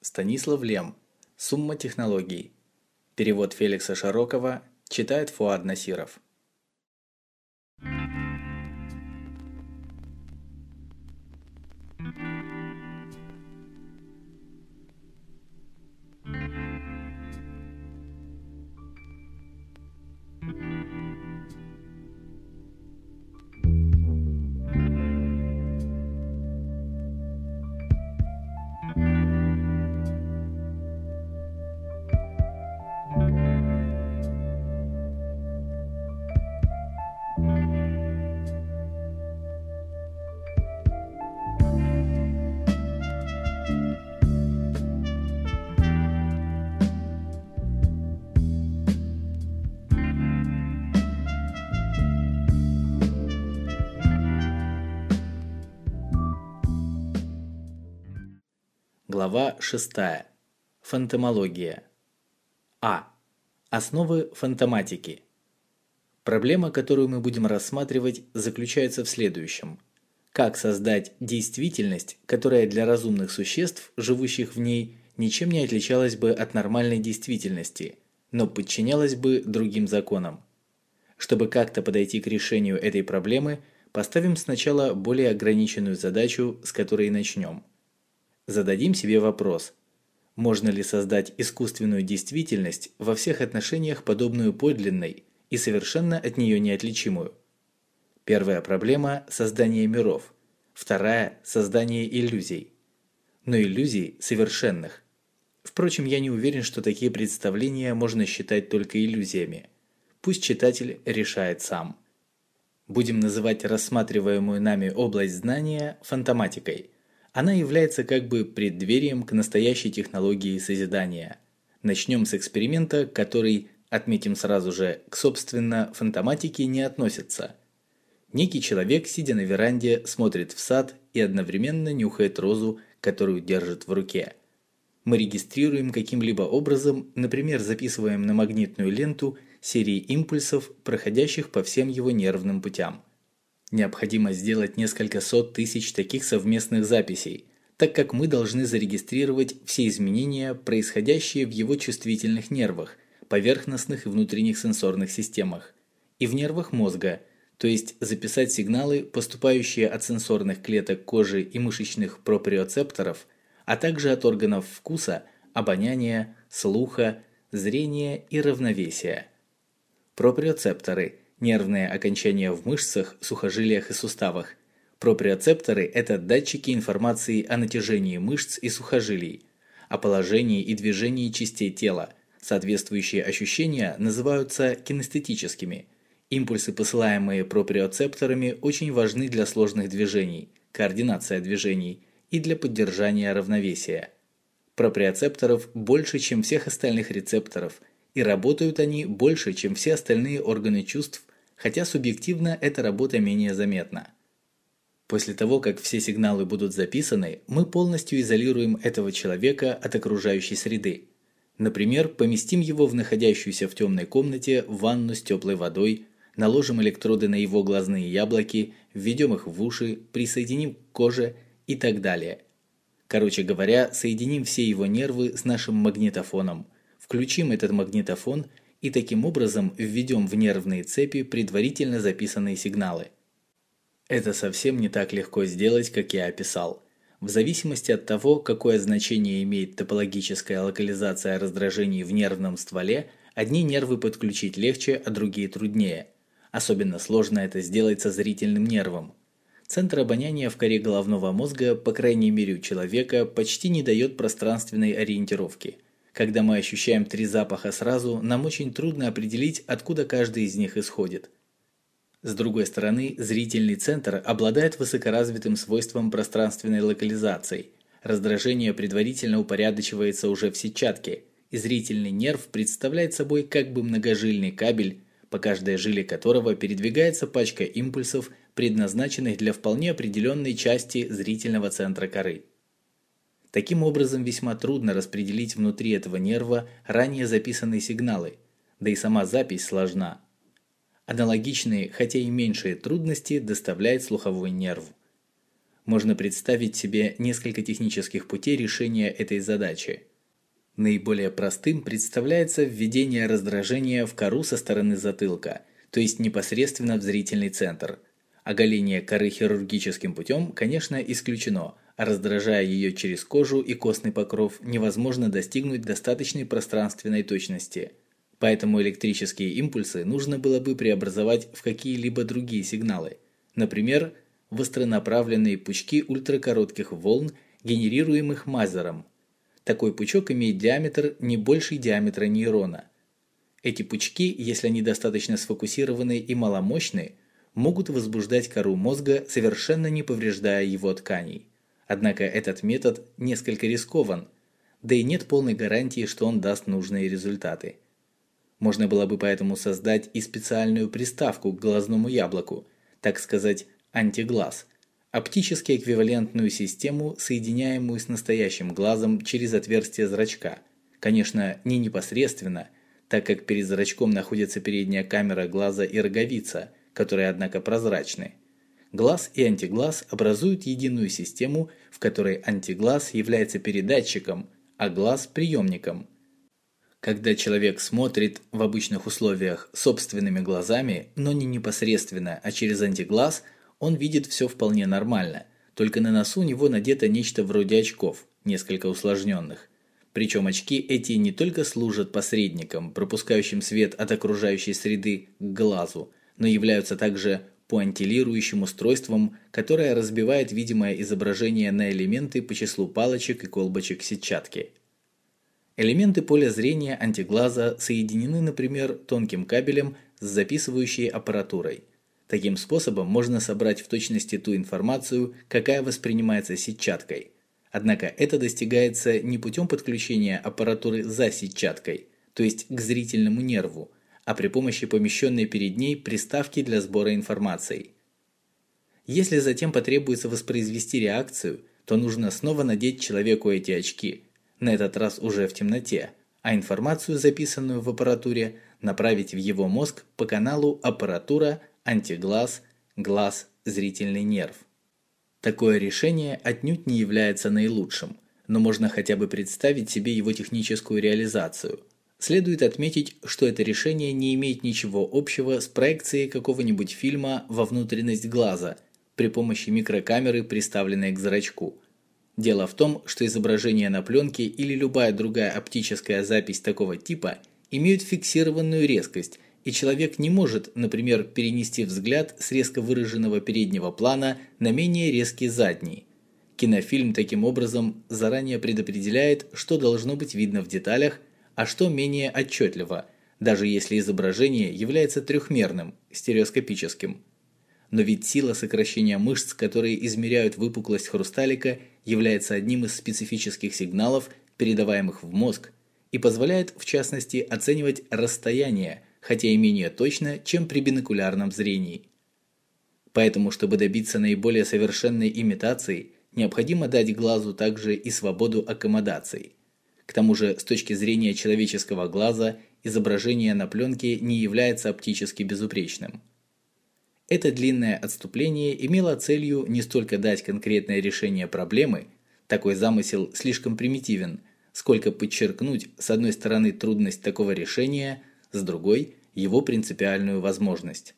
Станислав Лем. Сумма технологий. Перевод Феликса Широкова. Читает Фуад Насиров. Глава 6. Фантомология. А. Основы фантоматики. Проблема, которую мы будем рассматривать, заключается в следующем. Как создать действительность, которая для разумных существ, живущих в ней, ничем не отличалась бы от нормальной действительности, но подчинялась бы другим законам. Чтобы как-то подойти к решению этой проблемы, поставим сначала более ограниченную задачу, с которой начнем – Зададим себе вопрос, можно ли создать искусственную действительность во всех отношениях подобную подлинной и совершенно от нее неотличимую? Первая проблема – создание миров, вторая – создание иллюзий. Но иллюзий совершенных. Впрочем, я не уверен, что такие представления можно считать только иллюзиями. Пусть читатель решает сам. Будем называть рассматриваемую нами область знания фантоматикой – она является как бы преддверием к настоящей технологии созидания. Начнем с эксперимента, который, отметим сразу же, к собственно фантоматике не относится. Некий человек, сидя на веранде, смотрит в сад и одновременно нюхает розу, которую держит в руке. Мы регистрируем каким-либо образом, например, записываем на магнитную ленту серии импульсов, проходящих по всем его нервным путям. Необходимо сделать несколько сот тысяч таких совместных записей, так как мы должны зарегистрировать все изменения, происходящие в его чувствительных нервах, поверхностных и внутренних сенсорных системах, и в нервах мозга, то есть записать сигналы, поступающие от сенсорных клеток кожи и мышечных проприоцепторов, а также от органов вкуса, обоняния, слуха, зрения и равновесия. Проприоцепторы – нервные окончания в мышцах, сухожилиях и суставах. Проприоцепторы – это датчики информации о натяжении мышц и сухожилий, о положении и движении частей тела. Соответствующие ощущения называются кинестетическими. Импульсы, посылаемые проприоцепторами, очень важны для сложных движений, координация движений и для поддержания равновесия. Проприоцепторов больше, чем всех остальных рецепторов, и работают они больше, чем все остальные органы чувств хотя субъективно эта работа менее заметна. После того, как все сигналы будут записаны, мы полностью изолируем этого человека от окружающей среды. Например, поместим его в находящуюся в темной комнате ванну с теплой водой, наложим электроды на его глазные яблоки, введем их в уши, присоединим к коже и так далее. Короче говоря, соединим все его нервы с нашим магнитофоном, включим этот магнитофон и таким образом введем в нервные цепи предварительно записанные сигналы. Это совсем не так легко сделать, как я описал. В зависимости от того, какое значение имеет топологическая локализация раздражений в нервном стволе, одни нервы подключить легче, а другие труднее. Особенно сложно это сделать со зрительным нервом. Центр обоняния в коре головного мозга, по крайней мере у человека, почти не дает пространственной ориентировки – когда мы ощущаем три запаха сразу, нам очень трудно определить, откуда каждый из них исходит. С другой стороны, зрительный центр обладает высокоразвитым свойством пространственной локализации. Раздражение предварительно упорядочивается уже в сетчатке, и зрительный нерв представляет собой как бы многожильный кабель, по каждой жиле которого передвигается пачка импульсов, предназначенных для вполне определенной части зрительного центра коры. Таким образом, весьма трудно распределить внутри этого нерва ранее записанные сигналы, да и сама запись сложна. Аналогичные, хотя и меньшие трудности доставляет слуховой нерв. можно представить себе несколько технических путей решения этой задачи. Наиболее простым представляется введение раздражения в кору со стороны затылка, то есть непосредственно в зрительный центр. Оголение коры хирургическим путем, конечно, исключено, раздражая ее через кожу и костный покров невозможно достигнуть достаточной пространственной точности. Поэтому электрические импульсы нужно было бы преобразовать в какие-либо другие сигналы. Например, в остронаправленные пучки ультракоротких волн, генерируемых мазером. Такой пучок имеет диаметр не больше диаметра нейрона. Эти пучки, если они достаточно сфокусированы и маломощны, могут возбуждать кору мозга, совершенно не повреждая его тканей. Однако этот метод несколько рискован, да и нет полной гарантии, что он даст нужные результаты. Можно было бы поэтому создать и специальную приставку к глазному яблоку, так сказать, антиглаз, оптически эквивалентную систему, соединяемую с настоящим глазом через отверстие зрачка. Конечно, не непосредственно, так как перед зрачком находится передняя камера глаза и роговица, которые, однако, прозрачны. Глаз и антиглаз образуют единую систему, в которой антиглаз является передатчиком, а глаз – приемником – когда человек смотрит в обычных условиях собственными глазами, но не непосредственно, а через антиглаз, он видит все вполне нормально, только на носу у него надето нечто вроде очков, несколько усложненных. Причем очки эти не только служат посредником, пропускающим свет от окружающей среды к глазу, но являются также пуантилирующим устройством, которое разбивает видимое изображение на элементы по числу палочек и колбочек сетчатки. Элементы поля зрения антиглаза соединены, например, тонким кабелем с записывающей аппаратурой. Таким способом можно собрать в точности ту информацию, какая воспринимается сетчаткой. Однако это достигается не путем подключения аппаратуры за сетчаткой, то есть к зрительному нерву, а при помощи помещенной перед ней приставки для сбора информации. Если затем потребуется воспроизвести реакцию, то нужно снова надеть человеку эти очки – на этот раз уже в темноте, а информацию, записанную в аппаратуре, направить в его мозг по каналу аппаратура, антиглаз, глаз, зрительный нерв. Такое решение отнюдь не является наилучшим, но можно хотя бы представить себе его техническую реализацию. Следует отметить, что это решение не имеет ничего общего с проекцией какого-нибудь фильма во внутренность глаза при помощи микрокамеры, приставленной к зрачку – Дело в том, что изображение на пленке или любая другая оптическая запись такого типа имеют фиксированную резкость, и человек не может, например, перенести взгляд с резко выраженного переднего плана на менее резкий задний. Кинофильм таким образом заранее предопределяет, что должно быть видно в деталях, а что менее отчетливо, даже если изображение является трехмерным, стереоскопическим. Но ведь сила сокращения мышц, которые измеряют выпуклость хрусталика, является одним из специфических сигналов, передаваемых в мозг, и позволяет, в частности, оценивать расстояние, хотя и менее точно, чем при бинокулярном зрении. Поэтому, чтобы добиться наиболее совершенной имитации, необходимо дать глазу также и свободу аккомодаций. К тому же, с точки зрения человеческого глаза, изображение на пленке не является оптически безупречным. Это длинное отступление имело целью не столько дать конкретное решение проблемы, такой замысел слишком примитивен, сколько подчеркнуть с одной стороны трудность такого решения, с другой – его принципиальную возможность.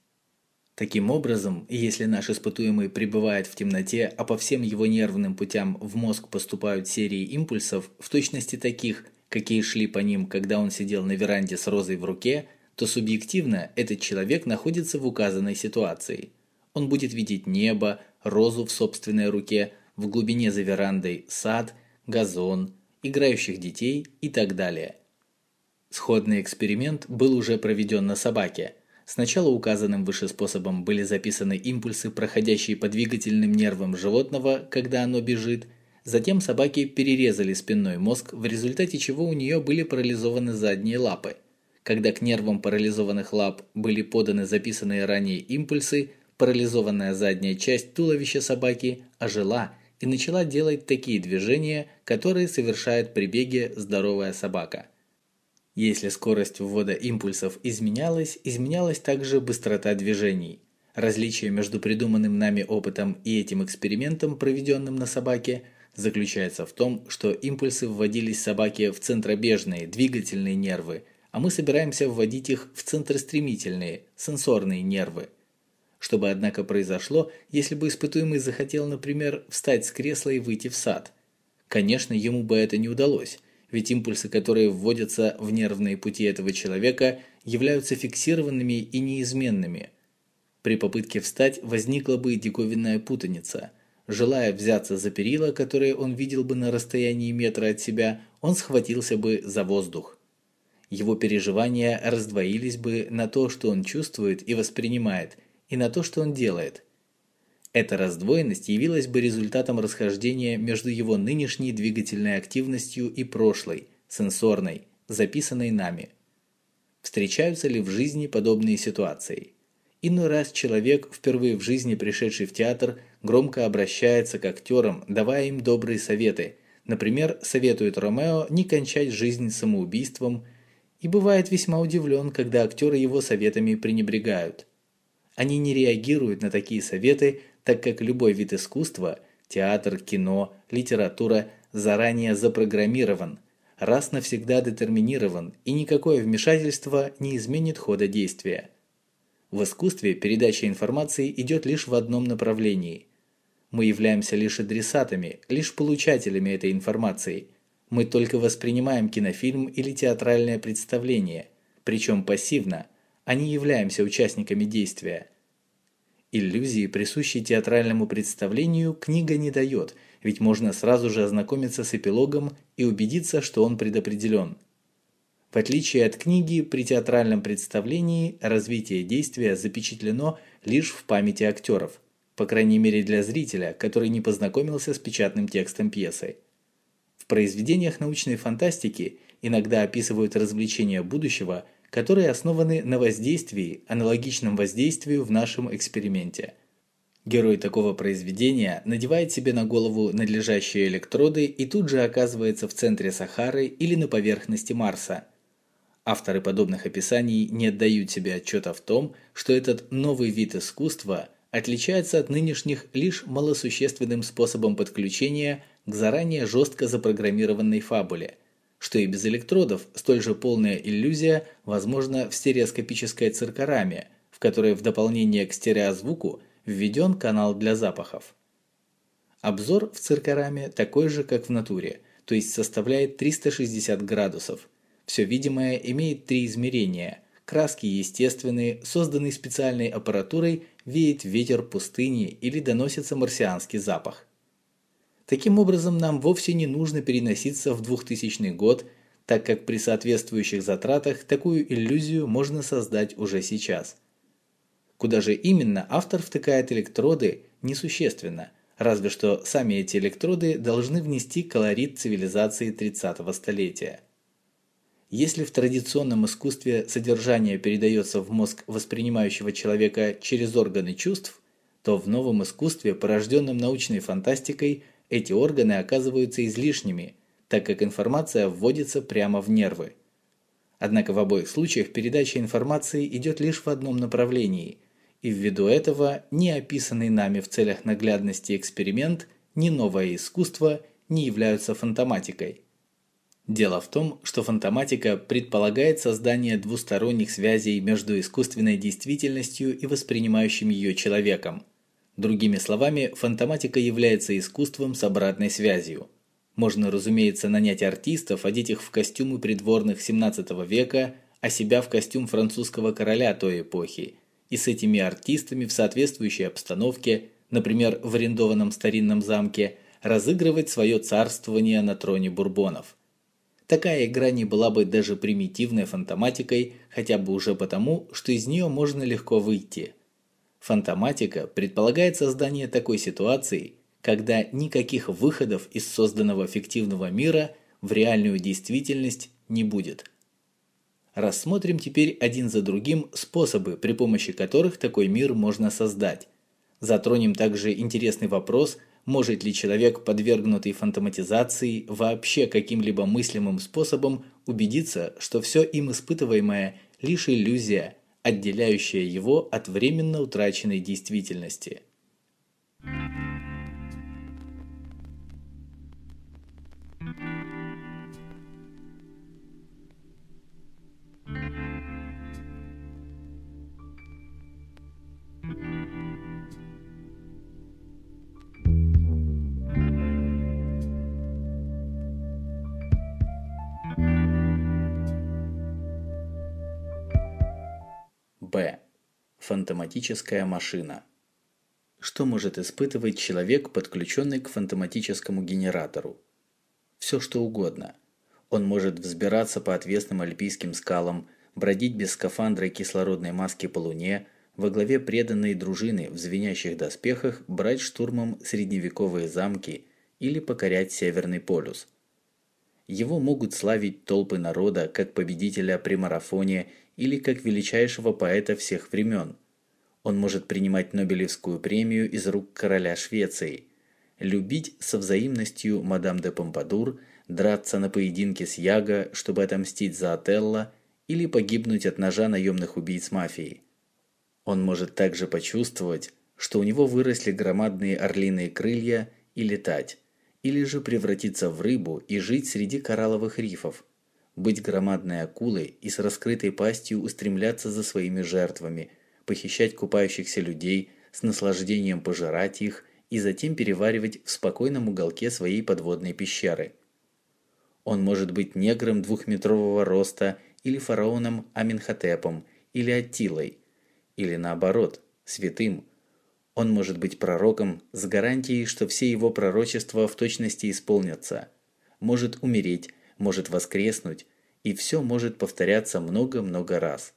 Таким образом, если наш испытуемый пребывает в темноте, а по всем его нервным путям в мозг поступают серии импульсов, в точности таких, какие шли по ним, когда он сидел на веранде с розой в руке – то субъективно этот человек находится в указанной ситуации. Он будет видеть небо, розу в собственной руке, в глубине за верандой сад, газон, играющих детей и так далее. Сходный эксперимент был уже проведен на собаке. Сначала указанным выше способом были записаны импульсы, проходящие по двигательным нервам животного, когда оно бежит. Затем собаке перерезали спинной мозг, в результате чего у нее были парализованы задние лапы – когда к нервам парализованных лап были поданы записанные ранее импульсы, парализованная задняя часть туловища собаки ожила и начала делать такие движения, которые совершает при беге здоровая собака. Если скорость ввода импульсов изменялась, изменялась также быстрота движений. Различие между придуманным нами опытом и этим экспериментом, проведенным на собаке, заключается в том, что импульсы вводились собаке в центробежные, двигательные нервы, а мы собираемся вводить их в центростремительные, сенсорные нервы. Что бы, однако, произошло, если бы испытуемый захотел, например, встать с кресла и выйти в сад? Конечно, ему бы это не удалось, ведь импульсы, которые вводятся в нервные пути этого человека, являются фиксированными и неизменными – при попытке встать возникла бы диковинная путаница. Желая взяться за перила, которые он видел бы на расстоянии метра от себя, он схватился бы за воздух. Его переживания раздвоились бы на то, что он чувствует и воспринимает, и на то, что он делает. Эта раздвоенность явилась бы результатом расхождения между его нынешней двигательной активностью и прошлой, сенсорной, записанной нами. Встречаются ли в жизни подобные ситуации? Иной раз человек, впервые в жизни пришедший в театр, громко обращается к актерам, давая им добрые советы. Например, советует Ромео не кончать жизнь самоубийством и бывает весьма удивлен, когда актеры его советами пренебрегают. Они не реагируют на такие советы, так как любой вид искусства – театр, кино, литература – заранее запрограммирован, раз навсегда детерминирован, и никакое вмешательство не изменит хода действия. В искусстве передача информации идет лишь в одном направлении. Мы являемся лишь адресатами, лишь получателями этой информации. Мы только воспринимаем кинофильм или театральное представление, причем пассивно, а не являемся участниками действия. Иллюзии, присущие театральному представлению, книга не дает, ведь можно сразу же ознакомиться с эпилогом и убедиться, что он предопределен. В отличие от книги, при театральном представлении развитие действия запечатлено лишь в памяти актеров, по крайней мере для зрителя, который не познакомился с печатным текстом пьесы. В произведениях научной фантастики иногда описывают развлечения будущего, которые основаны на воздействии, аналогичном воздействию в нашем эксперименте. Герой такого произведения надевает себе на голову надлежащие электроды и тут же оказывается в центре Сахары или на поверхности Марса – Авторы подобных описаний не отдают себе отчета в том, что этот новый вид искусства отличается от нынешних лишь малосущественным способом подключения к заранее жестко запрограммированной фабуле, что и без электродов столь же полная иллюзия возможна в стереоскопической циркораме, в которой в дополнение к стереозвуку введен канал для запахов. Обзор в циркораме такой же, как в натуре, то есть составляет 360 градусов – все видимое имеет три измерения. Краски естественные, созданные специальной аппаратурой, веет ветер пустыни или доносится марсианский запах. Таким образом, нам вовсе не нужно переноситься в 2000 год, так как при соответствующих затратах такую иллюзию можно создать уже сейчас. Куда же именно автор втыкает электроды, несущественно, разве что сами эти электроды должны внести колорит цивилизации 30-го столетия. Если в традиционном искусстве содержание передается в мозг воспринимающего человека через органы чувств, то в новом искусстве, порожденном научной фантастикой, эти органы оказываются излишними, так как информация вводится прямо в нервы. Однако в обоих случаях передача информации идет лишь в одном направлении, и ввиду этого ни описанный нами в целях наглядности эксперимент, ни новое искусство не являются фантоматикой. Дело в том, что фантоматика предполагает создание двусторонних связей между искусственной действительностью и воспринимающим ее человеком. Другими словами, фантоматика является искусством с обратной связью. Можно, разумеется, нанять артистов, одеть их в костюмы придворных 17 века, а себя в костюм французского короля той эпохи, и с этими артистами в соответствующей обстановке, например, в арендованном старинном замке, разыгрывать свое царствование на троне бурбонов – Такая игра не была бы даже примитивной фантоматикой, хотя бы уже потому, что из нее можно легко выйти. Фантоматика предполагает создание такой ситуации, когда никаких выходов из созданного фиктивного мира в реальную действительность не будет. Рассмотрим теперь один за другим способы, при помощи которых такой мир можно создать. Затронем также интересный вопрос – может ли человек, подвергнутый фантоматизации, вообще каким-либо мыслимым способом убедиться, что все им испытываемое лишь иллюзия, отделяющая его от временно утраченной действительности. Б. Фантоматическая машина. Что может испытывать человек, подключенный к фантоматическому генератору? Все что угодно. Он может взбираться по отвесным альпийским скалам, бродить без скафандра и кислородной маски по луне, во главе преданной дружины в звенящих доспехах брать штурмом средневековые замки или покорять Северный полюс. Его могут славить толпы народа как победителя при марафоне или как величайшего поэта всех времен. Он может принимать Нобелевскую премию из рук короля Швеции, любить со взаимностью мадам де Помпадур, драться на поединке с Яго, чтобы отомстить за Отелло, или погибнуть от ножа наемных убийц мафии. Он может также почувствовать, что у него выросли громадные орлиные крылья и летать, или же превратиться в рыбу и жить среди коралловых рифов, быть громадной акулой и с раскрытой пастью устремляться за своими жертвами, похищать купающихся людей, с наслаждением пожирать их и затем переваривать в спокойном уголке своей подводной пещеры. Он может быть негром двухметрового роста или фараоном Аминхотепом или Аттилой, или наоборот, святым. Он может быть пророком с гарантией, что все его пророчества в точности исполнятся. Может умереть, может воскреснуть, и все может повторяться много-много раз.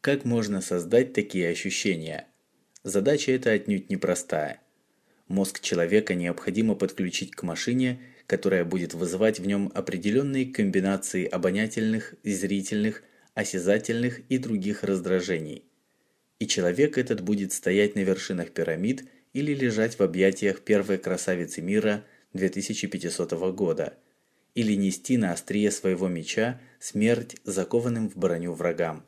Как можно создать такие ощущения? Задача эта отнюдь непростая. Мозг человека необходимо подключить к машине, которая будет вызывать в нем определенные комбинации обонятельных, зрительных, осязательных и других раздражений. И человек этот будет стоять на вершинах пирамид или лежать в объятиях первой красавицы мира 2500 года – или нести на острие своего меча смерть закованным в броню врагам.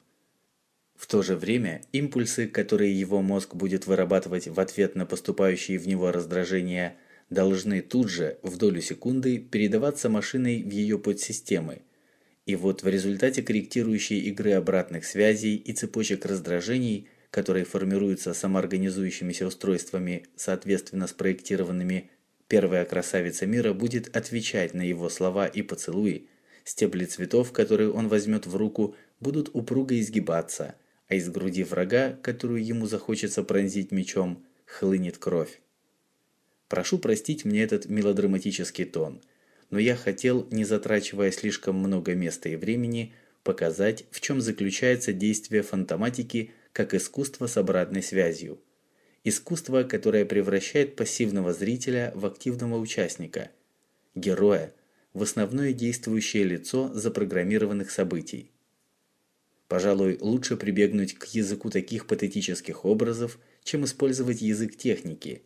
В то же время импульсы, которые его мозг будет вырабатывать в ответ на поступающие в него раздражения, должны тут же, в долю секунды, передаваться машиной в ее подсистемы. И вот в результате корректирующей игры обратных связей и цепочек раздражений, которые формируются самоорганизующимися устройствами, соответственно спроектированными Первая красавица мира будет отвечать на его слова и поцелуи. Стебли цветов, которые он возьмет в руку, будут упруго изгибаться, а из груди врага, которую ему захочется пронзить мечом, хлынет кровь. Прошу простить мне этот мелодраматический тон, но я хотел, не затрачивая слишком много места и времени, показать, в чем заключается действие фантоматики как искусство с обратной связью – Искусство, которое превращает пассивного зрителя в активного участника, героя, в основное действующее лицо запрограммированных событий. Пожалуй, лучше прибегнуть к языку таких патетических образов, чем использовать язык техники.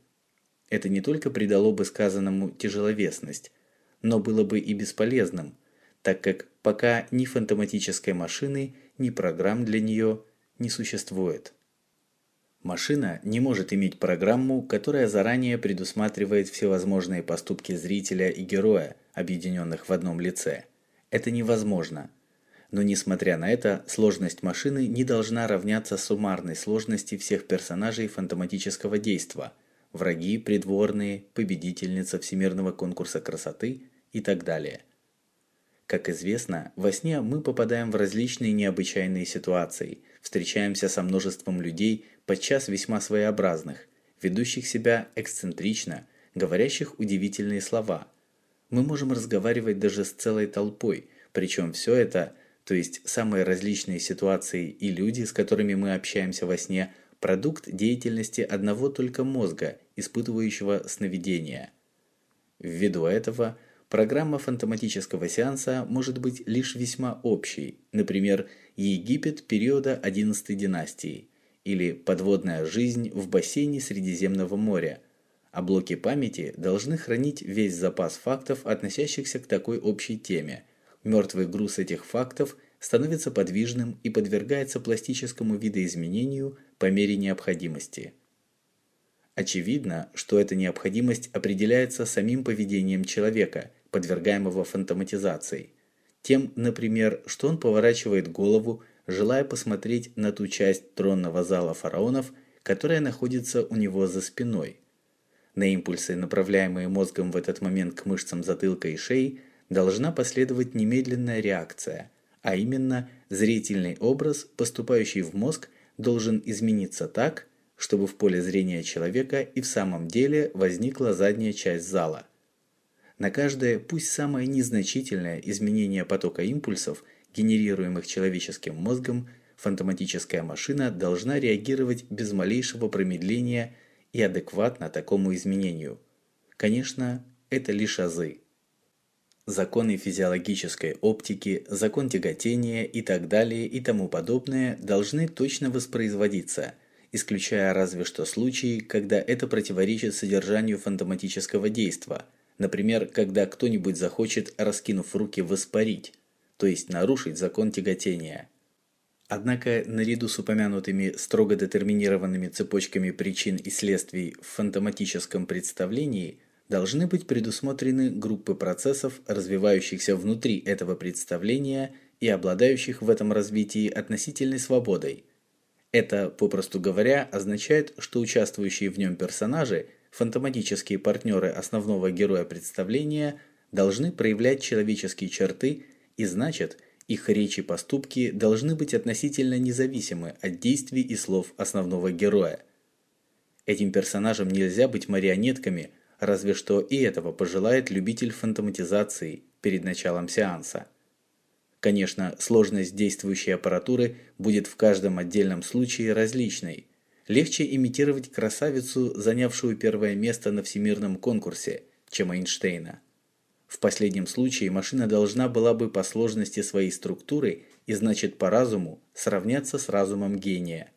Это не только придало бы сказанному тяжеловесность, но было бы и бесполезным, так как пока ни фантоматической машины, ни программ для нее не существует. Машина не может иметь программу, которая заранее предусматривает всевозможные поступки зрителя и героя, объединенных в одном лице. Это невозможно. Но несмотря на это, сложность машины не должна равняться суммарной сложности всех персонажей фантоматического действа – враги, придворные, победительница всемирного конкурса красоты и так далее. Как известно, во сне мы попадаем в различные необычайные ситуации, встречаемся со множеством людей, подчас весьма своеобразных, ведущих себя эксцентрично, говорящих удивительные слова. Мы можем разговаривать даже с целой толпой, причем все это, то есть самые различные ситуации и люди, с которыми мы общаемся во сне, продукт деятельности одного только мозга, испытывающего сновидения. Ввиду этого, программа фантоматического сеанса может быть лишь весьма общей, например, Египет периода 11 династии – или подводная жизнь в бассейне Средиземного моря, а блоки памяти должны хранить весь запас фактов, относящихся к такой общей теме. Мертвый груз этих фактов становится подвижным и подвергается пластическому видоизменению по мере необходимости. Очевидно, что эта необходимость определяется самим поведением человека, подвергаемого фантоматизации. Тем, например, что он поворачивает голову, желая посмотреть на ту часть тронного зала фараонов, которая находится у него за спиной. На импульсы, направляемые мозгом в этот момент к мышцам затылка и шеи, должна последовать немедленная реакция, а именно зрительный образ, поступающий в мозг, должен измениться так, чтобы в поле зрения человека и в самом деле возникла задняя часть зала. На каждое, пусть самое незначительное изменение потока импульсов, генерируемых человеческим мозгом, фантоматическая машина должна реагировать без малейшего промедления и адекватно такому изменению. Конечно, это лишь азы. Законы физиологической оптики, закон тяготения и так далее и тому подобное должны точно воспроизводиться, исключая разве что случаи, когда это противоречит содержанию фантоматического действа, например, когда кто-нибудь захочет, раскинув руки, воспарить, то есть нарушить закон тяготения. Однако, наряду с упомянутыми строго детерминированными цепочками причин и следствий в фантоматическом представлении должны быть предусмотрены группы процессов, развивающихся внутри этого представления и обладающих в этом развитии относительной свободой. Это, попросту говоря, означает, что участвующие в нем персонажи, фантоматические партнеры основного героя представления, должны проявлять человеческие черты и значит – их речи и поступки должны быть относительно независимы от действий и слов основного героя. Этим персонажам нельзя быть марионетками, разве что и этого пожелает любитель фантоматизации перед началом сеанса. Конечно, сложность действующей аппаратуры будет в каждом отдельном случае различной. Легче имитировать красавицу, занявшую первое место на всемирном конкурсе, чем Эйнштейна. В последнем случае машина должна была бы по сложности своей структуры и значит по разуму сравняться с разумом гения.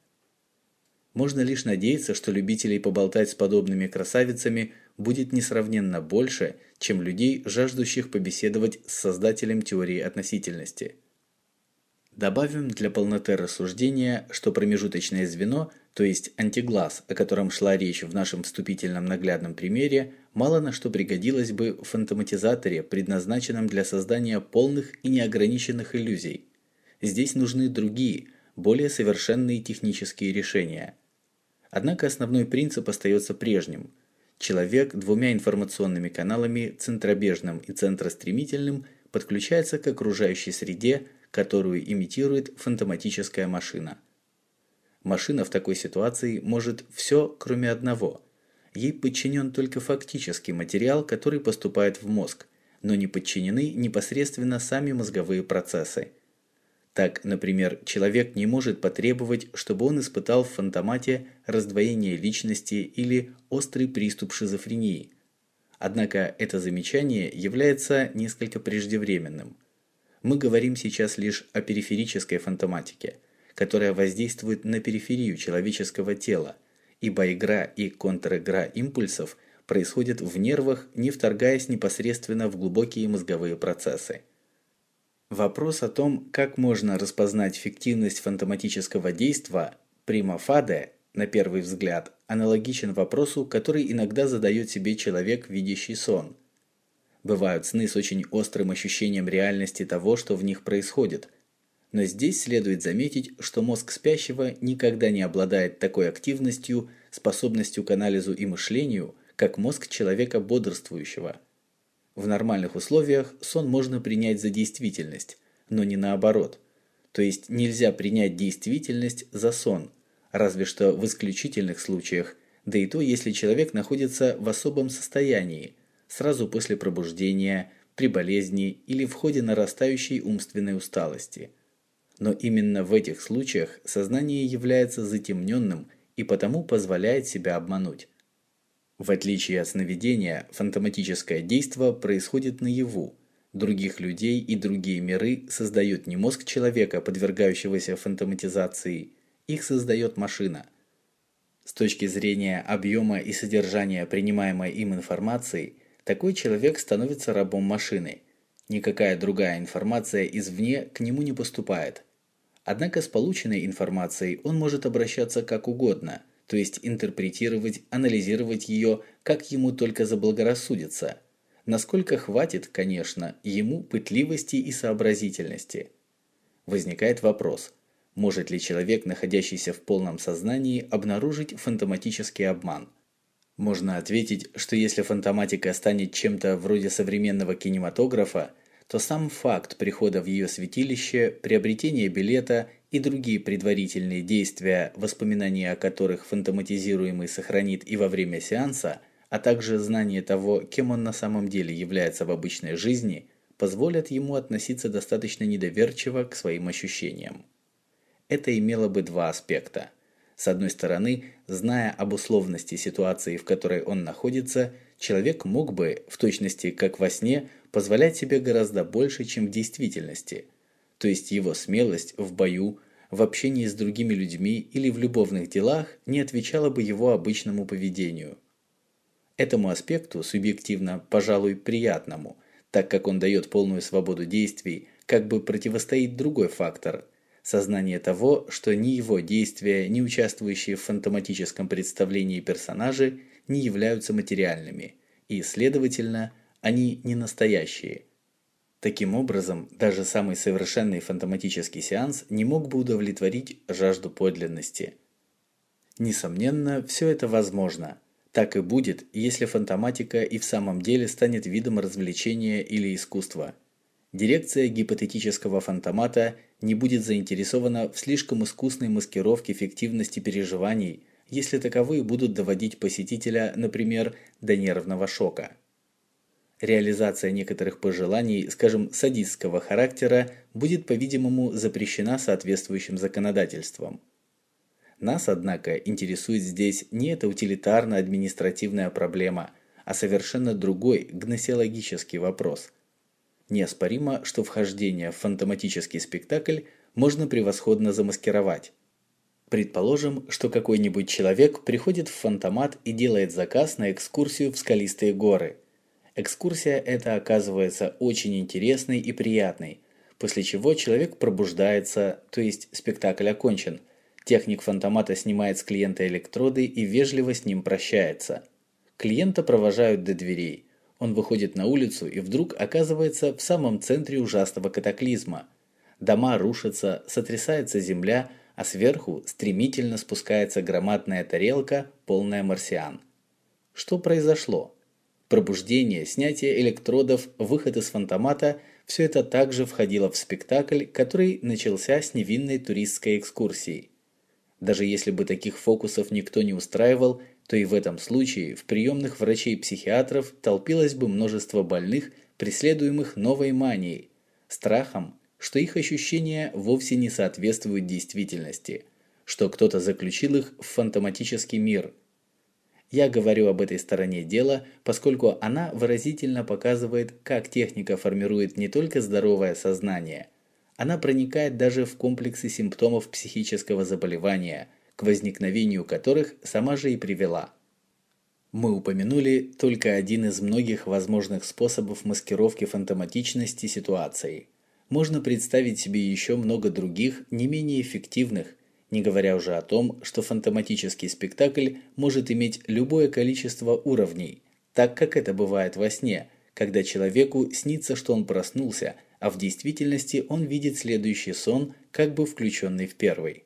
Можно лишь надеяться, что любителей поболтать с подобными красавицами будет несравненно больше, чем людей, жаждущих побеседовать с создателем теории относительности. Добавим для полноты рассуждения, что промежуточное звено, то есть антиглаз, о котором шла речь в нашем вступительном наглядном примере, мало на что пригодилось бы в фантоматизаторе, предназначенном для создания полных и неограниченных иллюзий. Здесь нужны другие, более совершенные технические решения. Однако основной принцип остается прежним. Человек двумя информационными каналами, центробежным и центростремительным, подключается к окружающей среде, которую имитирует фантоматическая машина. Машина в такой ситуации может все, кроме одного. Ей подчинен только фактический материал, который поступает в мозг, но не подчинены непосредственно сами мозговые процессы. Так, например, человек не может потребовать, чтобы он испытал в фантомате раздвоение личности или острый приступ шизофрении. Однако это замечание является несколько преждевременным – мы говорим сейчас лишь о периферической фантоматике, которая воздействует на периферию человеческого тела, ибо игра и контр-игра импульсов происходят в нервах, не вторгаясь непосредственно в глубокие мозговые процессы. Вопрос о том, как можно распознать фиктивность фантоматического действа prima на первый взгляд, аналогичен вопросу, который иногда задает себе человек, видящий сон – Бывают сны с очень острым ощущением реальности того, что в них происходит. Но здесь следует заметить, что мозг спящего никогда не обладает такой активностью, способностью к анализу и мышлению, как мозг человека бодрствующего. В нормальных условиях сон можно принять за действительность, но не наоборот. То есть нельзя принять действительность за сон, разве что в исключительных случаях, да и то, если человек находится в особом состоянии – сразу после пробуждения, при болезни или в ходе нарастающей умственной усталости. Но именно в этих случаях сознание является затемненным и потому позволяет себя обмануть. В отличие от сновидения, фантоматическое действо происходит наяву. Других людей и другие миры создает не мозг человека, подвергающегося фантоматизации, их создает машина. С точки зрения объема и содержания принимаемой им информации – такой человек становится рабом машины. Никакая другая информация извне к нему не поступает. Однако с полученной информацией он может обращаться как угодно, то есть интерпретировать, анализировать ее, как ему только заблагорассудится. Насколько хватит, конечно, ему пытливости и сообразительности. Возникает вопрос, может ли человек, находящийся в полном сознании, обнаружить фантоматический обман – можно ответить, что если фантоматика станет чем-то вроде современного кинематографа, то сам факт прихода в ее святилище, приобретения билета и другие предварительные действия, воспоминания о которых фантоматизируемый сохранит и во время сеанса, а также знание того, кем он на самом деле является в обычной жизни, позволят ему относиться достаточно недоверчиво к своим ощущениям. Это имело бы два аспекта – с одной стороны, зная об условности ситуации, в которой он находится, человек мог бы, в точности как во сне, позволять себе гораздо больше, чем в действительности. То есть его смелость в бою, в общении с другими людьми или в любовных делах не отвечала бы его обычному поведению. Этому аспекту, субъективно, пожалуй, приятному, так как он дает полную свободу действий, как бы противостоит другой фактор – Сознание того, что ни его действия, ни участвующие в фантоматическом представлении персонажи не являются материальными, и, следовательно, они не настоящие. Таким образом, даже самый совершенный фантоматический сеанс не мог бы удовлетворить жажду подлинности. Несомненно, все это возможно. Так и будет, если фантоматика и в самом деле станет видом развлечения или искусства – Дирекция гипотетического фантомата не будет заинтересована в слишком искусной маскировке фиктивности переживаний, если таковые будут доводить посетителя, например, до нервного шока. Реализация некоторых пожеланий, скажем, садистского характера, будет, по-видимому, запрещена соответствующим законодательством. Нас, однако, интересует здесь не эта утилитарно-административная проблема, а совершенно другой гносеологический вопрос – Неоспоримо, что вхождение в фантоматический спектакль можно превосходно замаскировать. Предположим, что какой-нибудь человек приходит в фантомат и делает заказ на экскурсию в скалистые горы. Экскурсия эта оказывается очень интересной и приятной, после чего человек пробуждается, то есть спектакль окончен. Техник фантомата снимает с клиента электроды и вежливо с ним прощается. Клиента провожают до дверей – он выходит на улицу и вдруг оказывается в самом центре ужасного катаклизма. Дома рушатся, сотрясается земля, а сверху стремительно спускается громадная тарелка, полная марсиан. Что произошло? Пробуждение, снятие электродов, выход из фантомата – все это также входило в спектакль, который начался с невинной туристской экскурсии. Даже если бы таких фокусов никто не устраивал, то и в этом случае в приемных врачей-психиатров толпилось бы множество больных, преследуемых новой манией, страхом, что их ощущения вовсе не соответствуют действительности, что кто-то заключил их в фантоматический мир. Я говорю об этой стороне дела, поскольку она выразительно показывает, как техника формирует не только здоровое сознание, она проникает даже в комплексы симптомов психического заболевания – к возникновению которых сама же и привела. Мы упомянули только один из многих возможных способов маскировки фантоматичности ситуации. Можно представить себе еще много других, не менее эффективных, не говоря уже о том, что фантоматический спектакль может иметь любое количество уровней, так как это бывает во сне, когда человеку снится, что он проснулся, а в действительности он видит следующий сон, как бы включенный в первый.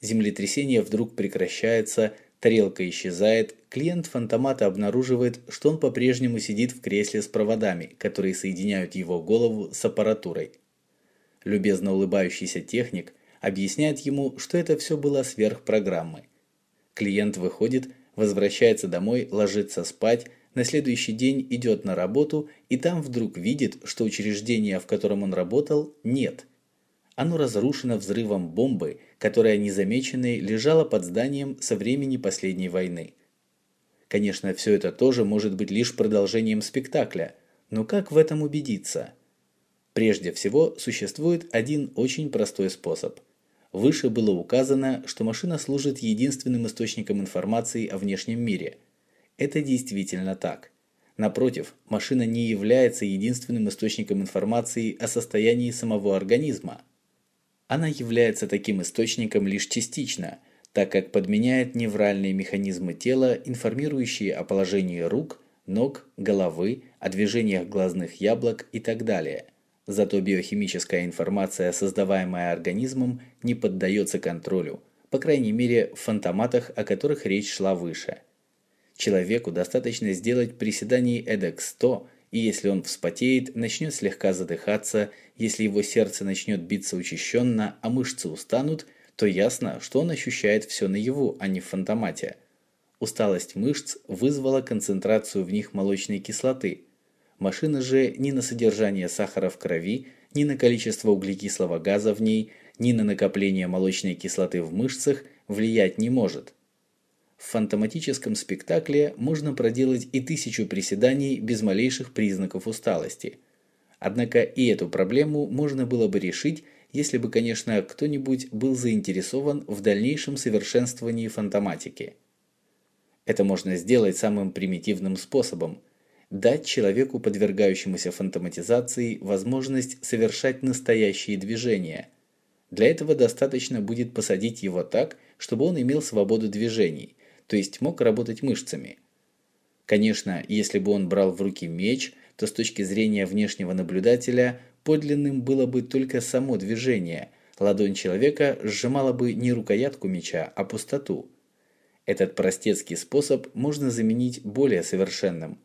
Землетрясение вдруг прекращается, тарелка исчезает, клиент фантомата обнаруживает, что он по-прежнему сидит в кресле с проводами, которые соединяют его голову с аппаратурой. Любезно улыбающийся техник объясняет ему, что это все было сверх программы. Клиент выходит, возвращается домой, ложится спать, на следующий день идет на работу и там вдруг видит, что учреждения, в котором он работал, нет – оно разрушено взрывом бомбы, которая незамеченной лежала под зданием со времени последней войны. Конечно, все это тоже может быть лишь продолжением спектакля, но как в этом убедиться? Прежде всего, существует один очень простой способ. Выше было указано, что машина служит единственным источником информации о внешнем мире. Это действительно так. Напротив, машина не является единственным источником информации о состоянии самого организма. Она является таким источником лишь частично, так как подменяет невральные механизмы тела, информирующие о положении рук, ног, головы, о движениях глазных яблок и так далее. Зато биохимическая информация, создаваемая организмом, не поддается контролю, по крайней мере в фантоматах, о которых речь шла выше. Человеку достаточно сделать приседаний эдак 100, и если он вспотеет, начнет слегка задыхаться, если его сердце начнет биться учащенно, а мышцы устанут, то ясно, что он ощущает все наяву, а не в фантомате. Усталость мышц вызвала концентрацию в них молочной кислоты. Машина же ни на содержание сахара в крови, ни на количество углекислого газа в ней, ни на накопление молочной кислоты в мышцах влиять не может. В фантоматическом спектакле можно проделать и тысячу приседаний без малейших признаков усталости. Однако и эту проблему можно было бы решить, если бы, конечно, кто-нибудь был заинтересован в дальнейшем совершенствовании фантоматики. Это можно сделать самым примитивным способом – дать человеку, подвергающемуся фантоматизации, возможность совершать настоящие движения. Для этого достаточно будет посадить его так, чтобы он имел свободу движений – то есть мог работать мышцами. Конечно, если бы он брал в руки меч, то с точки зрения внешнего наблюдателя подлинным было бы только само движение. Ладонь человека сжимала бы не рукоятку меча, а пустоту. Этот простецкий способ можно заменить более совершенным.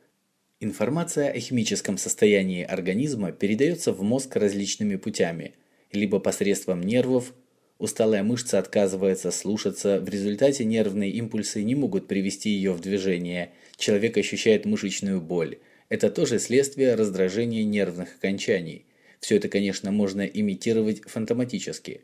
Информация о химическом состоянии организма передается в мозг различными путями, либо посредством нервов, Усталая мышца отказывается слушаться, в результате нервные импульсы не могут привести ее в движение. Человек ощущает мышечную боль. Это тоже следствие раздражения нервных окончаний. Все это, конечно, можно имитировать фантоматически.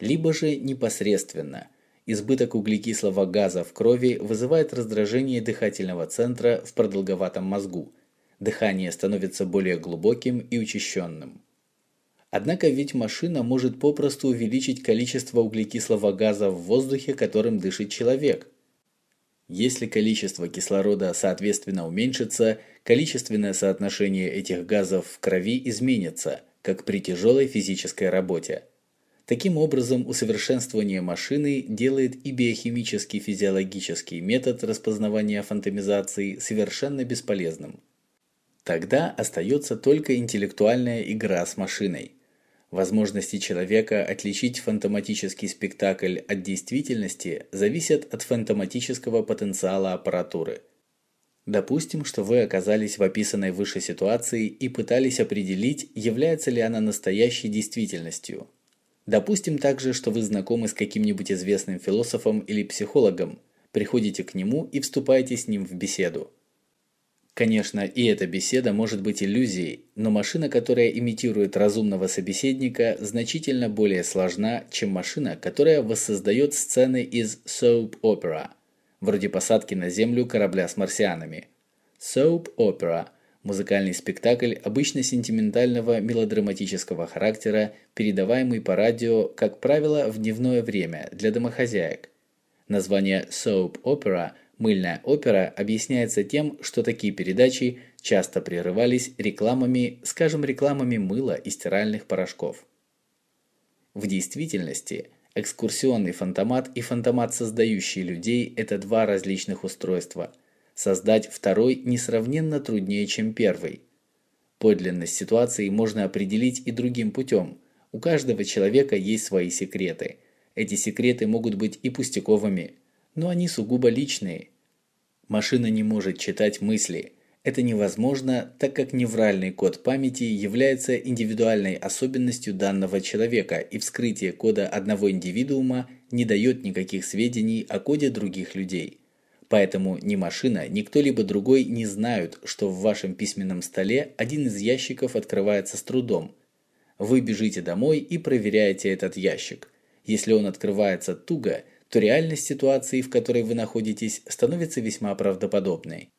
Либо же непосредственно. Избыток углекислого газа в крови вызывает раздражение дыхательного центра в продолговатом мозгу. Дыхание становится более глубоким и учащенным. Однако ведь машина может попросту увеличить количество углекислого газа в воздухе, которым дышит человек. Если количество кислорода соответственно уменьшится, количественное соотношение этих газов в крови изменится, как при тяжелой физической работе. Таким образом, усовершенствование машины делает и биохимический физиологический метод распознавания фантомизации совершенно бесполезным. Тогда остается только интеллектуальная игра с машиной. Возможности человека отличить фантоматический спектакль от действительности зависят от фантоматического потенциала аппаратуры. Допустим, что вы оказались в описанной выше ситуации и пытались определить, является ли она настоящей действительностью. Допустим также, что вы знакомы с каким-нибудь известным философом или психологом, приходите к нему и вступаете с ним в беседу. Конечно, и эта беседа может быть иллюзией, но машина, которая имитирует разумного собеседника, значительно более сложна, чем машина, которая воссоздает сцены из opera, вроде посадки на Землю корабля с марсианами. Opera – музыкальный спектакль обычно сентиментального мелодраматического характера, передаваемый по радио, как правило, в дневное время для домохозяек. Название opera – Мыльная опера объясняется тем, что такие передачи часто прерывались рекламами, скажем, рекламами мыла и стиральных порошков. В действительности, экскурсионный фантомат и фантомат, создающий людей – это два различных устройства. Создать второй несравненно труднее, чем первый. Подлинность ситуации можно определить и другим путем. У каждого человека есть свои секреты. Эти секреты могут быть и пустяковыми, но они сугубо личные. Машина не может читать мысли. Это невозможно, так как невральный код памяти является индивидуальной особенностью данного человека, и вскрытие кода одного индивидуума не дает никаких сведений о коде других людей. Поэтому ни машина, ни кто-либо другой не знают, что в вашем письменном столе один из ящиков открывается с трудом. Вы бежите домой и проверяете этот ящик. Если он открывается туго, то реальность ситуации, в которой вы находитесь, становится весьма правдоподобной.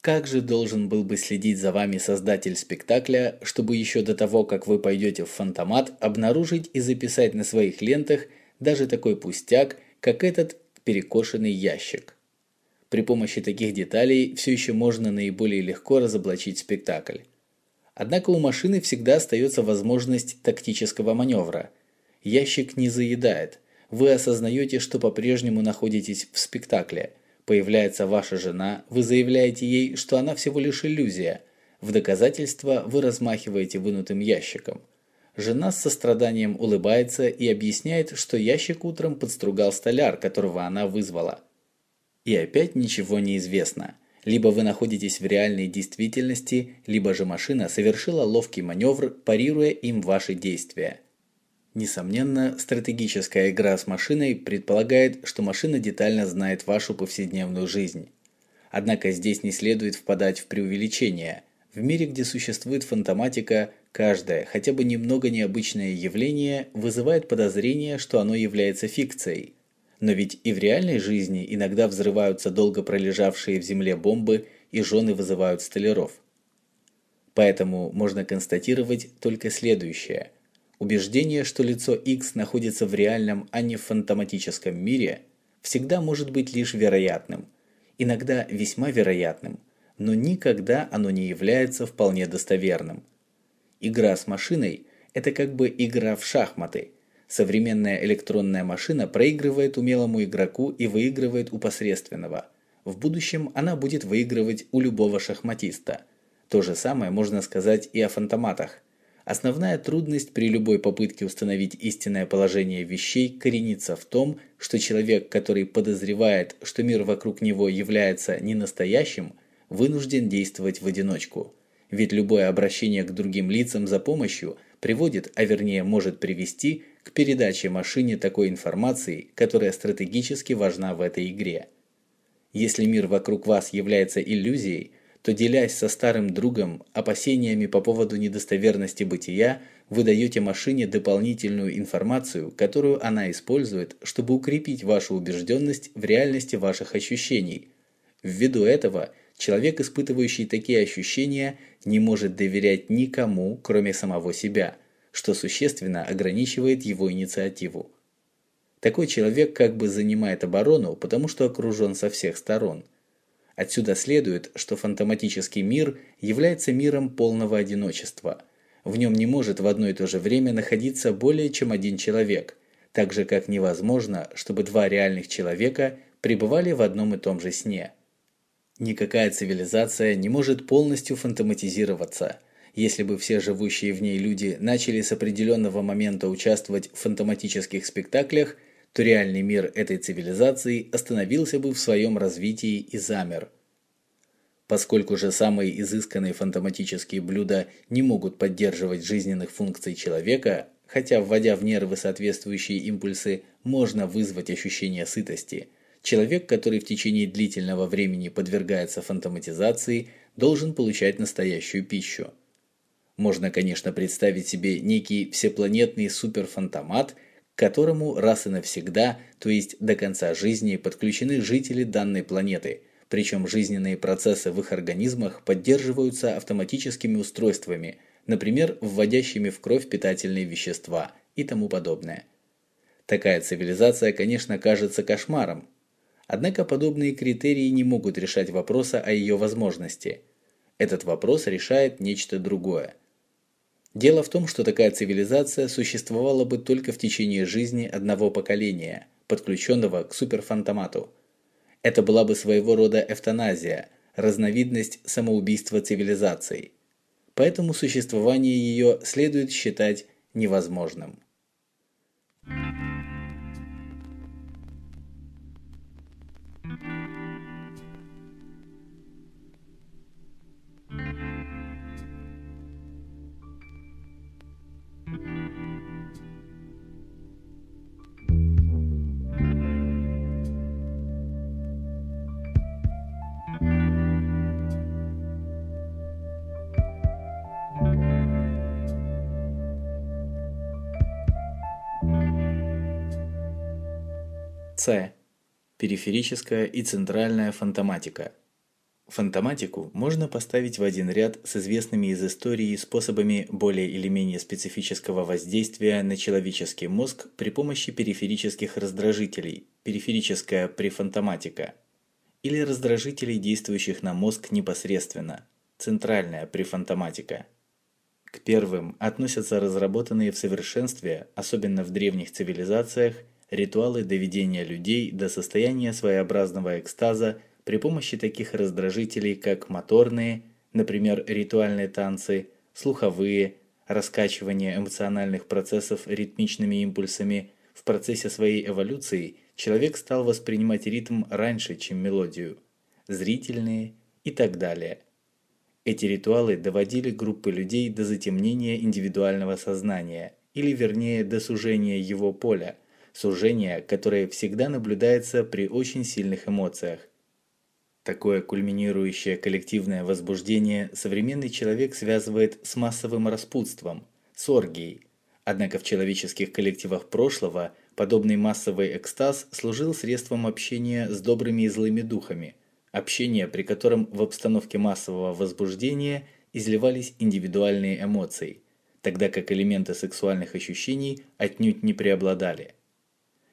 Как же должен был бы следить за вами создатель спектакля, чтобы еще до того, как вы пойдете в фантомат, обнаружить и записать на своих лентах даже такой пустяк, как этот перекошенный ящик? При помощи таких деталей все еще можно наиболее легко разоблачить спектакль. Однако у машины всегда остается возможность тактического маневра. Ящик не заедает. Вы осознаете, что по-прежнему находитесь в спектакле. Появляется ваша жена, вы заявляете ей, что она всего лишь иллюзия. В доказательство вы размахиваете вынутым ящиком. Жена с состраданием улыбается и объясняет, что ящик утром подстругал столяр, которого она вызвала. И опять ничего не известно. Либо вы находитесь в реальной действительности, либо же машина совершила ловкий маневр, парируя им ваши действия. Несомненно, стратегическая игра с машиной предполагает, что машина детально знает вашу повседневную жизнь. Однако здесь не следует впадать в преувеличение. В мире, где существует фантоматика, каждое, хотя бы немного необычное явление вызывает подозрение, что оно является фикцией – но ведь и в реальной жизни иногда взрываются долго пролежавшие в земле бомбы и жены вызывают столяров. Поэтому можно констатировать только следующее. Убеждение, что лицо X находится в реальном, а не в фантоматическом мире, всегда может быть лишь вероятным, иногда весьма вероятным, но никогда оно не является вполне достоверным. Игра с машиной – это как бы игра в шахматы – Современная электронная машина проигрывает умелому игроку и выигрывает у посредственного. В будущем она будет выигрывать у любого шахматиста. То же самое можно сказать и о фантоматах. Основная трудность при любой попытке установить истинное положение вещей коренится в том, что человек, который подозревает, что мир вокруг него является не настоящим, вынужден действовать в одиночку. Ведь любое обращение к другим лицам за помощью приводит, а вернее может привести к передаче машине такой информации, которая стратегически важна в этой игре. Если мир вокруг вас является иллюзией, то делясь со старым другом опасениями по поводу недостоверности бытия, вы даете машине дополнительную информацию, которую она использует, чтобы укрепить вашу убежденность в реальности ваших ощущений. Ввиду этого, человек, испытывающий такие ощущения, не может доверять никому, кроме самого себя – что существенно ограничивает его инициативу. Такой человек как бы занимает оборону, потому что окружен со всех сторон. Отсюда следует, что фантоматический мир является миром полного одиночества. В нем не может в одно и то же время находиться более чем один человек, так же как невозможно, чтобы два реальных человека пребывали в одном и том же сне. Никакая цивилизация не может полностью фантоматизироваться – если бы все живущие в ней люди начали с определенного момента участвовать в фантоматических спектаклях, то реальный мир этой цивилизации остановился бы в своем развитии и замер. Поскольку же самые изысканные фантоматические блюда не могут поддерживать жизненных функций человека, хотя вводя в нервы соответствующие импульсы можно вызвать ощущение сытости, человек, который в течение длительного времени подвергается фантоматизации, должен получать настоящую пищу. Можно, конечно, представить себе некий всепланетный суперфантомат, которому раз и навсегда, то есть до конца жизни, подключены жители данной планеты, причем жизненные процессы в их организмах поддерживаются автоматическими устройствами, например, вводящими в кровь питательные вещества и тому подобное. Такая цивилизация, конечно, кажется кошмаром. Однако подобные критерии не могут решать вопроса о ее возможности. Этот вопрос решает нечто другое – Дело в том, что такая цивилизация существовала бы только в течение жизни одного поколения, подключенного к суперфантомату. Это была бы своего рода эвтаназия, разновидность самоубийства цивилизаций. Поэтому существование ее следует считать невозможным. С. Периферическая и центральная фантоматика. Фантоматику можно поставить в один ряд с известными из истории способами более или менее специфического воздействия на человеческий мозг при помощи периферических раздражителей, периферическая префантоматика, или раздражителей, действующих на мозг непосредственно, центральная префантоматика. К первым относятся разработанные в совершенстве, особенно в древних цивилизациях, ритуалы доведения людей до состояния своеобразного экстаза при помощи таких раздражителей, как моторные, например, ритуальные танцы, слуховые, раскачивание эмоциональных процессов ритмичными импульсами. В процессе своей эволюции человек стал воспринимать ритм раньше, чем мелодию, зрительные и так далее. Эти ритуалы доводили группы людей до затемнения индивидуального сознания, или вернее до сужения его поля, сужения, которое всегда наблюдается при очень сильных эмоциях. Такое кульминирующее коллективное возбуждение современный человек связывает с массовым распутством, с оргией. Однако в человеческих коллективах прошлого подобный массовый экстаз служил средством общения с добрыми и злыми духами, общение, при котором в обстановке массового возбуждения изливались индивидуальные эмоции, тогда как элементы сексуальных ощущений отнюдь не преобладали.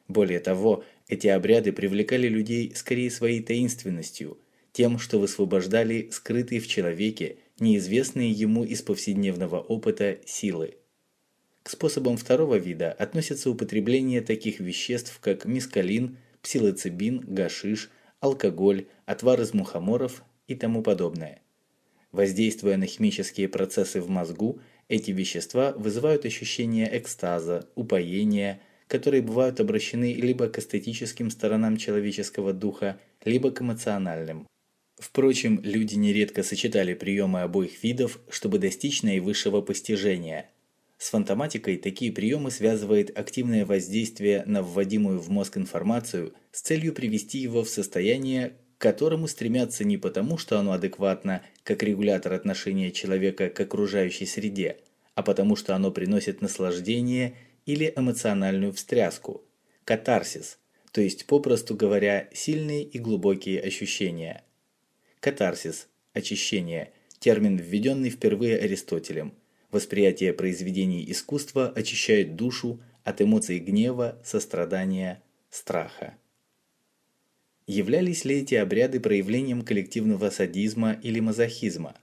Более того, эти обряды привлекали людей скорее своей таинственностью, тем, что высвобождали скрытые в человеке, неизвестные ему из повседневного опыта силы. К способам второго вида относятся употребление таких веществ, как мискалин, псилоцибин, гашиш, алкоголь, отвар из мухоморов и тому подобное. Воздействуя на химические процессы в мозгу, эти вещества вызывают ощущение экстаза, упоения, которые бывают обращены либо к эстетическим сторонам человеческого духа, либо к эмоциональным. Впрочем, люди нередко сочетали приемы обоих видов, чтобы достичь наивысшего постижения. С фантоматикой такие приемы связывает активное воздействие на вводимую в мозг информацию с целью привести его в состояние, к которому стремятся не потому, что оно адекватно, как регулятор отношения человека к окружающей среде, а потому что оно приносит наслаждение или эмоциональную встряску, катарсис, то есть, попросту говоря, сильные и глубокие ощущения. Катарсис – очищение, термин, введенный впервые Аристотелем. Восприятие произведений искусства очищает душу от эмоций гнева, сострадания, страха. Являлись ли эти обряды проявлением коллективного садизма или мазохизма?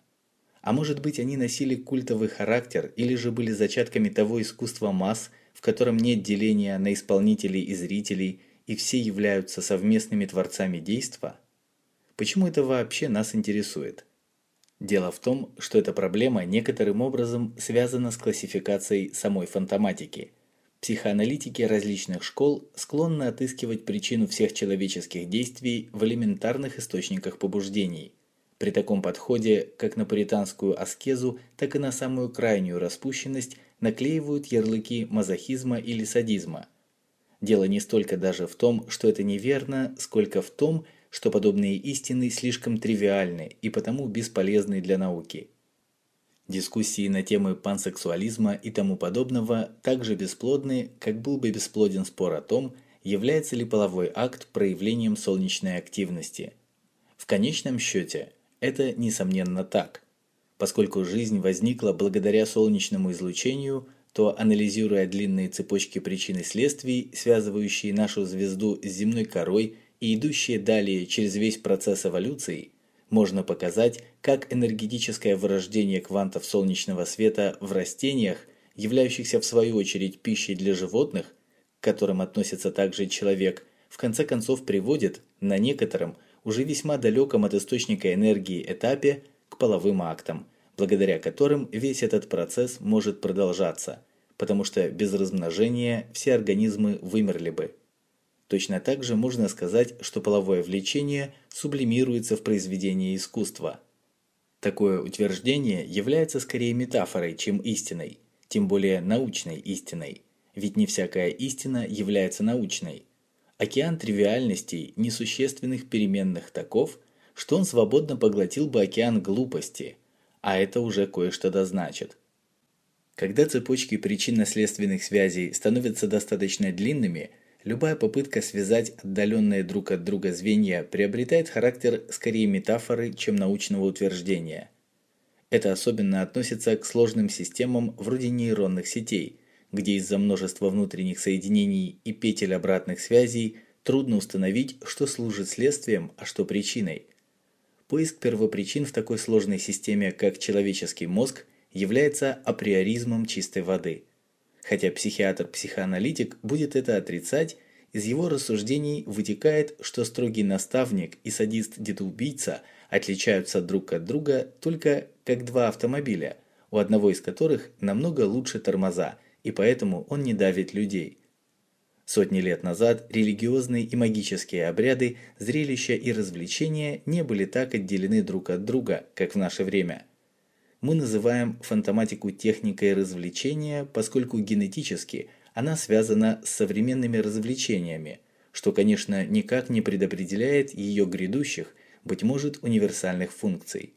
А может быть они носили культовый характер или же были зачатками того искусства масс, котором нет деления на исполнителей и зрителей, и все являются совместными творцами действа? Почему это вообще нас интересует? Дело в том, что эта проблема некоторым образом связана с классификацией самой фантоматики. Психоаналитики различных школ склонны отыскивать причину всех человеческих действий в элементарных источниках побуждений. При таком подходе, как на пуританскую аскезу, так и на самую крайнюю распущенность наклеивают ярлыки мазохизма или садизма. Дело не столько даже в том, что это неверно, сколько в том, что подобные истины слишком тривиальны и потому бесполезны для науки. Дискуссии на темы пансексуализма и тому подобного также бесплодны, как был бы бесплоден спор о том, является ли половой акт проявлением солнечной активности. В конечном счете, это несомненно так. Поскольку жизнь возникла благодаря солнечному излучению, то анализируя длинные цепочки причин и следствий, связывающие нашу звезду с земной корой и идущие далее через весь процесс эволюции, можно показать, как энергетическое вырождение квантов солнечного света в растениях, являющихся в свою очередь пищей для животных, к которым относится также человек, в конце концов приводит на некотором уже весьма далеком от источника энергии этапе половым актам, благодаря которым весь этот процесс может продолжаться, потому что без размножения все организмы вымерли бы. Точно так же можно сказать, что половое влечение сублимируется в произведении искусства. Такое утверждение является скорее метафорой, чем истиной, тем более научной истиной, ведь не всякая истина является научной. Океан тривиальностей, несущественных переменных таков, что он свободно поглотил бы океан глупости, а это уже кое-что дозначит. Когда цепочки причинно-следственных связей становятся достаточно длинными, любая попытка связать отдаленные друг от друга звенья приобретает характер скорее метафоры, чем научного утверждения. Это особенно относится к сложным системам вроде нейронных сетей, где из-за множества внутренних соединений и петель обратных связей трудно установить, что служит следствием, а что причиной. Поиск первопричин в такой сложной системе, как человеческий мозг, является априоризмом чистой воды. Хотя психиатр-психоаналитик будет это отрицать, из его рассуждений вытекает, что строгий наставник и садист-детоубийца отличаются друг от друга только как два автомобиля, у одного из которых намного лучше тормоза, и поэтому он не давит людей – Сотни лет назад религиозные и магические обряды, зрелища и развлечения не были так отделены друг от друга, как в наше время. Мы называем фантоматику техникой развлечения, поскольку генетически она связана с современными развлечениями, что, конечно, никак не предопределяет ее грядущих, быть может, универсальных функций.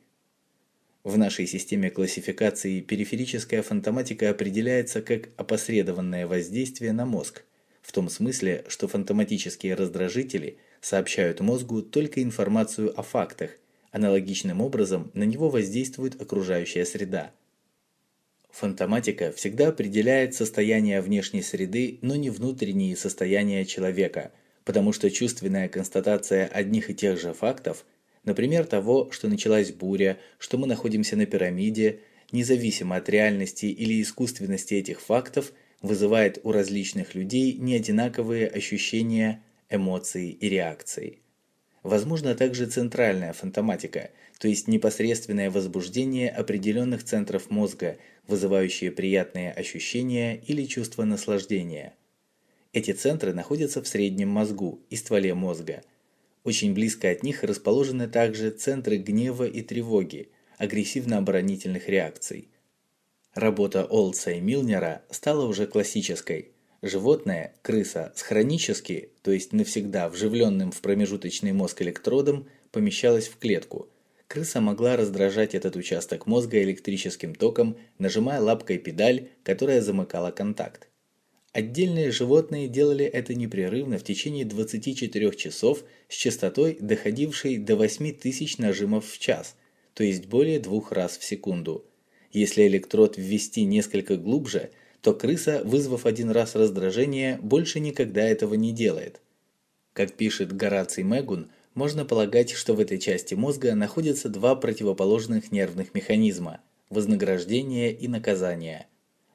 В нашей системе классификации периферическая фантоматика определяется как опосредованное воздействие на мозг, в том смысле, что фантоматические раздражители сообщают мозгу только информацию о фактах, аналогичным образом на него воздействует окружающая среда. Фантоматика всегда определяет состояние внешней среды, но не внутренние состояния человека, потому что чувственная констатация одних и тех же фактов, например, того, что началась буря, что мы находимся на пирамиде, независимо от реальности или искусственности этих фактов – вызывает у различных людей неодинаковые ощущения, эмоции и реакции. Возможно также центральная фантоматика, то есть непосредственное возбуждение определенных центров мозга, вызывающие приятные ощущения или чувство наслаждения. Эти центры находятся в среднем мозгу и стволе мозга. Очень близко от них расположены также центры гнева и тревоги, агрессивно-оборонительных реакций – Работа Олдса и Милнера стала уже классической. Животное, крыса, с хронически, то есть навсегда вживленным в промежуточный мозг электродом, помещалась в клетку. Крыса могла раздражать этот участок мозга электрическим током, нажимая лапкой педаль, которая замыкала контакт. Отдельные животные делали это непрерывно в течение 24 часов с частотой, доходившей до 8000 нажимов в час, то есть более двух раз в секунду – если электрод ввести несколько глубже, то крыса, вызвав один раз раздражение, больше никогда этого не делает. Как пишет Гораций Мегун, можно полагать, что в этой части мозга находятся два противоположных нервных механизма – вознаграждение и наказание.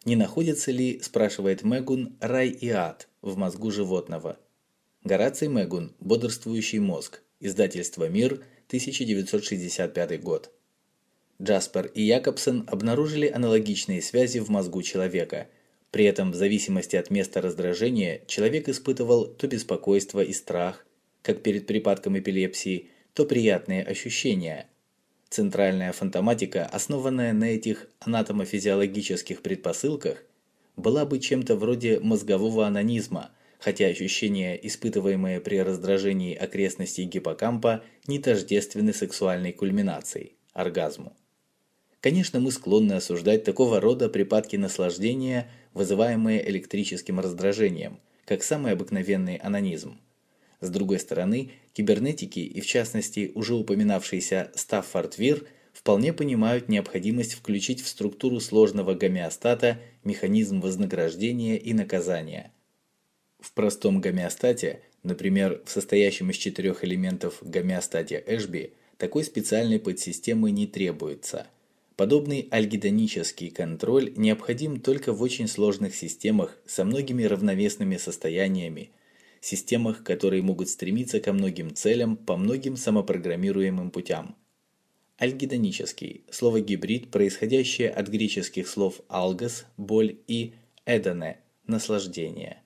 Не находится ли, спрашивает Мегун, рай и ад в мозгу животного? Гораций Мегун, бодрствующий мозг, издательство «Мир», 1965 год. Джаспер и Якобсен обнаружили аналогичные связи в мозгу человека. При этом в зависимости от места раздражения человек испытывал то беспокойство и страх, как перед припадком эпилепсии, то приятные ощущения. Центральная фантоматика, основанная на этих анатомофизиологических предпосылках, была бы чем-то вроде мозгового анонизма, хотя ощущения, испытываемые при раздражении окрестностей гиппокампа, не тождественны сексуальной кульминацией – оргазму. Конечно, мы склонны осуждать такого рода припадки наслаждения, вызываемые электрическим раздражением, как самый обыкновенный анонизм. С другой стороны, кибернетики и в частности уже упоминавшийся Стаффорд Вир вполне понимают необходимость включить в структуру сложного гомеостата механизм вознаграждения и наказания. В простом гомеостате, например, в состоящем из четырех элементов гомеостате Эшби, такой специальной подсистемы не требуется – Подобный альгидонический контроль необходим только в очень сложных системах со многими равновесными состояниями, системах, которые могут стремиться ко многим целям по многим самопрограммируемым путям. Альгидонический – слово гибрид, происходящее от греческих слов «алгос» – боль и «эдоне» – наслаждение.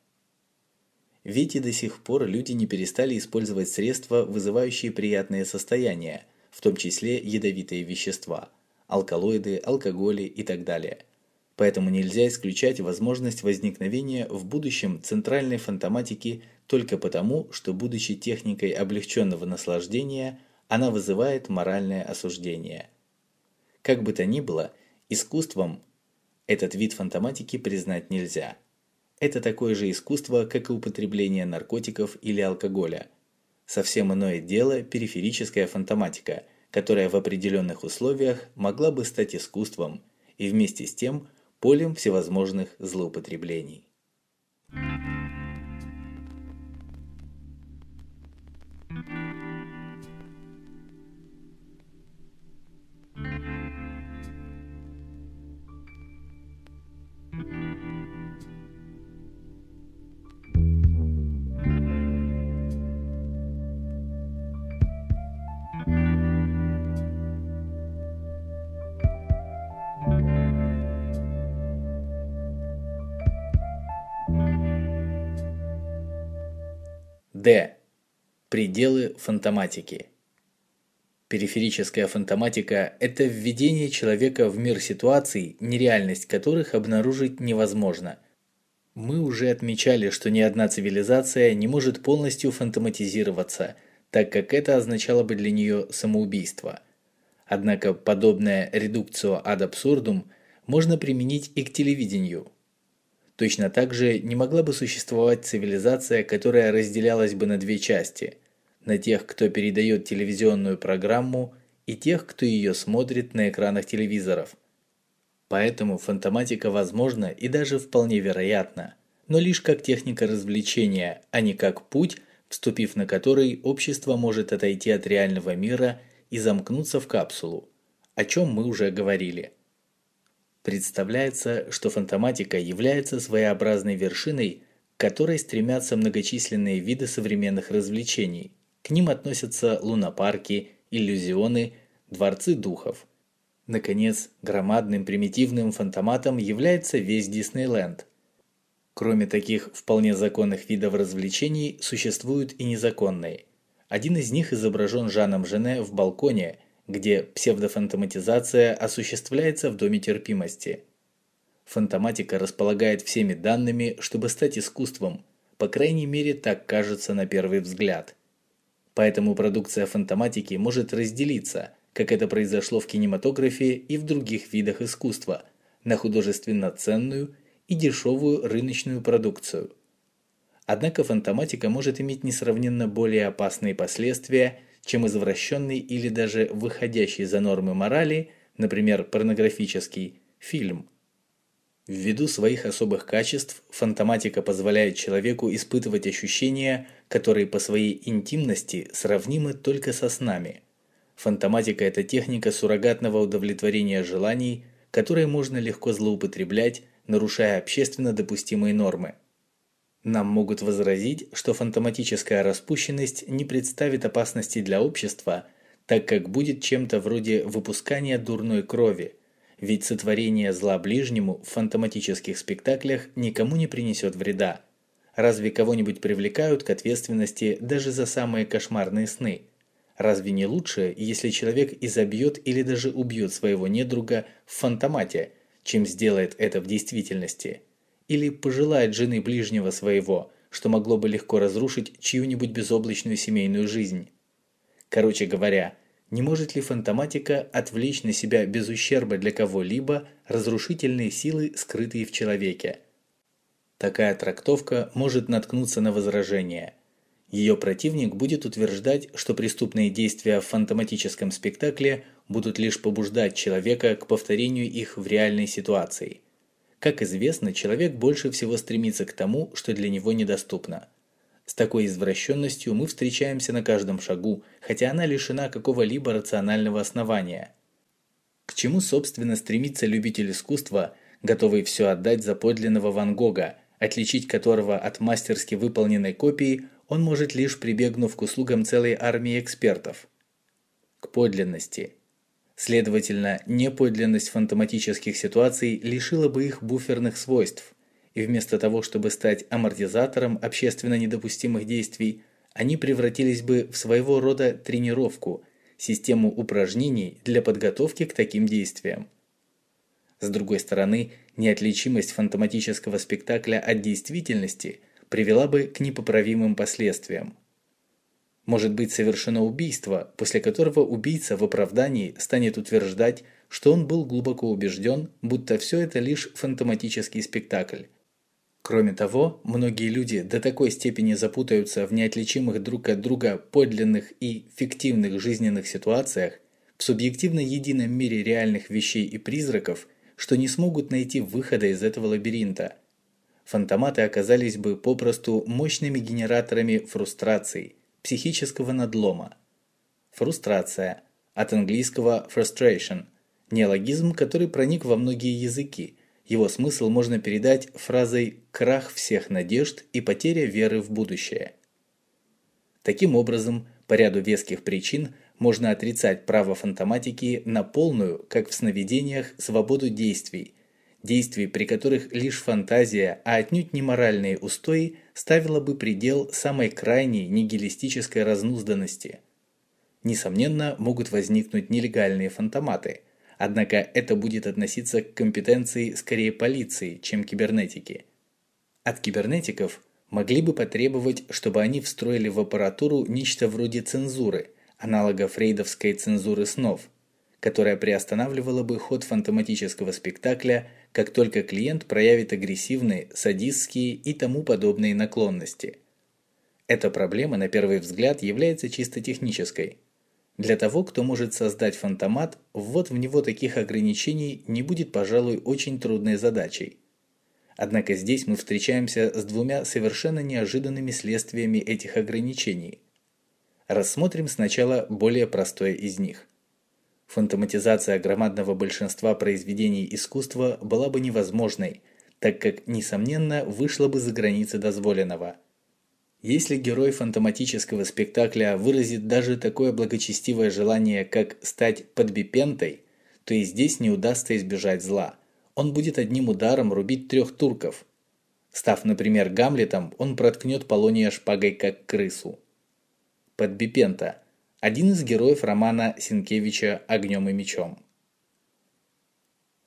Ведь и до сих пор люди не перестали использовать средства, вызывающие приятные состояния, в том числе ядовитые вещества – алкалоиды, алкоголи и так далее. Поэтому нельзя исключать возможность возникновения в будущем центральной фантоматики только потому, что будучи техникой облегченного наслаждения, она вызывает моральное осуждение. Как бы то ни было, искусством этот вид фантоматики признать нельзя. Это такое же искусство, как и употребление наркотиков или алкоголя. Совсем иное дело периферическая фантоматика – которая в определенных условиях могла бы стать искусством и вместе с тем полем всевозможных злоупотреблений. Д. Пределы фантоматики. Периферическая фантоматика – это введение человека в мир ситуаций, нереальность которых обнаружить невозможно. Мы уже отмечали, что ни одна цивилизация не может полностью фантоматизироваться, так как это означало бы для нее самоубийство. Однако подобное редукцию ad absurdum можно применить и к телевидению. Точно так же не могла бы существовать цивилизация, которая разделялась бы на две части – на тех, кто передает телевизионную программу, и тех, кто ее смотрит на экранах телевизоров. Поэтому фантоматика возможна и даже вполне вероятна, но лишь как техника развлечения, а не как путь, вступив на который общество может отойти от реального мира и замкнуться в капсулу, о чем мы уже говорили. Представляется, что фантоматика является своеобразной вершиной, к которой стремятся многочисленные виды современных развлечений, к ним относятся лунопарки, иллюзионы, дворцы духов. Наконец, громадным примитивным фантоматом является весь Диснейленд. Кроме таких вполне законных видов развлечений, существуют и незаконные. Один из них изображен Жаном Жене в балконе, где псевдофантоматизация осуществляется в Доме терпимости. Фантоматика располагает всеми данными, чтобы стать искусством, по крайней мере так кажется на первый взгляд. Поэтому продукция фантоматики может разделиться, как это произошло в кинематографе и в других видах искусства, на художественно ценную и дешевую рыночную продукцию. Однако фантоматика может иметь несравненно более опасные последствия, чем извращенный или даже выходящий за нормы морали, например, порнографический, фильм – Ввиду своих особых качеств, фантоматика позволяет человеку испытывать ощущения, которые по своей интимности сравнимы только со снами. Фантоматика – это техника суррогатного удовлетворения желаний, которой можно легко злоупотреблять, нарушая общественно допустимые нормы. Нам могут возразить, что фантоматическая распущенность не представит опасности для общества, так как будет чем-то вроде выпускания дурной крови – ведь сотворение зла ближнему в фантоматических спектаклях никому не принесет вреда. Разве кого-нибудь привлекают к ответственности даже за самые кошмарные сны? Разве не лучше, если человек изобьет или даже убьет своего недруга в фантомате, чем сделает это в действительности? Или пожелает жены ближнего своего, что могло бы легко разрушить чью-нибудь безоблачную семейную жизнь? Короче говоря, не может ли фантоматика отвлечь на себя без ущерба для кого-либо разрушительные силы, скрытые в человеке? Такая трактовка может наткнуться на возражение. Ее противник будет утверждать, что преступные действия в фантоматическом спектакле будут лишь побуждать человека к повторению их в реальной ситуации. Как известно, человек больше всего стремится к тому, что для него недоступно – с такой извращенностью мы встречаемся на каждом шагу, хотя она лишена какого-либо рационального основания. К чему, собственно, стремится любитель искусства, готовый все отдать за подлинного Ван Гога, отличить которого от мастерски выполненной копии он может лишь прибегнув к услугам целой армии экспертов. К подлинности. Следовательно, неподлинность фантоматических ситуаций лишила бы их буферных свойств – и вместо того, чтобы стать амортизатором общественно недопустимых действий, они превратились бы в своего рода тренировку, систему упражнений для подготовки к таким действиям. С другой стороны, неотличимость фантоматического спектакля от действительности привела бы к непоправимым последствиям. Может быть совершено убийство, после которого убийца в оправдании станет утверждать, что он был глубоко убежден, будто все это лишь фантоматический спектакль, Кроме того, многие люди до такой степени запутаются в неотличимых друг от друга подлинных и фиктивных жизненных ситуациях, в субъективно едином мире реальных вещей и призраков, что не смогут найти выхода из этого лабиринта. Фантоматы оказались бы попросту мощными генераторами фрустраций, психического надлома. Фрустрация от английского frustration – неологизм, который проник во многие языки – его смысл можно передать фразой «крах всех надежд и потеря веры в будущее». Таким образом, по ряду веских причин можно отрицать право фантоматики на полную, как в сновидениях, свободу действий, действий, при которых лишь фантазия, а отнюдь не моральные устои, ставила бы предел самой крайней нигилистической разнузданности. Несомненно, могут возникнуть нелегальные фантоматы, однако это будет относиться к компетенции скорее полиции, чем кибернетики. От кибернетиков могли бы потребовать, чтобы они встроили в аппаратуру нечто вроде цензуры, аналога фрейдовской цензуры снов – которая приостанавливала бы ход фантоматического спектакля, как только клиент проявит агрессивные, садистские и тому подобные наклонности. Эта проблема, на первый взгляд, является чисто технической. Для того, кто может создать фантомат, ввод в него таких ограничений не будет, пожалуй, очень трудной задачей. Однако здесь мы встречаемся с двумя совершенно неожиданными следствиями этих ограничений. Рассмотрим сначала более простое из них. Фантоматизация громадного большинства произведений искусства была бы невозможной, так как, несомненно, вышла бы за границы дозволенного. Если герой фантоматического спектакля выразит даже такое благочестивое желание, как стать подбипентой, то и здесь не удастся избежать зла. Он будет одним ударом рубить трех турков. Став, например, Гамлетом, он проткнет Полония шпагой как крысу. Подбипента – один из героев романа Сенкевича «Огнем и мечом».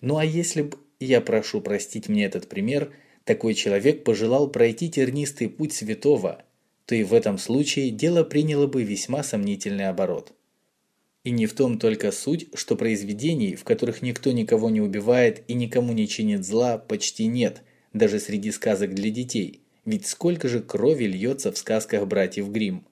Ну а если б, я прошу простить мне этот пример, такой человек пожелал пройти тернистый путь святого, то и в этом случае дело приняло бы весьма сомнительный оборот. И не в том только суть, что произведений, в которых никто никого не убивает и никому не чинит зла, почти нет, даже среди сказок для детей, ведь сколько же крови льется в сказках братьев Гримм.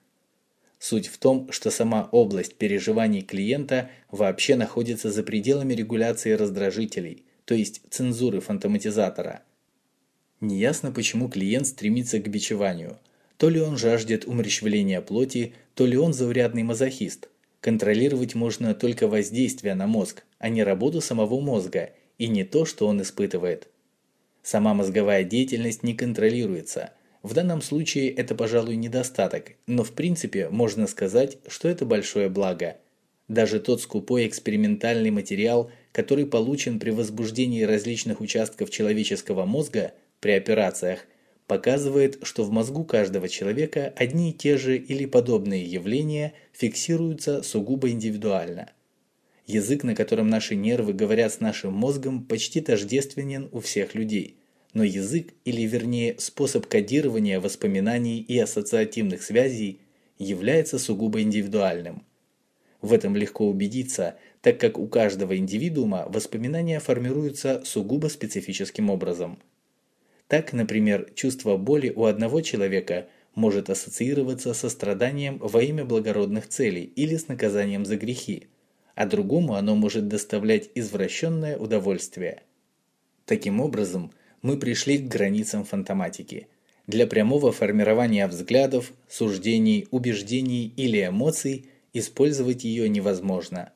Суть в том, что сама область переживаний клиента вообще находится за пределами регуляции раздражителей, то есть цензуры фантоматизатора. Неясно, почему клиент стремится к бичеванию. То ли он жаждет умерщвления плоти, то ли он заурядный мазохист. Контролировать можно только воздействие на мозг, а не работу самого мозга, и не то, что он испытывает. Сама мозговая деятельность не контролируется – в данном случае это, пожалуй, недостаток, но в принципе можно сказать, что это большое благо. Даже тот скупой экспериментальный материал, который получен при возбуждении различных участков человеческого мозга при операциях, показывает, что в мозгу каждого человека одни и те же или подобные явления фиксируются сугубо индивидуально. Язык, на котором наши нервы говорят с нашим мозгом, почти тождественен у всех людей но язык, или вернее способ кодирования воспоминаний и ассоциативных связей, является сугубо индивидуальным. В этом легко убедиться, так как у каждого индивидуума воспоминания формируются сугубо специфическим образом. Так, например, чувство боли у одного человека может ассоциироваться со страданием во имя благородных целей или с наказанием за грехи, а другому оно может доставлять извращенное удовольствие. Таким образом, мы пришли к границам фантоматики. Для прямого формирования взглядов, суждений, убеждений или эмоций использовать ее невозможно.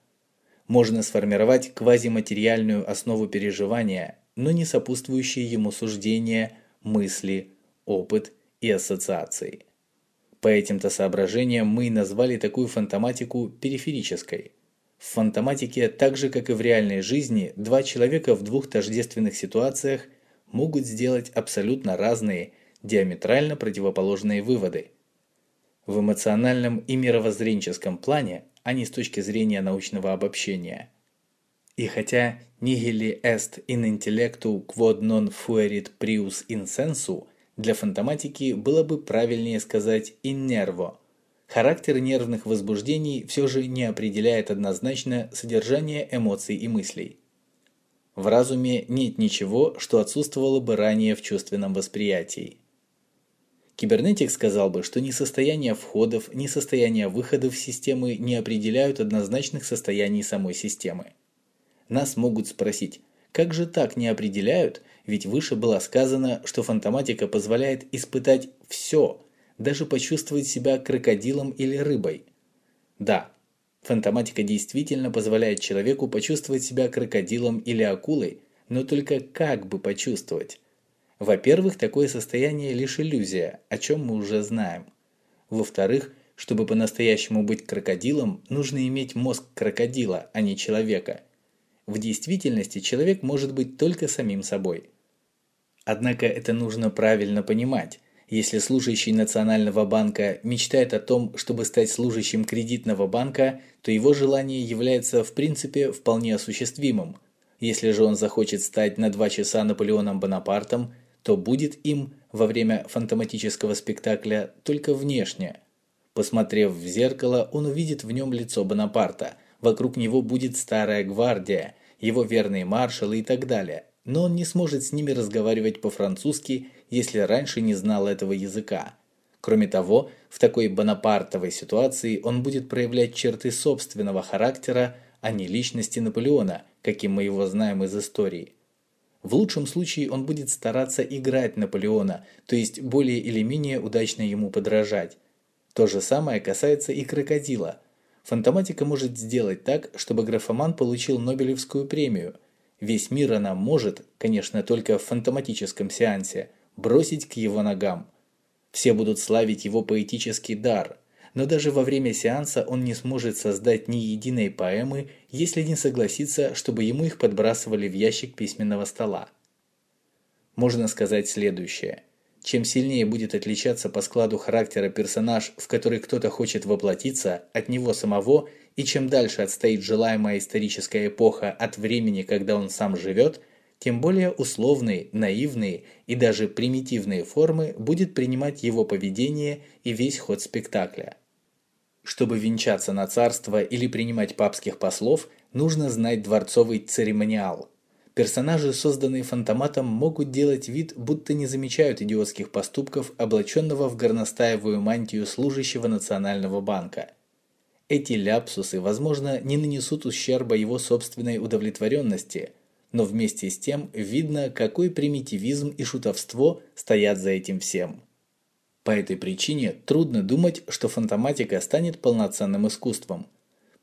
Можно сформировать квазиматериальную основу переживания, но не сопутствующие ему суждения, мысли, опыт и ассоциации. По этим-то соображениям мы и назвали такую фантоматику периферической. В фантоматике, так же как и в реальной жизни, два человека в двух тождественных ситуациях – могут сделать абсолютно разные, диаметрально противоположные выводы. В эмоциональном и мировоззренческом плане, а не с точки зрения научного обобщения. И хотя nihili est in intellectu quod non fuerit prius in sensu, для фантоматики было бы правильнее сказать in nervo. Характер нервных возбуждений все же не определяет однозначно содержание эмоций и мыслей. В разуме нет ничего, что отсутствовало бы ранее в чувственном восприятии. Кибернетик сказал бы, что ни состояние входов, ни состояние выходов системы не определяют однозначных состояний самой системы. Нас могут спросить, как же так не определяют, ведь выше было сказано, что фантоматика позволяет испытать все, даже почувствовать себя крокодилом или рыбой. Да, Фантоматика действительно позволяет человеку почувствовать себя крокодилом или акулой, но только как бы почувствовать. Во-первых, такое состояние лишь иллюзия, о чем мы уже знаем. Во-вторых, чтобы по-настоящему быть крокодилом, нужно иметь мозг крокодила, а не человека. В действительности человек может быть только самим собой. Однако это нужно правильно понимать. Если служащий Национального банка мечтает о том, чтобы стать служащим кредитного банка, то его желание является в принципе вполне осуществимым. Если же он захочет стать на два часа Наполеоном Бонапартом, то будет им во время фантоматического спектакля только внешне. Посмотрев в зеркало, он увидит в нем лицо Бонапарта. Вокруг него будет старая гвардия, его верные маршалы и так далее но он не сможет с ними разговаривать по-французски, если раньше не знал этого языка. Кроме того, в такой бонапартовой ситуации он будет проявлять черты собственного характера, а не личности Наполеона, каким мы его знаем из истории. В лучшем случае он будет стараться играть Наполеона, то есть более или менее удачно ему подражать. То же самое касается и крокодила. Фантоматика может сделать так, чтобы графоман получил Нобелевскую премию – Весь мир она может, конечно, только в фантоматическом сеансе, бросить к его ногам. Все будут славить его поэтический дар, но даже во время сеанса он не сможет создать ни единой поэмы, если не согласится, чтобы ему их подбрасывали в ящик письменного стола. Можно сказать следующее. Чем сильнее будет отличаться по складу характера персонаж, в который кто-то хочет воплотиться, от него самого – и чем дальше отстоит желаемая историческая эпоха от времени, когда он сам живет, тем более условные, наивные и даже примитивные формы будет принимать его поведение и весь ход спектакля. Чтобы венчаться на царство или принимать папских послов, нужно знать дворцовый церемониал. Персонажи, созданные фантоматом, могут делать вид, будто не замечают идиотских поступков, облаченного в горностаевую мантию служащего Национального банка – эти ляпсусы, возможно, не нанесут ущерба его собственной удовлетворенности, но вместе с тем видно, какой примитивизм и шутовство стоят за этим всем. По этой причине трудно думать, что фантоматика станет полноценным искусством.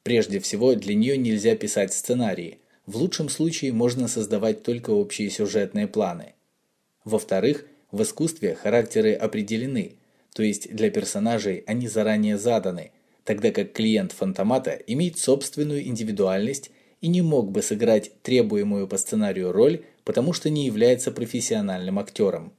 Прежде всего, для нее нельзя писать сценарии. В лучшем случае можно создавать только общие сюжетные планы. Во-вторых, в искусстве характеры определены, то есть для персонажей они заранее заданы – тогда как клиент фантомата имеет собственную индивидуальность и не мог бы сыграть требуемую по сценарию роль, потому что не является профессиональным актером.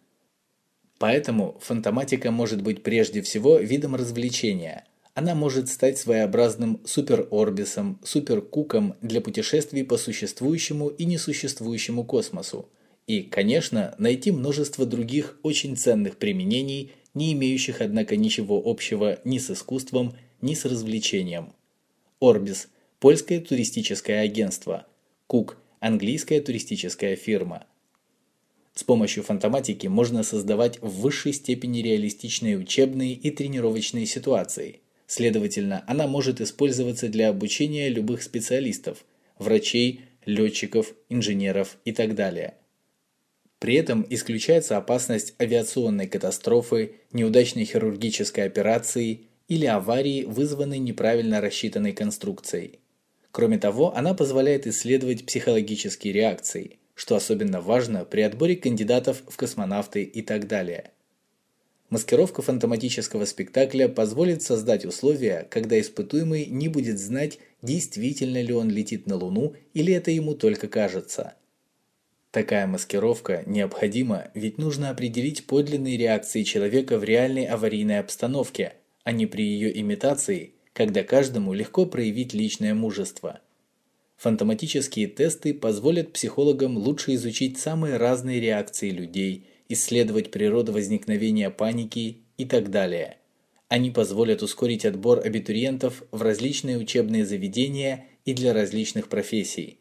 Поэтому фантоматика может быть прежде всего видом развлечения. Она может стать своеобразным суперорбисом, суперкуком для путешествий по существующему и несуществующему космосу. И, конечно, найти множество других очень ценных применений, не имеющих, однако, ничего общего ни с искусством, ни с развлечением. Орбис – польское туристическое агентство. Кук – английская туристическая фирма. С помощью фантоматики можно создавать в высшей степени реалистичные учебные и тренировочные ситуации. Следовательно, она может использоваться для обучения любых специалистов – врачей, летчиков, инженеров и так далее. При этом исключается опасность авиационной катастрофы, неудачной хирургической операции или аварии, вызванной неправильно рассчитанной конструкцией. Кроме того, она позволяет исследовать психологические реакции, что особенно важно при отборе кандидатов в космонавты и так далее. Маскировка фантоматического спектакля позволит создать условия, когда испытуемый не будет знать, действительно ли он летит на Луну или это ему только кажется. Такая маскировка необходима, ведь нужно определить подлинные реакции человека в реальной аварийной обстановке – а не при ее имитации, когда каждому легко проявить личное мужество. Фантоматические тесты позволят психологам лучше изучить самые разные реакции людей, исследовать природу возникновения паники и так далее. Они позволят ускорить отбор абитуриентов в различные учебные заведения и для различных профессий.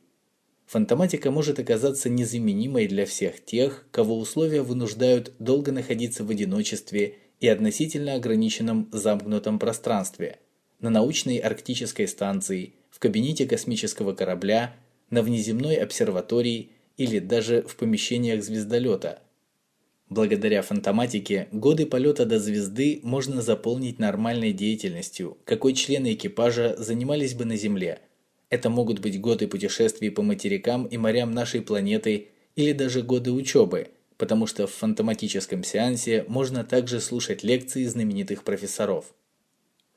Фантоматика может оказаться незаменимой для всех тех, кого условия вынуждают долго находиться в одиночестве и относительно ограниченном замкнутом пространстве, на научной арктической станции, в кабинете космического корабля, на внеземной обсерватории или даже в помещениях звездолета. Благодаря фантоматике годы полета до звезды можно заполнить нормальной деятельностью, какой члены экипажа занимались бы на Земле. Это могут быть годы путешествий по материкам и морям нашей планеты или даже годы учебы – потому что в фантоматическом сеансе можно также слушать лекции знаменитых профессоров.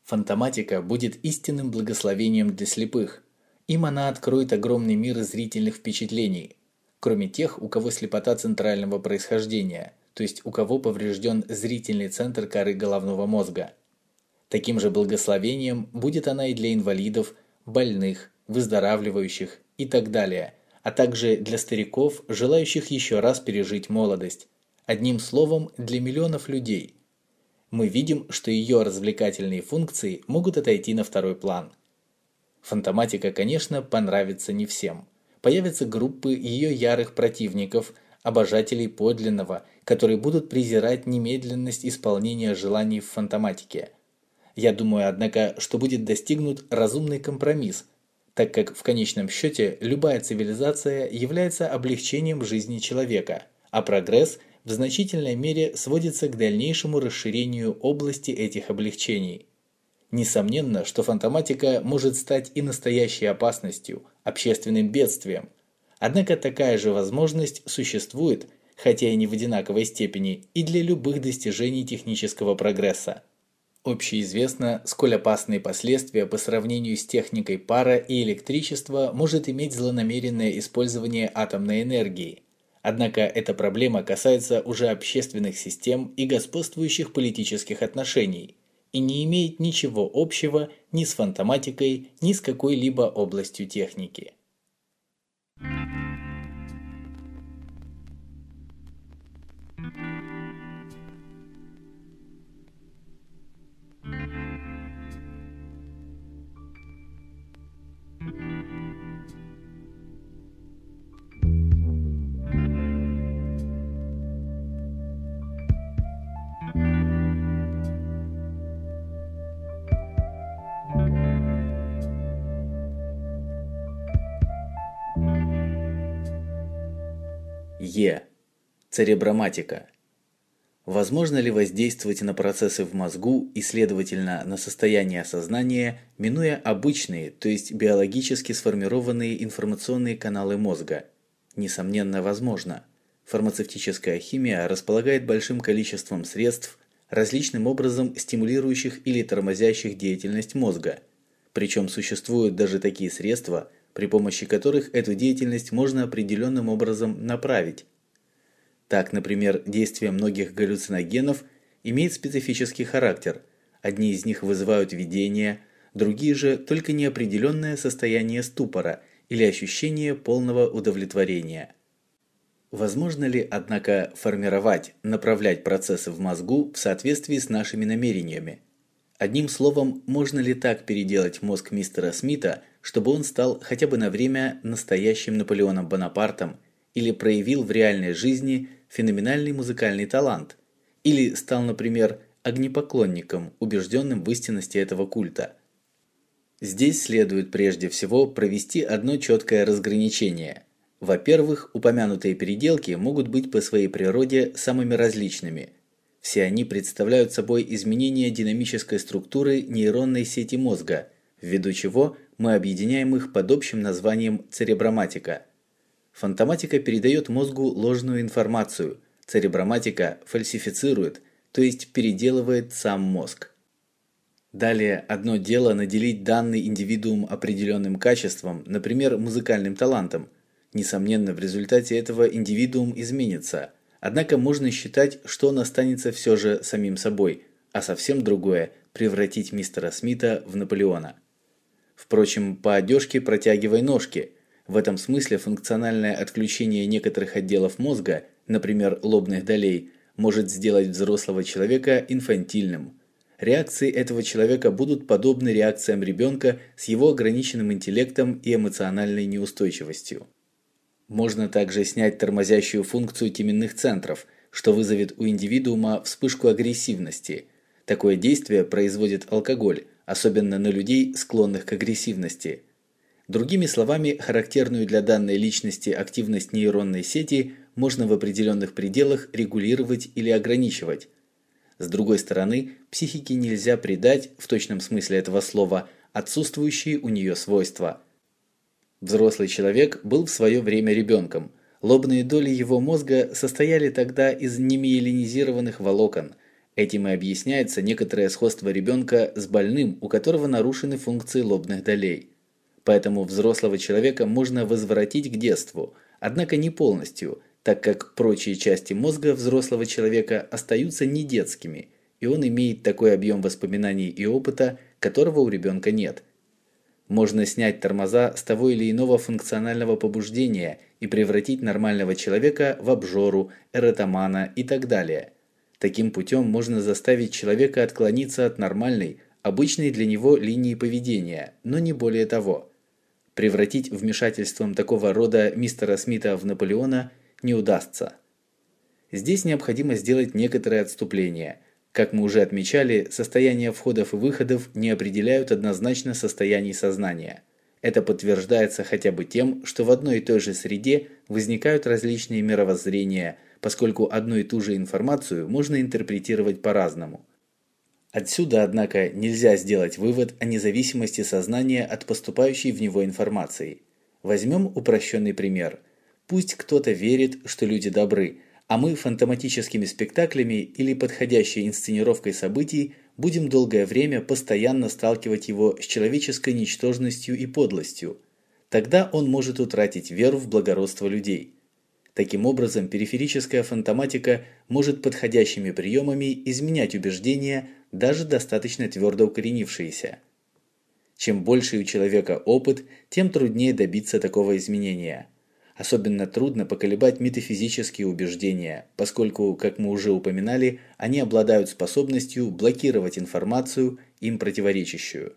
Фантоматика будет истинным благословением для слепых. Им она откроет огромный мир зрительных впечатлений, кроме тех, у кого слепота центрального происхождения, то есть у кого поврежден зрительный центр коры головного мозга. Таким же благословением будет она и для инвалидов, больных, выздоравливающих и так далее, а также для стариков, желающих еще раз пережить молодость. Одним словом, для миллионов людей. Мы видим, что ее развлекательные функции могут отойти на второй план – Фантоматика, конечно, понравится не всем. Появятся группы ее ярых противников, обожателей подлинного, которые будут презирать немедленность исполнения желаний в фантоматике. Я думаю, однако, что будет достигнут разумный компромисс, так как в конечном счете любая цивилизация является облегчением жизни человека, а прогресс в значительной мере сводится к дальнейшему расширению области этих облегчений – Несомненно, что фантоматика может стать и настоящей опасностью, общественным бедствием. Однако такая же возможность существует, хотя и не в одинаковой степени, и для любых достижений технического прогресса. Общеизвестно, сколь опасные последствия по сравнению с техникой пара и электричества может иметь злонамеренное использование атомной энергии. Однако эта проблема касается уже общественных систем и господствующих политических отношений – и не имеет ничего общего ни с фантоматикой, ни с какой-либо областью техники. Е. Цереброматика. Возможно ли воздействовать на процессы в мозгу и, следовательно, на состояние сознания, минуя обычные, то есть биологически сформированные информационные каналы мозга? Несомненно, возможно. Фармацевтическая химия располагает большим количеством средств, различным образом стимулирующих или тормозящих деятельность мозга. Причем существуют даже такие средства – при помощи которых эту деятельность можно определенным образом направить. Так, например, действие многих галлюциногенов имеет специфический характер. Одни из них вызывают видения, другие же только неопределенное состояние ступора или ощущение полного удовлетворения. Возможно ли, однако, формировать, направлять процессы в мозгу в соответствии с нашими намерениями? Одним словом, можно ли так переделать мозг мистера Смита, чтобы он стал хотя бы на время настоящим Наполеоном Бонапартом или проявил в реальной жизни феноменальный музыкальный талант, или стал, например, огнепоклонником, убежденным в истинности этого культа. Здесь следует прежде всего провести одно четкое разграничение. Во-первых, упомянутые переделки могут быть по своей природе самыми различными. Все они представляют собой изменение динамической структуры нейронной сети мозга, ввиду чего мы объединяем их под общим названием цереброматика. Фантоматика передает мозгу ложную информацию, цереброматика фальсифицирует, то есть переделывает сам мозг. Далее, одно дело наделить данный индивидуум определенным качеством, например, музыкальным талантом. Несомненно, в результате этого индивидуум изменится. Однако можно считать, что он останется все же самим собой, а совсем другое – превратить мистера Смита в Наполеона. Впрочем, по одежке протягивай ножки. В этом смысле функциональное отключение некоторых отделов мозга, например, лобных долей, может сделать взрослого человека инфантильным. Реакции этого человека будут подобны реакциям ребенка с его ограниченным интеллектом и эмоциональной неустойчивостью. Можно также снять тормозящую функцию теменных центров, что вызовет у индивидуума вспышку агрессивности. Такое действие производит алкоголь, особенно на людей, склонных к агрессивности. Другими словами, характерную для данной личности активность нейронной сети можно в определенных пределах регулировать или ограничивать. С другой стороны, психике нельзя придать, в точном смысле этого слова, отсутствующие у нее свойства. Взрослый человек был в свое время ребенком. Лобные доли его мозга состояли тогда из немиелинизированных волокон – Этим и объясняется некоторое сходство ребенка с больным, у которого нарушены функции лобных долей. Поэтому взрослого человека можно возвратить к детству, однако не полностью, так как прочие части мозга взрослого человека остаются не детскими, и он имеет такой объем воспоминаний и опыта, которого у ребенка нет. Можно снять тормоза с того или иного функционального побуждения и превратить нормального человека в обжору, эротомана и так далее. Таким путем можно заставить человека отклониться от нормальной, обычной для него линии поведения, но не более того. Превратить вмешательством такого рода мистера Смита в Наполеона не удастся. Здесь необходимо сделать некоторое отступление. Как мы уже отмечали, состояния входов и выходов не определяют однозначно состояний сознания. Это подтверждается хотя бы тем, что в одной и той же среде возникают различные мировоззрения, поскольку одну и ту же информацию можно интерпретировать по-разному – Отсюда, однако, нельзя сделать вывод о независимости сознания от поступающей в него информации. Возьмем упрощенный пример. Пусть кто-то верит, что люди добры, а мы фантоматическими спектаклями или подходящей инсценировкой событий будем долгое время постоянно сталкивать его с человеческой ничтожностью и подлостью. Тогда он может утратить веру в благородство людей. Таким образом, периферическая фантоматика может подходящими приемами изменять убеждения, даже достаточно твердо укоренившиеся. Чем больше у человека опыт, тем труднее добиться такого изменения. Особенно трудно поколебать метафизические убеждения, поскольку, как мы уже упоминали, они обладают способностью блокировать информацию, им противоречащую.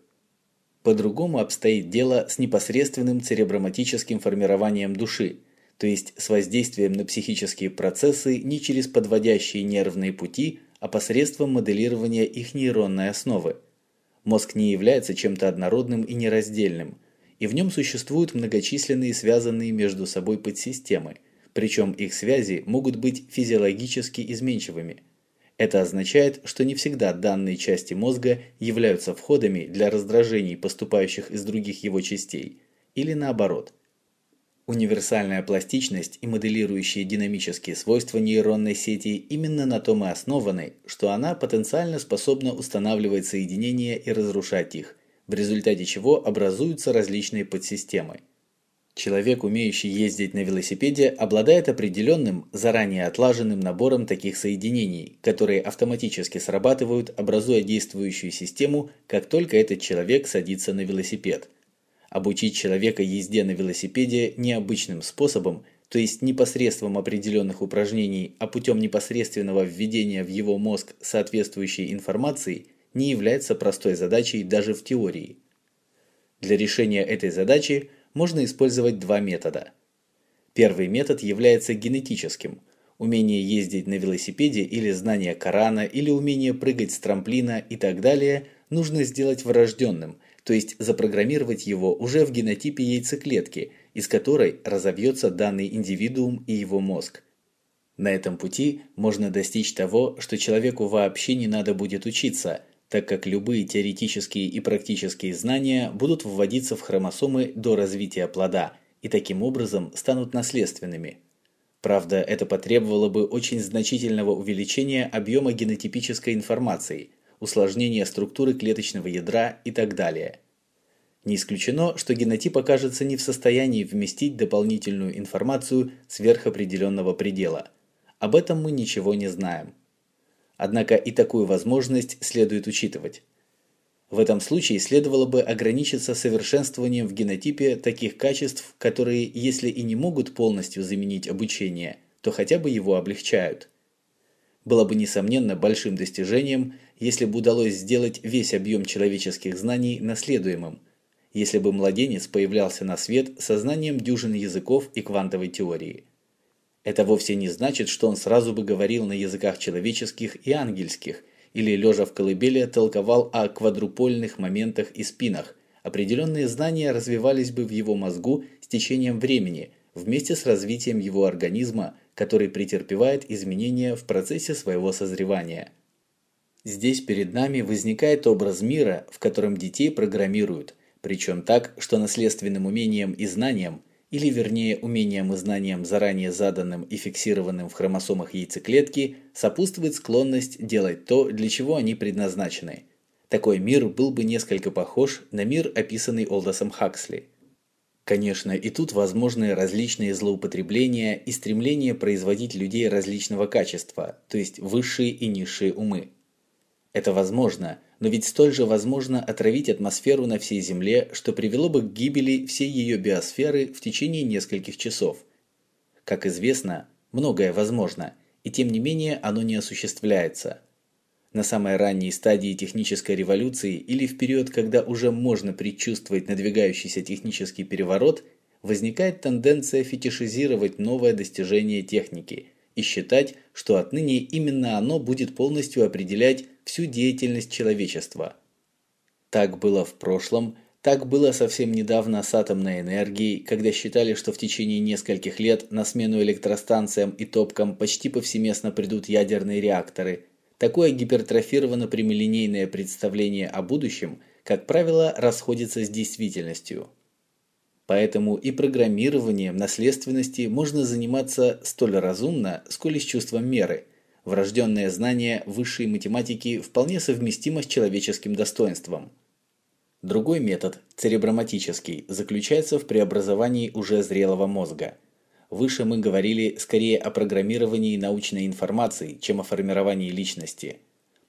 По-другому обстоит дело с непосредственным цереброматическим формированием души – то есть с воздействием на психические процессы не через подводящие нервные пути, а посредством моделирования их нейронной основы. Мозг не является чем-то однородным и нераздельным, и в нем существуют многочисленные связанные между собой подсистемы, причем их связи могут быть физиологически изменчивыми. Это означает, что не всегда данные части мозга являются входами для раздражений, поступающих из других его частей, или наоборот – Универсальная пластичность и моделирующие динамические свойства нейронной сети именно на том и основаны, что она потенциально способна устанавливать соединения и разрушать их, в результате чего образуются различные подсистемы. Человек, умеющий ездить на велосипеде, обладает определенным, заранее отлаженным набором таких соединений, которые автоматически срабатывают, образуя действующую систему, как только этот человек садится на велосипед – Обучить человека езде на велосипеде необычным способом, то есть не посредством определенных упражнений, а путем непосредственного введения в его мозг соответствующей информации, не является простой задачей даже в теории. Для решения этой задачи можно использовать два метода. Первый метод является генетическим. Умение ездить на велосипеде или знание Корана или умение прыгать с трамплина и так далее нужно сделать врожденным – то есть запрограммировать его уже в генотипе яйцеклетки, из которой разовьется данный индивидуум и его мозг. На этом пути можно достичь того, что человеку вообще не надо будет учиться, так как любые теоретические и практические знания будут вводиться в хромосомы до развития плода и таким образом станут наследственными. Правда, это потребовало бы очень значительного увеличения объема генотипической информации – усложнение структуры клеточного ядра и так далее. Не исключено, что генотип окажется не в состоянии вместить дополнительную информацию сверх определенного предела. Об этом мы ничего не знаем. Однако и такую возможность следует учитывать. В этом случае следовало бы ограничиться совершенствованием в генотипе таких качеств, которые, если и не могут полностью заменить обучение, то хотя бы его облегчают. Было бы несомненно большим достижением – если бы удалось сделать весь объем человеческих знаний наследуемым, если бы младенец появлялся на свет со знанием дюжин языков и квантовой теории. Это вовсе не значит, что он сразу бы говорил на языках человеческих и ангельских, или лежа в колыбели толковал о квадрупольных моментах и спинах. Определенные знания развивались бы в его мозгу с течением времени, вместе с развитием его организма, который претерпевает изменения в процессе своего созревания. Здесь перед нами возникает образ мира, в котором детей программируют, причем так, что наследственным умением и знаниям, или вернее умением и знаниям, заранее заданным и фиксированным в хромосомах яйцеклетки, сопутствует склонность делать то, для чего они предназначены. Такой мир был бы несколько похож на мир, описанный Олдосом Хаксли. Конечно, и тут возможны различные злоупотребления и стремление производить людей различного качества, то есть высшие и низшие умы. Это возможно, но ведь столь же возможно отравить атмосферу на всей Земле, что привело бы к гибели всей ее биосферы в течение нескольких часов. Как известно, многое возможно, и тем не менее оно не осуществляется. На самой ранней стадии технической революции или в период, когда уже можно предчувствовать надвигающийся технический переворот, возникает тенденция фетишизировать новое достижение техники и считать, что отныне именно оно будет полностью определять всю деятельность человечества. Так было в прошлом, так было совсем недавно с атомной энергией, когда считали, что в течение нескольких лет на смену электростанциям и топкам почти повсеместно придут ядерные реакторы – Такое гипертрофировано-прямолинейное представление о будущем, как правило, расходится с действительностью. Поэтому и программированием наследственности можно заниматься столь разумно, сколь и с чувством меры. Врожденное знание высшей математики вполне совместимо с человеческим достоинством. Другой метод, цереброматический, заключается в преобразовании уже зрелого мозга – Выше мы говорили скорее о программировании научной информации, чем о формировании личности.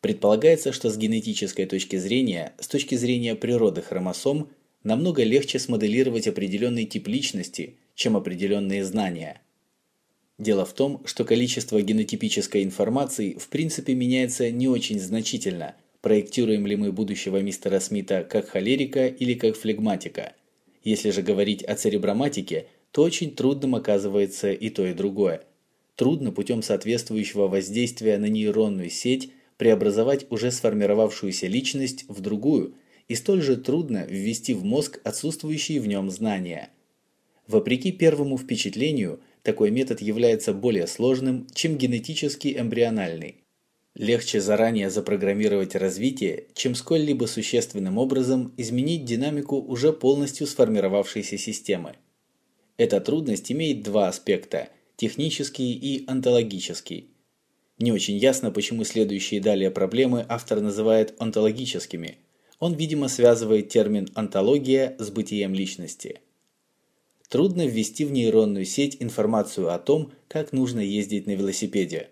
Предполагается, что с генетической точки зрения, с точки зрения природы хромосом, намного легче смоделировать определенный тип личности, чем определенные знания. Дело в том, что количество генотипической информации в принципе меняется не очень значительно, проектируем ли мы будущего мистера Смита как холерика или как флегматика. Если же говорить о цереброматике – то очень трудным оказывается и то, и другое. Трудно путем соответствующего воздействия на нейронную сеть преобразовать уже сформировавшуюся личность в другую, и столь же трудно ввести в мозг отсутствующие в нем знания. Вопреки первому впечатлению, такой метод является более сложным, чем генетически эмбриональный. Легче заранее запрограммировать развитие, чем сколь-либо существенным образом изменить динамику уже полностью сформировавшейся системы. Эта трудность имеет два аспекта – технический и онтологический. Не очень ясно, почему следующие далее проблемы автор называет онтологическими. Он, видимо, связывает термин «онтология» с бытием личности. Трудно ввести в нейронную сеть информацию о том, как нужно ездить на велосипеде.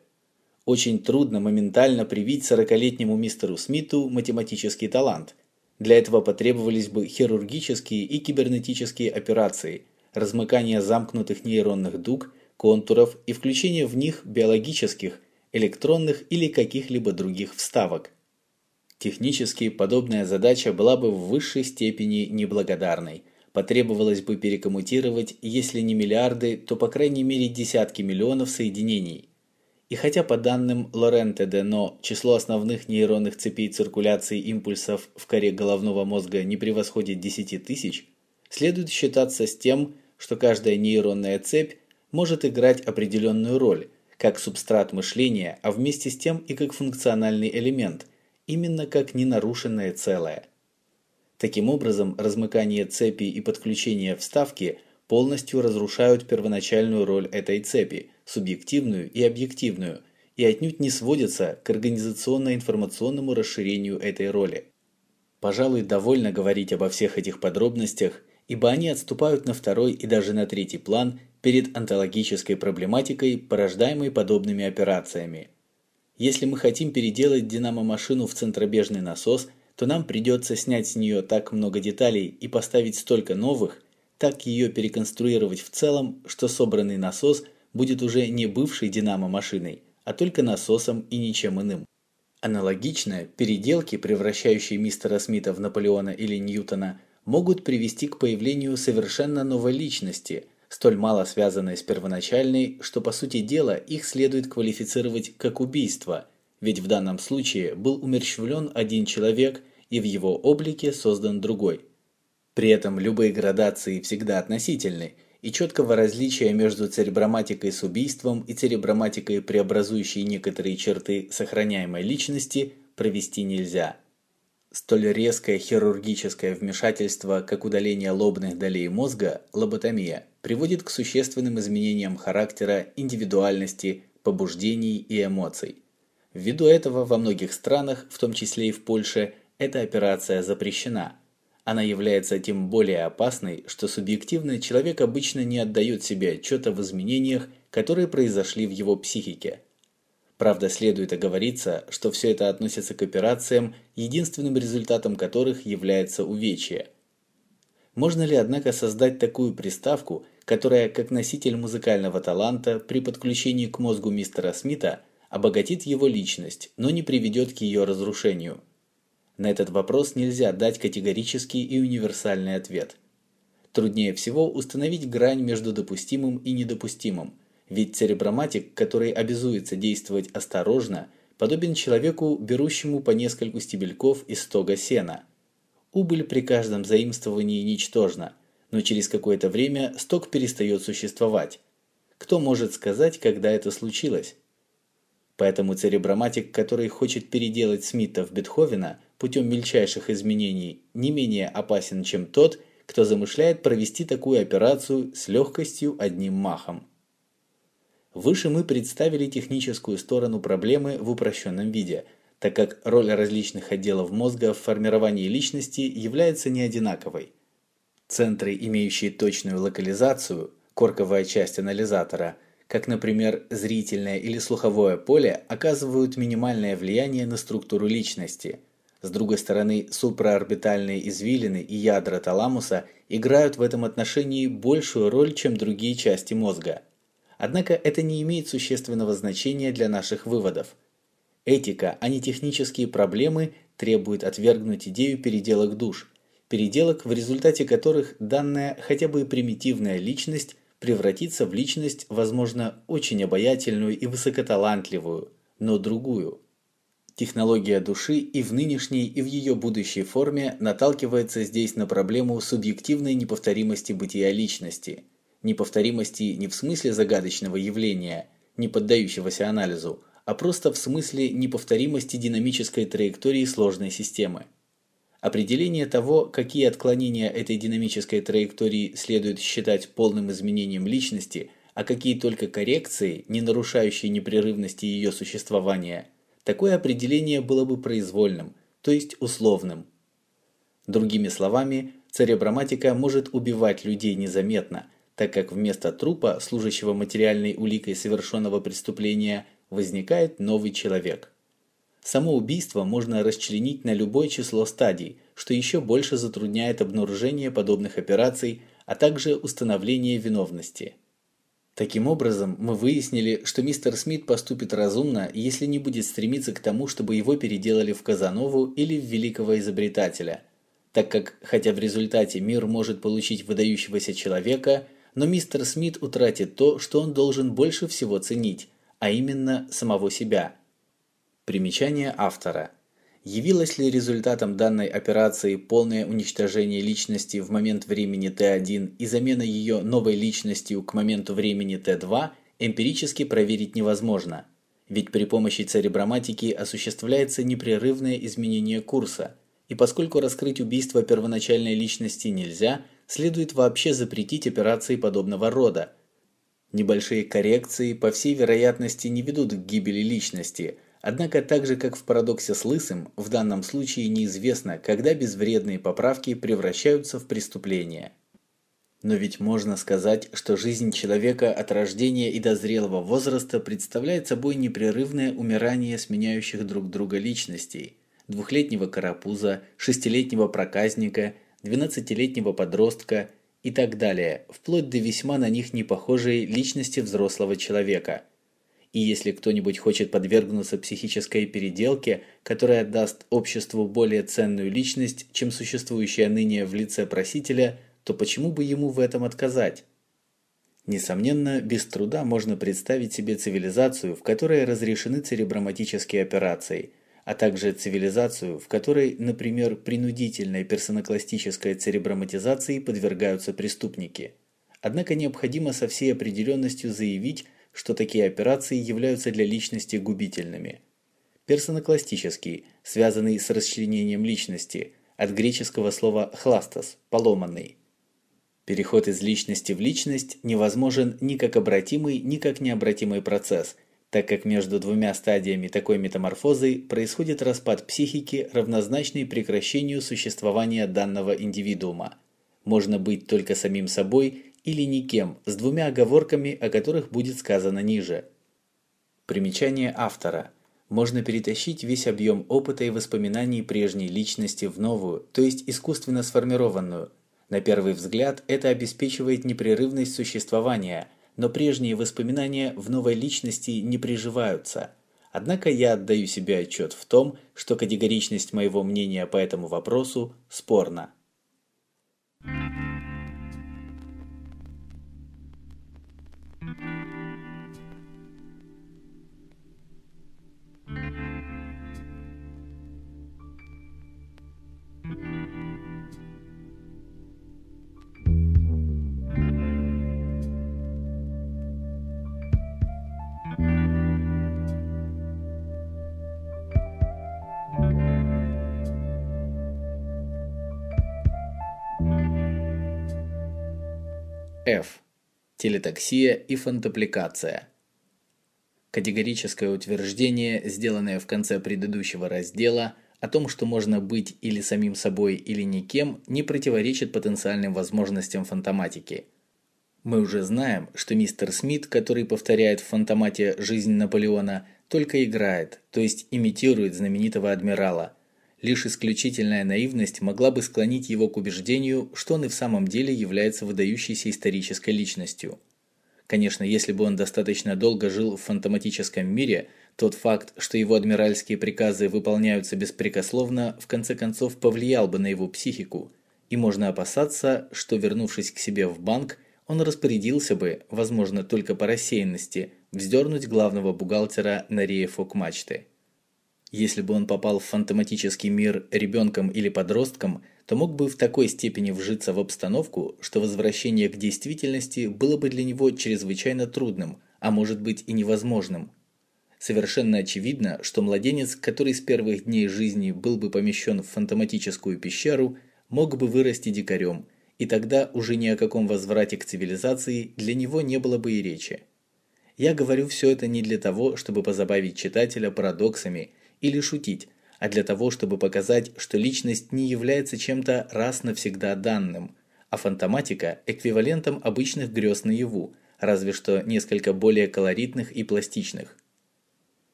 Очень трудно моментально привить 40-летнему мистеру Смиту математический талант. Для этого потребовались бы хирургические и кибернетические операции – размыкание замкнутых нейронных дуг, контуров и включение в них биологических, электронных или каких-либо других вставок. Технически подобная задача была бы в высшей степени неблагодарной. Потребовалось бы перекоммутировать, если не миллиарды, то по крайней мере десятки миллионов соединений. И хотя по данным Лоренте де Но число основных нейронных цепей циркуляции импульсов в коре головного мозга не превосходит 10 тысяч, следует считаться с тем, что каждая нейронная цепь может играть определенную роль, как субстрат мышления, а вместе с тем и как функциональный элемент, именно как ненарушенное целое. Таким образом, размыкание цепи и подключение вставки полностью разрушают первоначальную роль этой цепи, субъективную и объективную, и отнюдь не сводятся к организационно-информационному расширению этой роли. Пожалуй, довольно говорить обо всех этих подробностях – ибо они отступают на второй и даже на третий план перед онтологической проблематикой, порождаемой подобными операциями. Если мы хотим переделать динамо-машину в центробежный насос, то нам придется снять с нее так много деталей и поставить столько новых, так ее переконструировать в целом, что собранный насос будет уже не бывшей динамо-машиной, а только насосом и ничем иным. Аналогично, переделки, превращающие мистера Смита в Наполеона или Ньютона, могут привести к появлению совершенно новой личности, столь мало связанной с первоначальной, что по сути дела их следует квалифицировать как убийство, ведь в данном случае был умерщвлен один человек и в его облике создан другой. При этом любые градации всегда относительны, и четкого различия между цереброматикой с убийством и цереброматикой, преобразующей некоторые черты сохраняемой личности, провести нельзя. Столь резкое хирургическое вмешательство, как удаление лобных долей мозга, лоботомия, приводит к существенным изменениям характера, индивидуальности, побуждений и эмоций. Ввиду этого во многих странах, в том числе и в Польше, эта операция запрещена. Она является тем более опасной, что субъективно человек обычно не отдает себе отчета в изменениях, которые произошли в его психике. Правда, следует оговориться, что все это относится к операциям, единственным результатом которых является увечье. Можно ли, однако, создать такую приставку, которая, как носитель музыкального таланта, при подключении к мозгу мистера Смита, обогатит его личность, но не приведет к ее разрушению? На этот вопрос нельзя дать категорический и универсальный ответ. Труднее всего установить грань между допустимым и недопустимым, ведь цереброматик, который обязуется действовать осторожно, подобен человеку, берущему по нескольку стебельков из стога сена. Убыль при каждом заимствовании ничтожна, но через какое-то время сток перестает существовать. Кто может сказать, когда это случилось? Поэтому цереброматик, который хочет переделать Смита в Бетховена путем мельчайших изменений, не менее опасен, чем тот, кто замышляет провести такую операцию с легкостью одним махом. Выше мы представили техническую сторону проблемы в упрощенном виде, так как роль различных отделов мозга в формировании личности является не одинаковой. Центры, имеющие точную локализацию, корковая часть анализатора – как, например, зрительное или слуховое поле, оказывают минимальное влияние на структуру личности. С другой стороны, супраорбитальные извилины и ядра таламуса играют в этом отношении большую роль, чем другие части мозга. Однако это не имеет существенного значения для наших выводов. Этика, а не технические проблемы требуют отвергнуть идею переделок душ, переделок, в результате которых данная хотя бы и примитивная личность превратиться в личность, возможно, очень обаятельную и высокоталантливую, но другую. Технология души и в нынешней, и в ее будущей форме наталкивается здесь на проблему субъективной неповторимости бытия личности. Неповторимости не в смысле загадочного явления, не поддающегося анализу, а просто в смысле неповторимости динамической траектории сложной системы. Определение того, какие отклонения этой динамической траектории следует считать полным изменением личности, а какие только коррекции, не нарушающие непрерывности ее существования, такое определение было бы произвольным, то есть условным. Другими словами, цереброматика может убивать людей незаметно, так как вместо трупа, служащего материальной уликой совершенного преступления, возникает новый человек – Само убийство можно расчленить на любое число стадий, что еще больше затрудняет обнаружение подобных операций, а также установление виновности. Таким образом, мы выяснили, что мистер Смит поступит разумно, если не будет стремиться к тому, чтобы его переделали в Казанову или в великого изобретателя, так как, хотя в результате мир может получить выдающегося человека, но мистер Смит утратит то, что он должен больше всего ценить, а именно самого себя – Примечание автора. Явилось ли результатом данной операции полное уничтожение личности в момент времени Т1 и замена ее новой личностью к моменту времени Т2, эмпирически проверить невозможно. Ведь при помощи цереброматики осуществляется непрерывное изменение курса, и поскольку раскрыть убийство первоначальной личности нельзя, следует вообще запретить операции подобного рода. Небольшие коррекции, по всей вероятности, не ведут к гибели личности – Однако так же как в парадоксе с лысым, в данном случае неизвестно, когда безвредные поправки превращаются в преступление. Но ведь можно сказать, что жизнь человека от рождения и до зрелого возраста представляет собой непрерывное умирание сменяющих друг друга личностей. Двухлетнего карапуза, шестилетнего проказника, двенадцатилетнего подростка и так далее, вплоть до весьма на них не похожей личности взрослого человека – и если кто-нибудь хочет подвергнуться психической переделке, которая даст обществу более ценную личность, чем существующая ныне в лице просителя, то почему бы ему в этом отказать? Несомненно, без труда можно представить себе цивилизацию, в которой разрешены цереброматические операции, а также цивилизацию, в которой, например, принудительной персонокластической цереброматизации подвергаются преступники. Однако необходимо со всей определенностью заявить, что такие операции являются для личности губительными. Персонокластический, связанный с расчленением личности, от греческого слова «хластос» – «поломанный». Переход из личности в личность невозможен ни как обратимый, ни как необратимый процесс, так как между двумя стадиями такой метаморфозы происходит распад психики, равнозначный прекращению существования данного индивидуума. Можно быть только самим собой или никем, с двумя оговорками, о которых будет сказано ниже. Примечание автора. Можно перетащить весь объем опыта и воспоминаний прежней личности в новую, то есть искусственно сформированную. На первый взгляд это обеспечивает непрерывность существования – но прежние воспоминания в новой личности не приживаются. Однако я отдаю себе отчет в том, что категоричность моего мнения по этому вопросу спорна. F. Телетаксия и фантапликация. Категорическое утверждение, сделанное в конце предыдущего раздела, о том, что можно быть или самим собой, или никем, не противоречит потенциальным возможностям фантоматики. Мы уже знаем, что мистер Смит, который повторяет в фантомате жизнь Наполеона, только играет, то есть имитирует знаменитого адмирала, Лишь исключительная наивность могла бы склонить его к убеждению, что он и в самом деле является выдающейся исторической личностью. Конечно, если бы он достаточно долго жил в фантоматическом мире, тот факт, что его адмиральские приказы выполняются беспрекословно, в конце концов повлиял бы на его психику, и можно опасаться, что вернувшись к себе в банк, он распорядился бы, возможно, только по рассеянности, вздернуть главного бухгалтера на рейфок мачты. Если бы он попал в фантоматический мир ребенком или подростком, то мог бы в такой степени вжиться в обстановку, что возвращение к действительности было бы для него чрезвычайно трудным, а может быть и невозможным. Совершенно очевидно, что младенец, который с первых дней жизни был бы помещен в фантоматическую пещеру, мог бы вырасти дикарем, и тогда уже ни о каком возврате к цивилизации для него не было бы и речи. Я говорю все это не для того, чтобы позабавить читателя парадоксами – или шутить, а для того, чтобы показать, что личность не является чем-то раз навсегда данным, а фантоматика – эквивалентом обычных грез наяву, разве что несколько более колоритных и пластичных.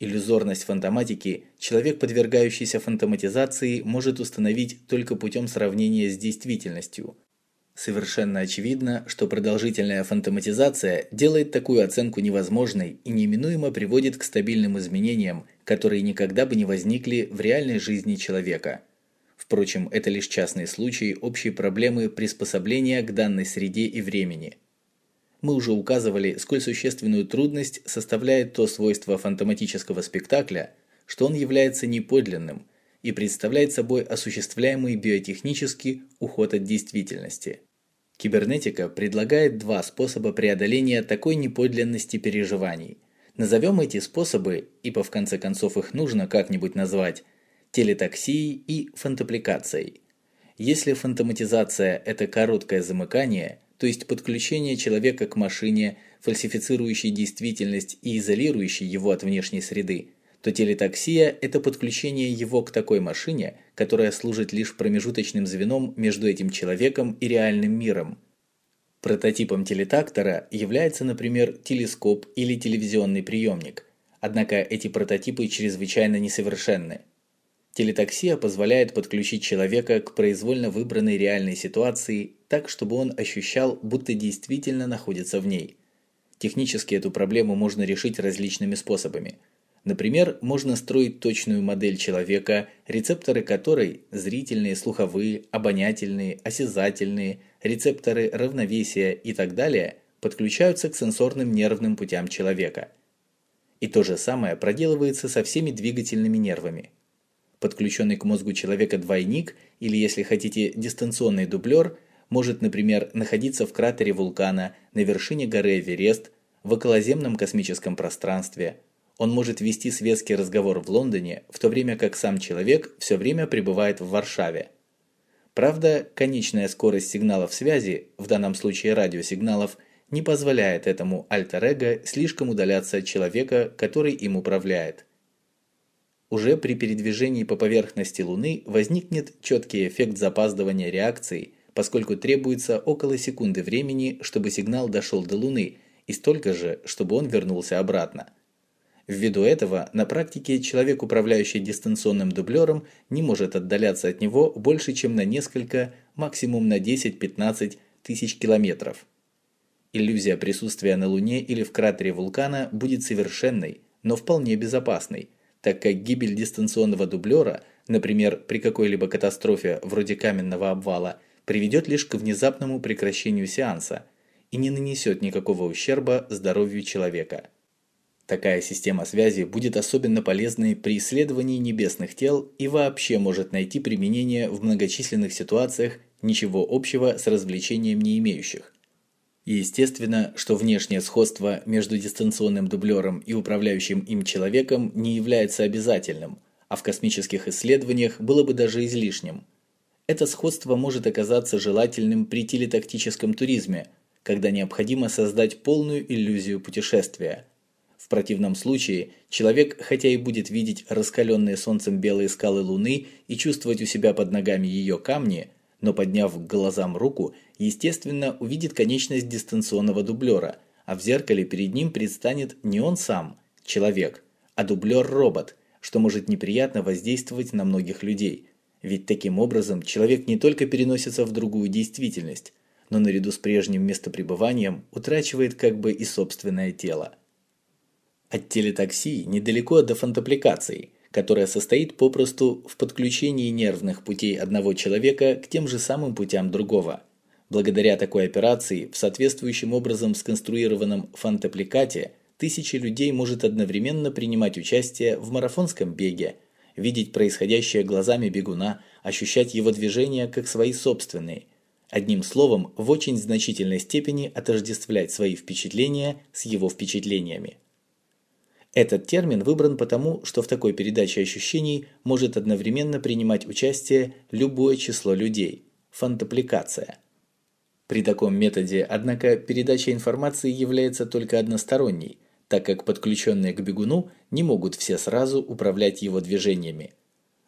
Иллюзорность фантоматики человек, подвергающийся фантоматизации, может установить только путем сравнения с действительностью – Совершенно очевидно, что продолжительная фантоматизация делает такую оценку невозможной и неминуемо приводит к стабильным изменениям, которые никогда бы не возникли в реальной жизни человека. Впрочем, это лишь частный случай общей проблемы приспособления к данной среде и времени. Мы уже указывали, сколь существенную трудность составляет то свойство фантоматического спектакля, что он является неподлинным – и представляет собой осуществляемый биотехнический уход от действительности. Кибернетика предлагает два способа преодоления такой неподлинности переживаний. Назовем эти способы, ибо в конце концов их нужно как-нибудь назвать, телетаксией и фантапликацией. Если фантоматизация – это короткое замыкание, то есть подключение человека к машине, фальсифицирующей действительность и изолирующей его от внешней среды, то телетаксия – это подключение его к такой машине, которая служит лишь промежуточным звеном между этим человеком и реальным миром. Прототипом телетактора является, например, телескоп или телевизионный приемник, однако эти прототипы чрезвычайно несовершенны. Телетаксия позволяет подключить человека к произвольно выбранной реальной ситуации так, чтобы он ощущал, будто действительно находится в ней. Технически эту проблему можно решить различными способами – Например, можно строить точную модель человека, рецепторы которой – зрительные, слуховые, обонятельные, осязательные, рецепторы равновесия и так далее – подключаются к сенсорным нервным путям человека. И то же самое проделывается со всеми двигательными нервами. Подключенный к мозгу человека двойник, или если хотите дистанционный дублер, может, например, находиться в кратере вулкана, на вершине горы Эверест, в околоземном космическом пространстве – он может вести светский разговор в Лондоне, в то время как сам человек все время пребывает в Варшаве. Правда, конечная скорость сигналов связи, в данном случае радиосигналов, не позволяет этому альтер-эго слишком удаляться от человека, который им управляет. Уже при передвижении по поверхности Луны возникнет четкий эффект запаздывания реакции, поскольку требуется около секунды времени, чтобы сигнал дошел до Луны, и столько же, чтобы он вернулся обратно. Ввиду этого, на практике человек, управляющий дистанционным дублером, не может отдаляться от него больше, чем на несколько, максимум на 10-15 тысяч километров. Иллюзия присутствия на Луне или в кратере вулкана будет совершенной, но вполне безопасной, так как гибель дистанционного дублера, например, при какой-либо катастрофе вроде каменного обвала, приведет лишь к внезапному прекращению сеанса и не нанесет никакого ущерба здоровью человека. Такая система связи будет особенно полезной при исследовании небесных тел и вообще может найти применение в многочисленных ситуациях, ничего общего с развлечением не имеющих. Естественно, что внешнее сходство между дистанционным дублером и управляющим им человеком не является обязательным, а в космических исследованиях было бы даже излишним. Это сходство может оказаться желательным при телетактическом туризме, когда необходимо создать полную иллюзию путешествия – в противном случае человек, хотя и будет видеть раскаленные солнцем белые скалы Луны и чувствовать у себя под ногами ее камни, но подняв к глазам руку, естественно, увидит конечность дистанционного дублера, а в зеркале перед ним предстанет не он сам, человек, а дублер-робот, что может неприятно воздействовать на многих людей. Ведь таким образом человек не только переносится в другую действительность, но наряду с прежним местопребыванием утрачивает как бы и собственное тело. От телетакси недалеко до фантапликации, которая состоит попросту в подключении нервных путей одного человека к тем же самым путям другого. Благодаря такой операции в соответствующим образом сконструированном фантапликате тысячи людей может одновременно принимать участие в марафонском беге, видеть происходящее глазами бегуна, ощущать его движения как свои собственные. Одним словом, в очень значительной степени отождествлять свои впечатления с его впечатлениями. Этот термин выбран потому, что в такой передаче ощущений может одновременно принимать участие любое число людей – фантапликация. При таком методе, однако, передача информации является только односторонней, так как подключенные к бегуну не могут все сразу управлять его движениями.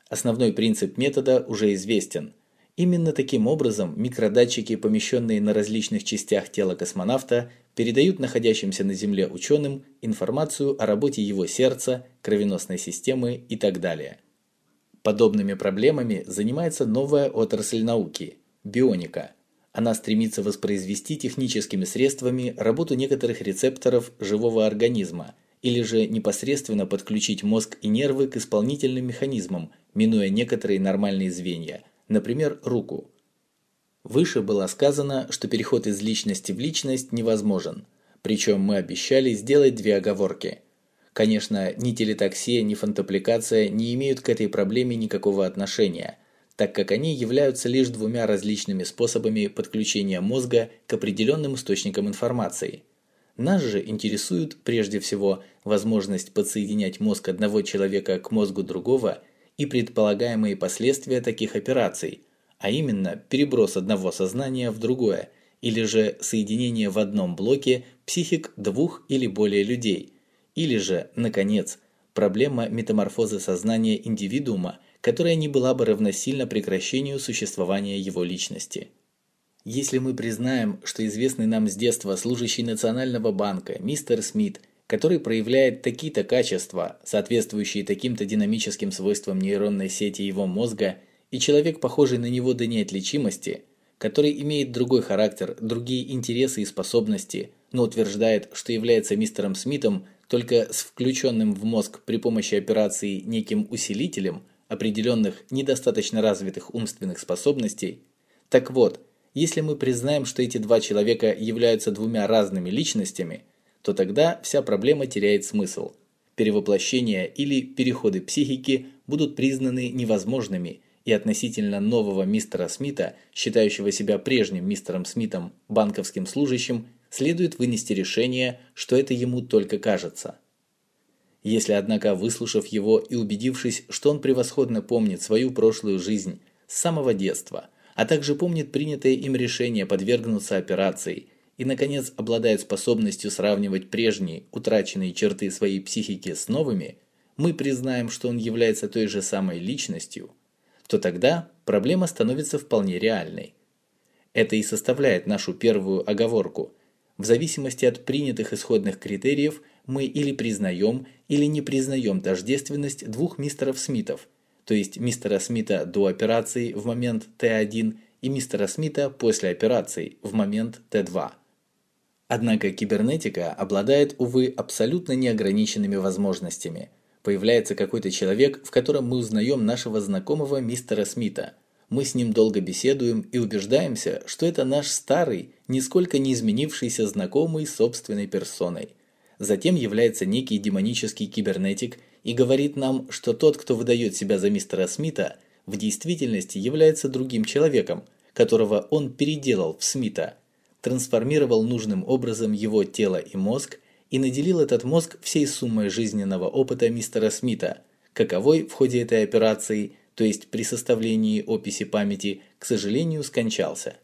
Основной принцип метода уже известен – Именно таким образом микродатчики, помещенные на различных частях тела космонавта, передают находящимся на Земле ученым информацию о работе его сердца, кровеносной системы и так далее. Подобными проблемами занимается новая отрасль науки – бионика. Она стремится воспроизвести техническими средствами работу некоторых рецепторов живого организма или же непосредственно подключить мозг и нервы к исполнительным механизмам, минуя некоторые нормальные звенья – например, руку. Выше было сказано, что переход из личности в личность невозможен, причем мы обещали сделать две оговорки. Конечно, ни телетаксия, ни фантапликация не имеют к этой проблеме никакого отношения, так как они являются лишь двумя различными способами подключения мозга к определенным источникам информации. Нас же интересует прежде всего возможность подсоединять мозг одного человека к мозгу другого – и предполагаемые последствия таких операций, а именно переброс одного сознания в другое, или же соединение в одном блоке психик двух или более людей, или же, наконец, проблема метаморфозы сознания индивидуума, которая не была бы равносильна прекращению существования его личности. Если мы признаем, что известный нам с детства служащий Национального банка мистер Смит – который проявляет такие-то качества, соответствующие таким-то динамическим свойствам нейронной сети его мозга, и человек, похожий на него до неотличимости, который имеет другой характер, другие интересы и способности, но утверждает, что является мистером Смитом только с включенным в мозг при помощи операции неким усилителем определенных недостаточно развитых умственных способностей. Так вот, если мы признаем, что эти два человека являются двумя разными личностями – то тогда вся проблема теряет смысл. Перевоплощения или переходы психики будут признаны невозможными, и относительно нового мистера Смита, считающего себя прежним мистером Смитом, банковским служащим, следует вынести решение, что это ему только кажется. Если, однако, выслушав его и убедившись, что он превосходно помнит свою прошлую жизнь с самого детства, а также помнит принятое им решение подвергнуться операции – и, наконец, обладает способностью сравнивать прежние, утраченные черты своей психики с новыми, мы признаем, что он является той же самой личностью, то тогда проблема становится вполне реальной. Это и составляет нашу первую оговорку. В зависимости от принятых исходных критериев мы или признаем, или не признаем тождественность двух мистеров Смитов, то есть мистера Смита до операции в момент Т1 и мистера Смита после операции в момент Т2. Однако кибернетика обладает, увы, абсолютно неограниченными возможностями. Появляется какой-то человек, в котором мы узнаем нашего знакомого мистера Смита. Мы с ним долго беседуем и убеждаемся, что это наш старый, нисколько не изменившийся знакомый собственной персоной. Затем является некий демонический кибернетик и говорит нам, что тот, кто выдает себя за мистера Смита, в действительности является другим человеком, которого он переделал в Смита – трансформировал нужным образом его тело и мозг и наделил этот мозг всей суммой жизненного опыта мистера Смита, каковой в ходе этой операции, то есть при составлении описи памяти, к сожалению, скончался.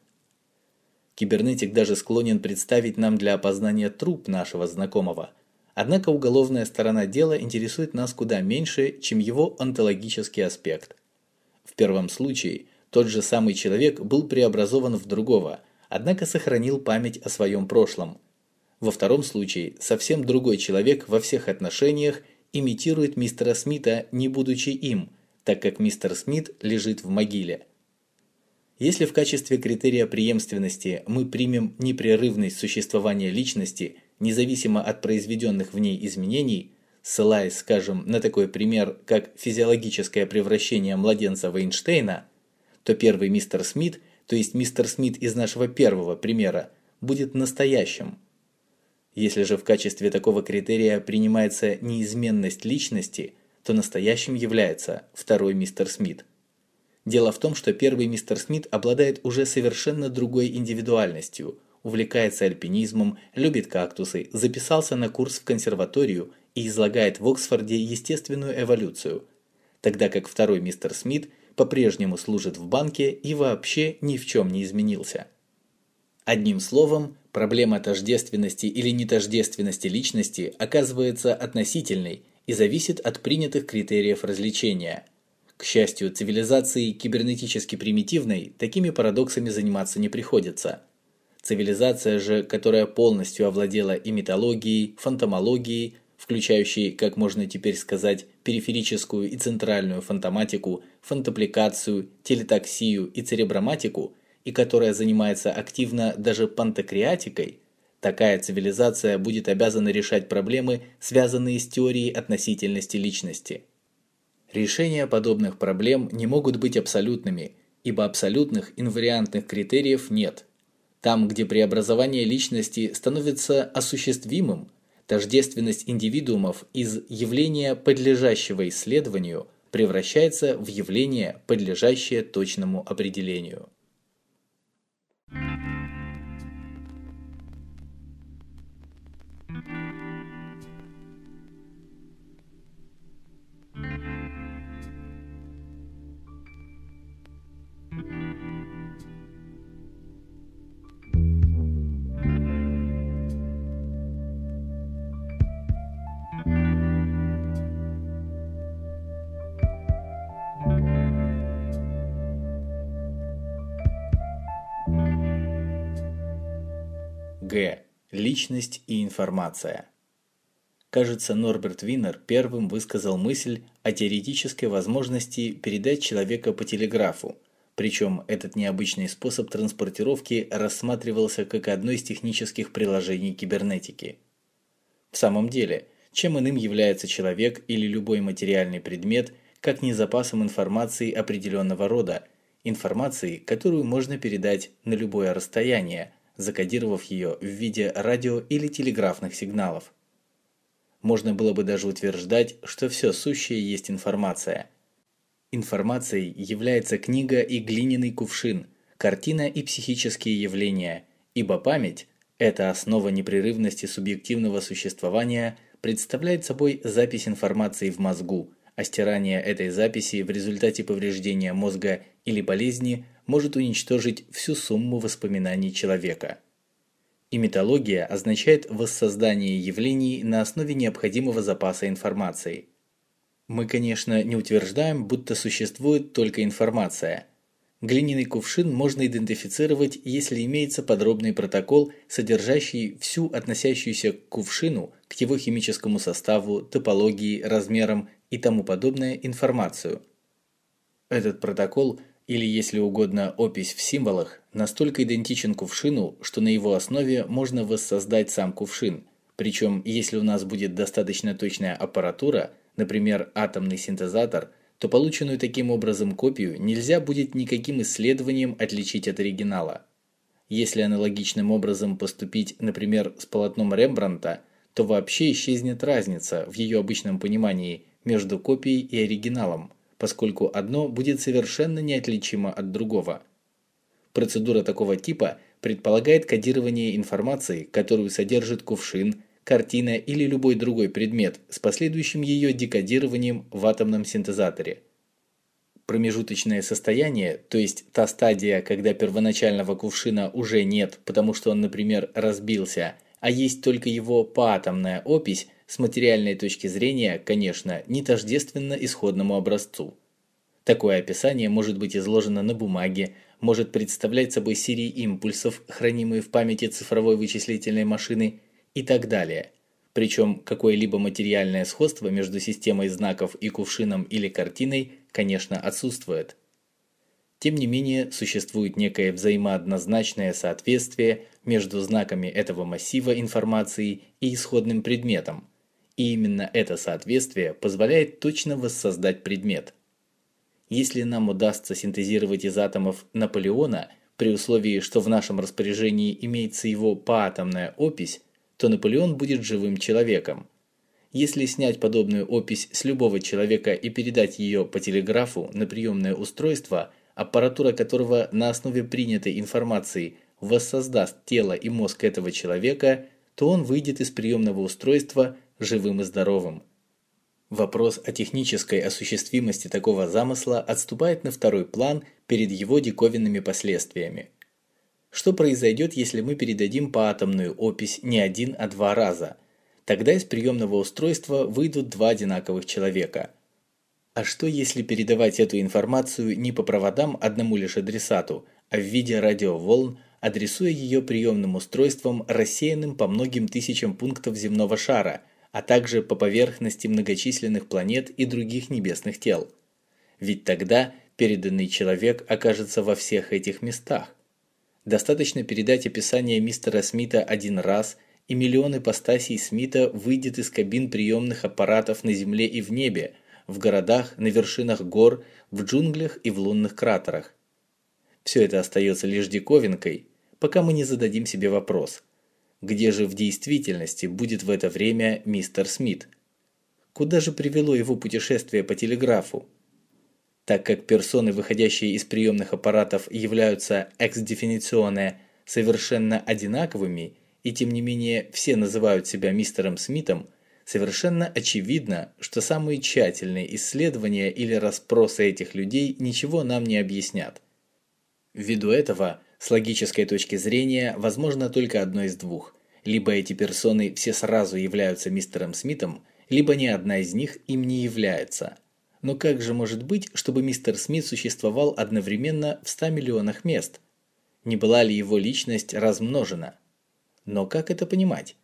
Кибернетик даже склонен представить нам для опознания труп нашего знакомого. Однако уголовная сторона дела интересует нас куда меньше, чем его онтологический аспект. В первом случае тот же самый человек был преобразован в другого – однако сохранил память о своем прошлом. Во втором случае совсем другой человек во всех отношениях имитирует мистера Смита, не будучи им, так как мистер Смит лежит в могиле. Если в качестве критерия преемственности мы примем непрерывность существования личности, независимо от произведенных в ней изменений, ссылаясь, скажем, на такой пример, как физиологическое превращение младенца в Эйнштейна, то первый мистер Смит – то есть мистер Смит из нашего первого примера, будет настоящим. Если же в качестве такого критерия принимается неизменность личности, то настоящим является второй мистер Смит. Дело в том, что первый мистер Смит обладает уже совершенно другой индивидуальностью, увлекается альпинизмом, любит кактусы, записался на курс в консерваторию и излагает в Оксфорде естественную эволюцию, тогда как второй мистер Смит – по-прежнему служит в банке и вообще ни в чем не изменился. Одним словом, проблема тождественности или нетождественности личности оказывается относительной и зависит от принятых критериев развлечения. К счастью, цивилизации кибернетически примитивной такими парадоксами заниматься не приходится. Цивилизация же, которая полностью овладела и митологией, фантомологией, включающей, как можно теперь сказать, периферическую и центральную фантоматику, фантапликацию, телетаксию и цереброматику, и которая занимается активно даже пантокреатикой, такая цивилизация будет обязана решать проблемы, связанные с теорией относительности личности. Решения подобных проблем не могут быть абсолютными, ибо абсолютных инвариантных критериев нет. Там, где преобразование личности становится осуществимым, Тождественность индивидуумов из явления, подлежащего исследованию, превращается в явление, подлежащее точному определению. Г. Личность и информация. Кажется, Норберт Винер первым высказал мысль о теоретической возможности передать человека по телеграфу, причем этот необычный способ транспортировки рассматривался как одно из технических приложений кибернетики. В самом деле, чем иным является человек или любой материальный предмет, как не запасом информации определенного рода, информации, которую можно передать на любое расстояние – закодировав ее в виде радио- или телеграфных сигналов. Можно было бы даже утверждать, что все сущее есть информация. Информацией является книга и глиняный кувшин, картина и психические явления, ибо память – это основа непрерывности субъективного существования, представляет собой запись информации в мозгу, а стирание этой записи в результате повреждения мозга или болезни может уничтожить всю сумму воспоминаний человека. Имитология означает воссоздание явлений на основе необходимого запаса информации. Мы, конечно, не утверждаем, будто существует только информация. Глиняный кувшин можно идентифицировать, если имеется подробный протокол, содержащий всю относящуюся к кувшину, к его химическому составу, топологии, размерам и тому подобное информацию. Этот протокол, или если угодно опись в символах, настолько идентичен кувшину, что на его основе можно воссоздать сам кувшин. Причем, если у нас будет достаточно точная аппаратура, например, атомный синтезатор, то полученную таким образом копию нельзя будет никаким исследованием отличить от оригинала. Если аналогичным образом поступить, например, с полотном Рембрандта, то вообще исчезнет разница в ее обычном понимании между копией и оригиналом, поскольку одно будет совершенно неотличимо от другого. Процедура такого типа предполагает кодирование информации, которую содержит кувшин, картина или любой другой предмет с последующим ее декодированием в атомном синтезаторе. Промежуточное состояние, то есть та стадия, когда первоначального кувшина уже нет, потому что он, например, разбился, а есть только его поатомная опись, с материальной точки зрения, конечно, не тождественно исходному образцу. Такое описание может быть изложено на бумаге, может представлять собой серии импульсов, хранимые в памяти цифровой вычислительной машины – и так далее. Причем какое-либо материальное сходство между системой знаков и кувшином или картиной, конечно, отсутствует. Тем не менее, существует некое взаимооднозначное соответствие между знаками этого массива информации и исходным предметом. И именно это соответствие позволяет точно воссоздать предмет. Если нам удастся синтезировать из атомов Наполеона, при условии, что в нашем распоряжении имеется его поатомная опись, то Наполеон будет живым человеком. Если снять подобную опись с любого человека и передать ее по телеграфу на приемное устройство, аппаратура которого на основе принятой информации воссоздаст тело и мозг этого человека, то он выйдет из приемного устройства живым и здоровым. Вопрос о технической осуществимости такого замысла отступает на второй план перед его диковинными последствиями. Что произойдет, если мы передадим по атомную опись не один, а два раза? Тогда из приемного устройства выйдут два одинаковых человека. А что если передавать эту информацию не по проводам одному лишь адресату, а в виде радиоволн, адресуя ее приемным устройством, рассеянным по многим тысячам пунктов земного шара, а также по поверхности многочисленных планет и других небесных тел? Ведь тогда переданный человек окажется во всех этих местах. Достаточно передать описание мистера Смита один раз, и миллионы ипостасей Смита выйдет из кабин приемных аппаратов на Земле и в небе, в городах, на вершинах гор, в джунглях и в лунных кратерах. Все это остается лишь диковинкой, пока мы не зададим себе вопрос. Где же в действительности будет в это время мистер Смит? Куда же привело его путешествие по телеграфу? так как персоны, выходящие из приемных аппаратов, являются экс-дефиниционе совершенно одинаковыми, и тем не менее все называют себя мистером Смитом, совершенно очевидно, что самые тщательные исследования или расспросы этих людей ничего нам не объяснят. Ввиду этого, с логической точки зрения, возможно только одно из двух. Либо эти персоны все сразу являются мистером Смитом, либо ни одна из них им не является – но как же может быть, чтобы мистер Смит существовал одновременно в 100 миллионах мест? Не была ли его личность размножена? Но как это понимать?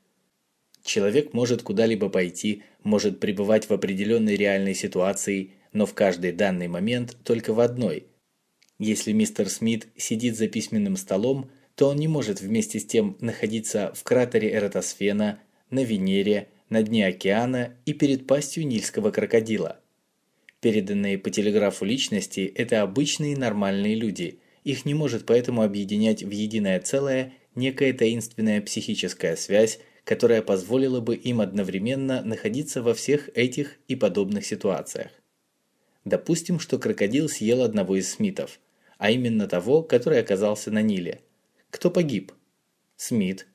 Человек может куда-либо пойти, может пребывать в определенной реальной ситуации, но в каждый данный момент только в одной. Если мистер Смит сидит за письменным столом, то он не может вместе с тем находиться в кратере Эратосфена, на Венере, на дне океана и перед пастью нильского крокодила – Переданные по телеграфу личности – это обычные нормальные люди. Их не может поэтому объединять в единое целое некая таинственная психическая связь, которая позволила бы им одновременно находиться во всех этих и подобных ситуациях. Допустим, что крокодил съел одного из Смитов, а именно того, который оказался на Ниле. Кто погиб? Смит.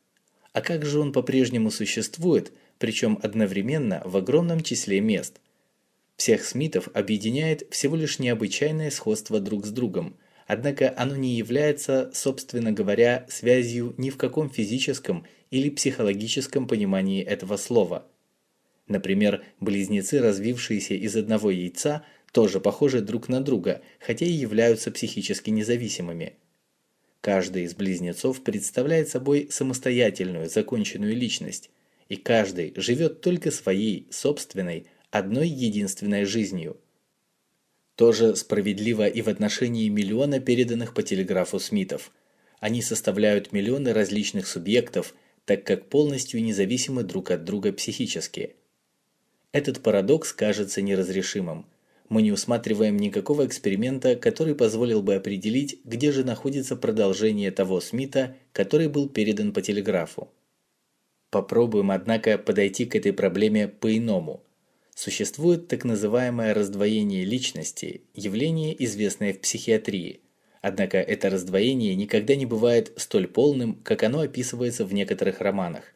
А как же он по-прежнему существует, причем одновременно в огромном числе мест? Всех Смитов объединяет всего лишь необычайное сходство друг с другом, однако оно не является, собственно говоря, связью ни в каком физическом или психологическом понимании этого слова. Например, близнецы, развившиеся из одного яйца, тоже похожи друг на друга, хотя и являются психически независимыми. Каждый из близнецов представляет собой самостоятельную, законченную личность, и каждый живет только своей, собственной, одной единственной жизнью. Тоже справедливо и в отношении миллиона переданных по телеграфу Смитов. Они составляют миллионы различных субъектов, так как полностью независимы друг от друга психически. Этот парадокс кажется неразрешимым. Мы не усматриваем никакого эксперимента, который позволил бы определить, где же находится продолжение того Смита, который был передан по телеграфу. Попробуем, однако, подойти к этой проблеме по-иному – Существует так называемое раздвоение личности, явление, известное в психиатрии. Однако это раздвоение никогда не бывает столь полным, как оно описывается в некоторых романах.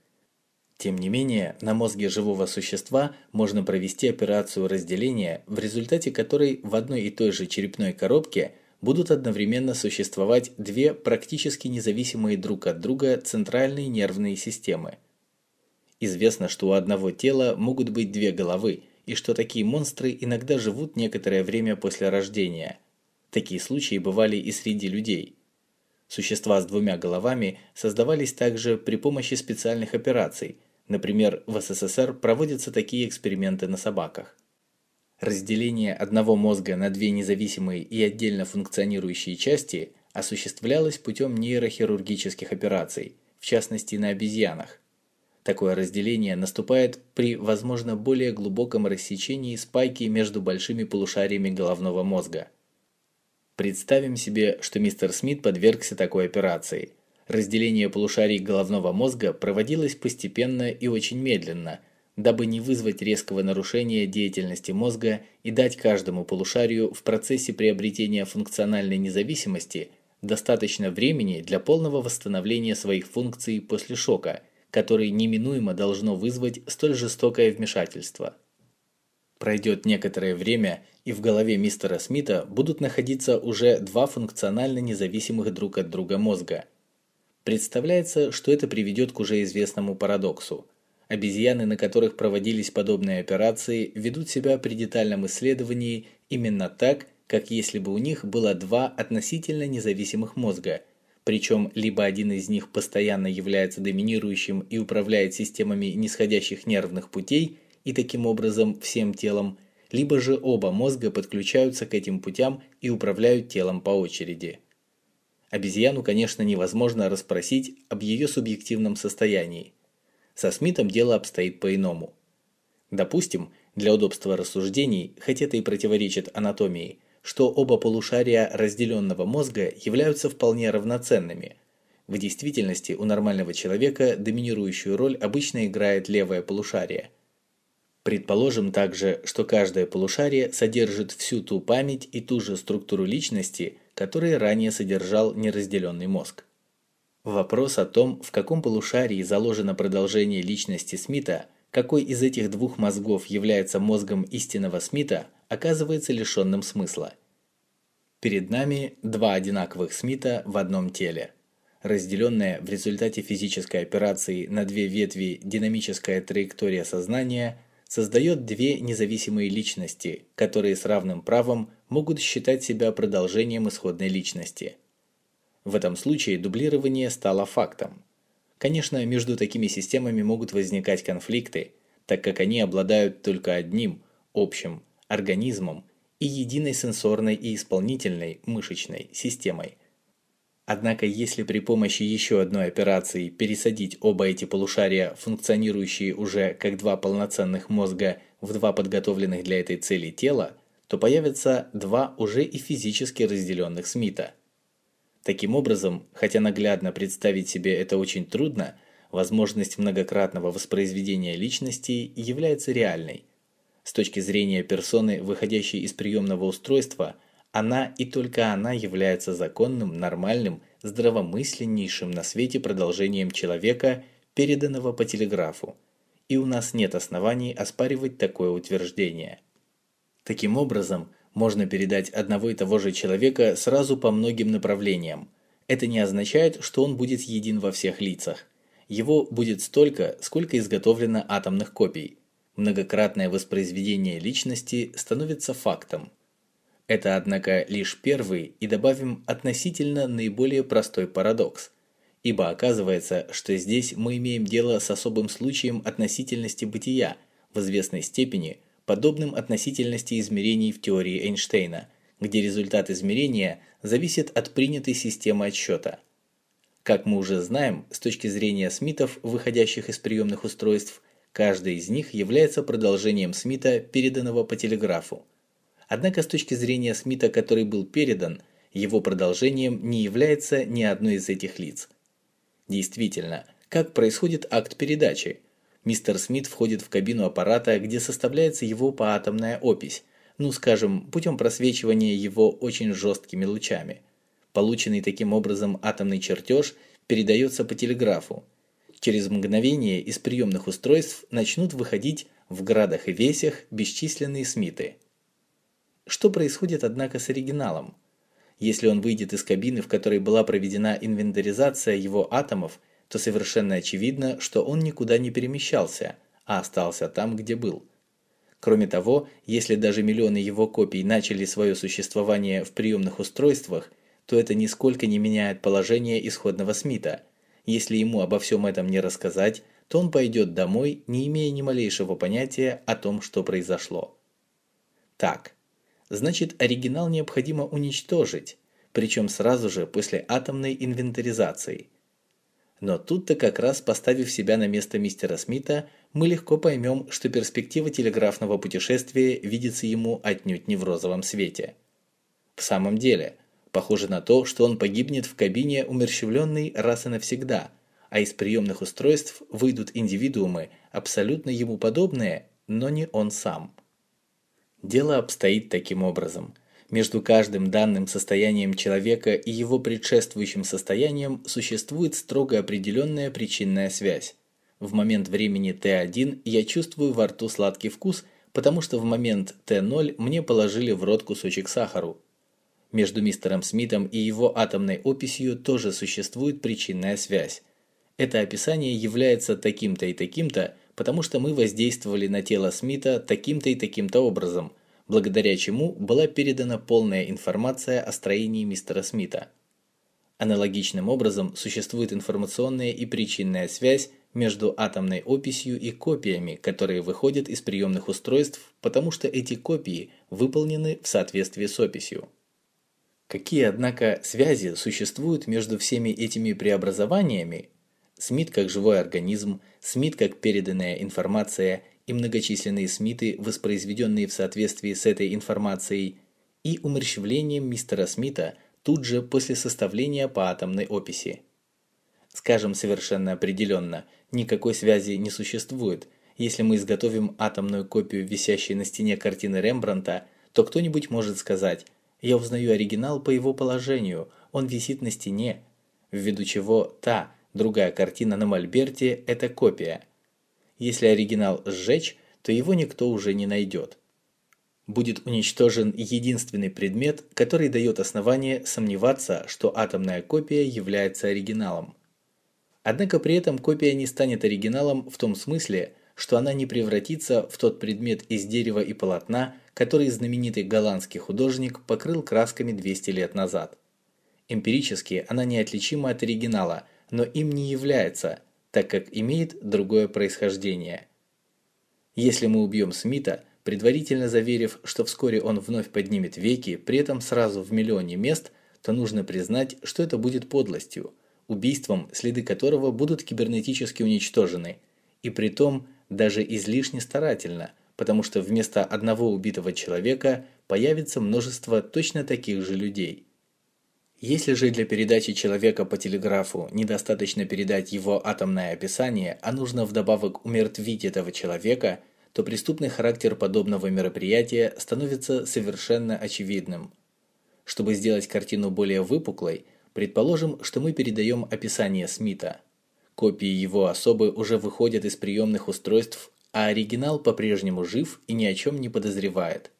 Тем не менее, на мозге живого существа можно провести операцию разделения, в результате которой в одной и той же черепной коробке будут одновременно существовать две практически независимые друг от друга центральные нервные системы – Известно, что у одного тела могут быть две головы, и что такие монстры иногда живут некоторое время после рождения. Такие случаи бывали и среди людей. Существа с двумя головами создавались также при помощи специальных операций. Например, в СССР проводятся такие эксперименты на собаках. Разделение одного мозга на две независимые и отдельно функционирующие части осуществлялось путем нейрохирургических операций, в частности на обезьянах. Такое разделение наступает при, возможно, более глубоком рассечении спайки между большими полушариями головного мозга. Представим себе, что мистер Смит подвергся такой операции. Разделение полушарий головного мозга проводилось постепенно и очень медленно, дабы не вызвать резкого нарушения деятельности мозга и дать каждому полушарию в процессе приобретения функциональной независимости достаточно времени для полного восстановления своих функций после шока – который неминуемо должно вызвать столь жестокое вмешательство. Пройдет некоторое время, и в голове мистера Смита будут находиться уже два функционально независимых друг от друга мозга. Представляется, что это приведет к уже известному парадоксу. Обезьяны, на которых проводились подобные операции, ведут себя при детальном исследовании именно так, как если бы у них было два относительно независимых мозга – причем либо один из них постоянно является доминирующим и управляет системами нисходящих нервных путей и таким образом всем телом, либо же оба мозга подключаются к этим путям и управляют телом по очереди. Обезьяну, конечно, невозможно расспросить об ее субъективном состоянии. Со Смитом дело обстоит по-иному. Допустим, для удобства рассуждений, хоть это и противоречит анатомии, что оба полушария разделенного мозга являются вполне равноценными. В действительности у нормального человека доминирующую роль обычно играет левое полушарие. Предположим также, что каждое полушарие содержит всю ту память и ту же структуру личности, которые ранее содержал неразделенный мозг. Вопрос о том, в каком полушарии заложено продолжение личности Смита, какой из этих двух мозгов является мозгом истинного Смита – оказывается лишенным смысла. Перед нами два одинаковых Смита в одном теле. Разделенная в результате физической операции на две ветви динамическая траектория сознания создает две независимые личности, которые с равным правом могут считать себя продолжением исходной личности. В этом случае дублирование стало фактом. Конечно, между такими системами могут возникать конфликты, так как они обладают только одним, общим, организмом и единой сенсорной и исполнительной мышечной системой. Однако если при помощи еще одной операции пересадить оба эти полушария, функционирующие уже как два полноценных мозга, в два подготовленных для этой цели тела, то появятся два уже и физически разделенных Смита. Таким образом, хотя наглядно представить себе это очень трудно, возможность многократного воспроизведения личности является реальной – с точки зрения персоны, выходящей из приемного устройства, она и только она является законным, нормальным, здравомысленнейшим на свете продолжением человека, переданного по телеграфу. И у нас нет оснований оспаривать такое утверждение. Таким образом, Можно передать одного и того же человека сразу по многим направлениям. Это не означает, что он будет един во всех лицах. Его будет столько, сколько изготовлено атомных копий. Многократное воспроизведение личности становится фактом. Это, однако, лишь первый и добавим относительно наиболее простой парадокс. Ибо оказывается, что здесь мы имеем дело с особым случаем относительности бытия, в известной степени подобным относительности измерений в теории Эйнштейна, где результат измерения зависит от принятой системы отсчета. Как мы уже знаем, с точки зрения Смитов, выходящих из приемных устройств, каждый из них является продолжением Смита, переданного по телеграфу. Однако с точки зрения Смита, который был передан, его продолжением не является ни одно из этих лиц. Действительно, как происходит акт передачи? Мистер Смит входит в кабину аппарата, где составляется его поатомная опись, ну скажем, путем просвечивания его очень жесткими лучами. Полученный таким образом атомный чертеж передается по телеграфу. Через мгновение из приемных устройств начнут выходить в градах и весях бесчисленные Смиты – что происходит, однако, с оригиналом? Если он выйдет из кабины, в которой была проведена инвентаризация его атомов, то совершенно очевидно, что он никуда не перемещался, а остался там, где был. Кроме того, если даже миллионы его копий начали свое существование в приемных устройствах, то это нисколько не меняет положение исходного Смита. Если ему обо всем этом не рассказать, то он пойдет домой, не имея ни малейшего понятия о том, что произошло. Так, значит оригинал необходимо уничтожить, причем сразу же после атомной инвентаризации. Но тут-то как раз поставив себя на место мистера Смита, мы легко поймем, что перспектива телеграфного путешествия видится ему отнюдь не в розовом свете. В самом деле, похоже на то, что он погибнет в кабине умерщвленный раз и навсегда, а из приемных устройств выйдут индивидуумы, абсолютно ему подобные, но не он сам. Дело обстоит таким образом. Между каждым данным состоянием человека и его предшествующим состоянием существует строго определенная причинная связь. В момент времени Т1 я чувствую во рту сладкий вкус, потому что в момент Т0 мне положили в рот кусочек сахару. Между мистером Смитом и его атомной описью тоже существует причинная связь. Это описание является таким-то и таким-то, потому что мы воздействовали на тело Смита таким-то и таким-то образом, благодаря чему была передана полная информация о строении мистера Смита. Аналогичным образом существует информационная и причинная связь между атомной описью и копиями, которые выходят из приемных устройств, потому что эти копии выполнены в соответствии с описью. Какие, однако, связи существуют между всеми этими преобразованиями, Смит как живой организм, Смит как переданная информация и многочисленные Смиты, воспроизведенные в соответствии с этой информацией, и умерщвлением мистера Смита тут же после составления по атомной описи. Скажем совершенно определенно, никакой связи не существует. Если мы изготовим атомную копию висящей на стене картины Рембрандта, то кто-нибудь может сказать «Я узнаю оригинал по его положению, он висит на стене», ввиду чего та – Другая картина на мольберте – это копия. Если оригинал сжечь, то его никто уже не найдет. Будет уничтожен единственный предмет, который дает основание сомневаться, что атомная копия является оригиналом. Однако при этом копия не станет оригиналом в том смысле, что она не превратится в тот предмет из дерева и полотна, который знаменитый голландский художник покрыл красками 200 лет назад. Эмпирически она неотличима от оригинала – но им не является, так как имеет другое происхождение. Если мы убьем Смита, предварительно заверив, что вскоре он вновь поднимет веки, при этом сразу в миллионе мест, то нужно признать, что это будет подлостью, убийством, следы которого будут кибернетически уничтожены, и при том даже излишне старательно, потому что вместо одного убитого человека появится множество точно таких же людей – если же для передачи человека по телеграфу недостаточно передать его атомное описание, а нужно вдобавок умертвить этого человека, то преступный характер подобного мероприятия становится совершенно очевидным. Чтобы сделать картину более выпуклой, предположим, что мы передаем описание Смита. Копии его особы уже выходят из приемных устройств, а оригинал по-прежнему жив и ни о чем не подозревает.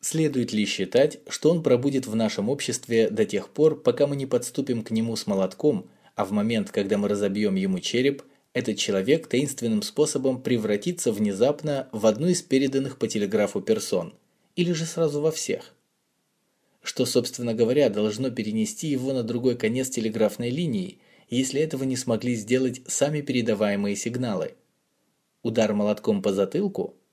Следует ли считать, что он пробудет в нашем обществе до тех пор, пока мы не подступим к нему с молотком, а в момент, когда мы разобьем ему череп, этот человек таинственным способом превратится внезапно в одну из переданных по телеграфу персон, или же сразу во всех? Что, собственно говоря, должно перенести его на другой конец телеграфной линии, если этого не смогли сделать сами передаваемые сигналы? Удар молотком по затылку –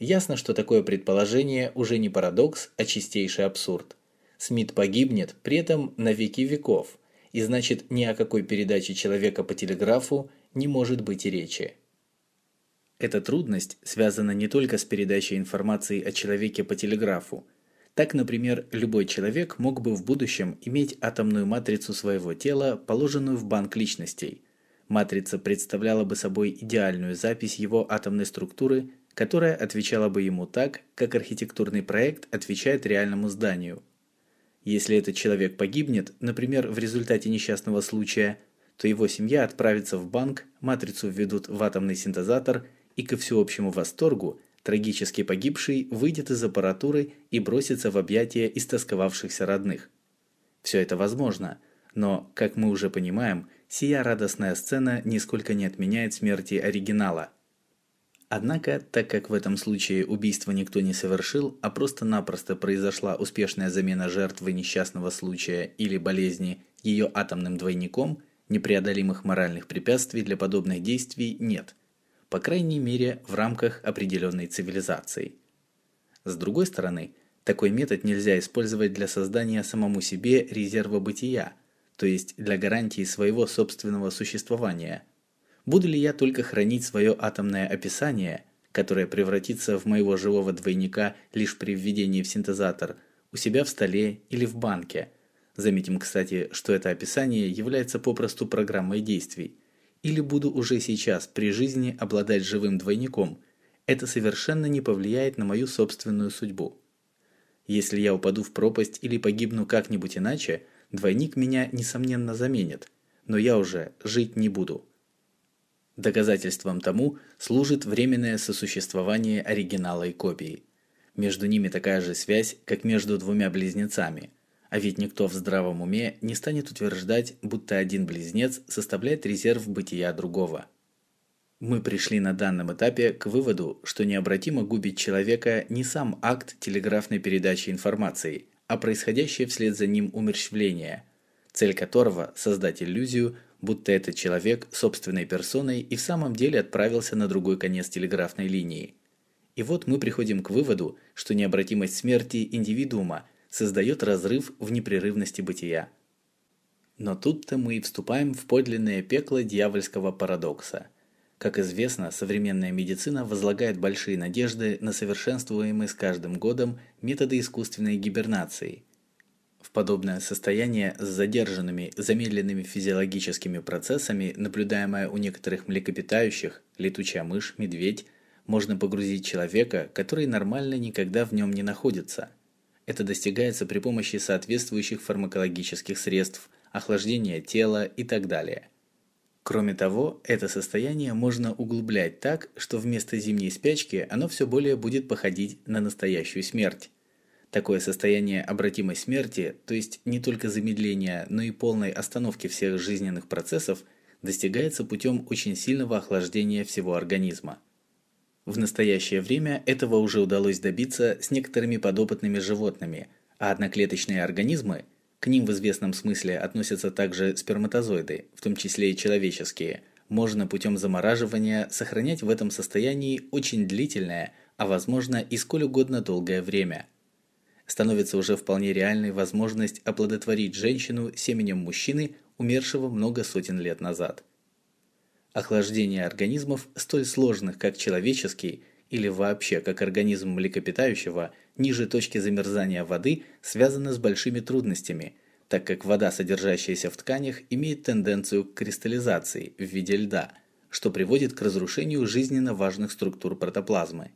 Ясно, что такое предположение уже не парадокс, а чистейший абсурд. Смит погибнет, при этом на веки веков, и значит ни о какой передаче человека по телеграфу не может быть и речи. Эта трудность связана не только с передачей информации о человеке по телеграфу. Так, например, любой человек мог бы в будущем иметь атомную матрицу своего тела, положенную в банк личностей. Матрица представляла бы собой идеальную запись его атомной структуры которая отвечала бы ему так, как архитектурный проект отвечает реальному зданию. Если этот человек погибнет, например, в результате несчастного случая, то его семья отправится в банк, матрицу введут в атомный синтезатор, и ко всеобщему восторгу трагически погибший выйдет из аппаратуры и бросится в объятия истосковавшихся родных. Все это возможно, но, как мы уже понимаем, сия радостная сцена нисколько не отменяет смерти оригинала – Однако, так как в этом случае убийство никто не совершил, а просто-напросто произошла успешная замена жертвы несчастного случая или болезни ее атомным двойником, непреодолимых моральных препятствий для подобных действий нет, по крайней мере в рамках определенной цивилизации. С другой стороны, такой метод нельзя использовать для создания самому себе резерва бытия, то есть для гарантии своего собственного существования – Буду ли я только хранить свое атомное описание, которое превратится в моего живого двойника лишь при введении в синтезатор, у себя в столе или в банке? Заметим, кстати, что это описание является попросту программой действий. Или буду уже сейчас при жизни обладать живым двойником. Это совершенно не повлияет на мою собственную судьбу. Если я упаду в пропасть или погибну как-нибудь иначе, двойник меня, несомненно, заменит. Но я уже жить не буду. Доказательством тому служит временное сосуществование оригинала и копии. Между ними такая же связь, как между двумя близнецами. А ведь никто в здравом уме не станет утверждать, будто один близнец составляет резерв бытия другого. Мы пришли на данном этапе к выводу, что необратимо губит человека не сам акт телеграфной передачи информации, а происходящее вслед за ним умерщвление, цель которого – создать иллюзию – будто этот человек собственной персоной и в самом деле отправился на другой конец телеграфной линии. И вот мы приходим к выводу, что необратимость смерти индивидуума создает разрыв в непрерывности бытия. Но тут-то мы и вступаем в подлинное пекло дьявольского парадокса. Как известно, современная медицина возлагает большие надежды на совершенствуемые с каждым годом методы искусственной гибернации – подобное состояние с задержанными, замедленными физиологическими процессами, наблюдаемое у некоторых млекопитающих, летучая мышь, медведь, можно погрузить человека, который нормально никогда в нем не находится. Это достигается при помощи соответствующих фармакологических средств, охлаждения тела и так далее. Кроме того, это состояние можно углублять так, что вместо зимней спячки оно все более будет походить на настоящую смерть. Такое состояние обратимой смерти, то есть не только замедления, но и полной остановки всех жизненных процессов, достигается путем очень сильного охлаждения всего организма. В настоящее время этого уже удалось добиться с некоторыми подопытными животными, а одноклеточные организмы, к ним в известном смысле относятся также сперматозоиды, в том числе и человеческие, можно путем замораживания сохранять в этом состоянии очень длительное, а возможно и сколь угодно долгое время – становится уже вполне реальной возможность оплодотворить женщину семенем мужчины, умершего много сотен лет назад. Охлаждение организмов, столь сложных, как человеческий, или вообще как организм млекопитающего, ниже точки замерзания воды, связано с большими трудностями, так как вода, содержащаяся в тканях, имеет тенденцию к кристаллизации в виде льда, что приводит к разрушению жизненно важных структур протоплазмы.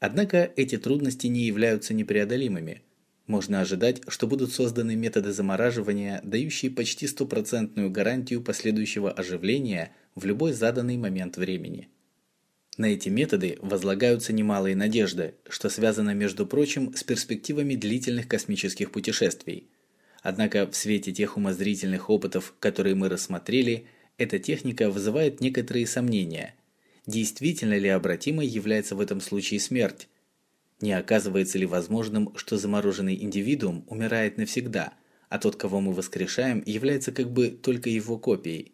Однако эти трудности не являются непреодолимыми. Можно ожидать, что будут созданы методы замораживания, дающие почти стопроцентную гарантию последующего оживления в любой заданный момент времени. На эти методы возлагаются немалые надежды, что связано, между прочим, с перспективами длительных космических путешествий. Однако в свете тех умозрительных опытов, которые мы рассмотрели, эта техника вызывает некоторые сомнения. Действительно ли обратимой является в этом случае смерть? Не оказывается ли возможным, что замороженный индивидуум умирает навсегда, а тот, кого мы воскрешаем, является как бы только его копией?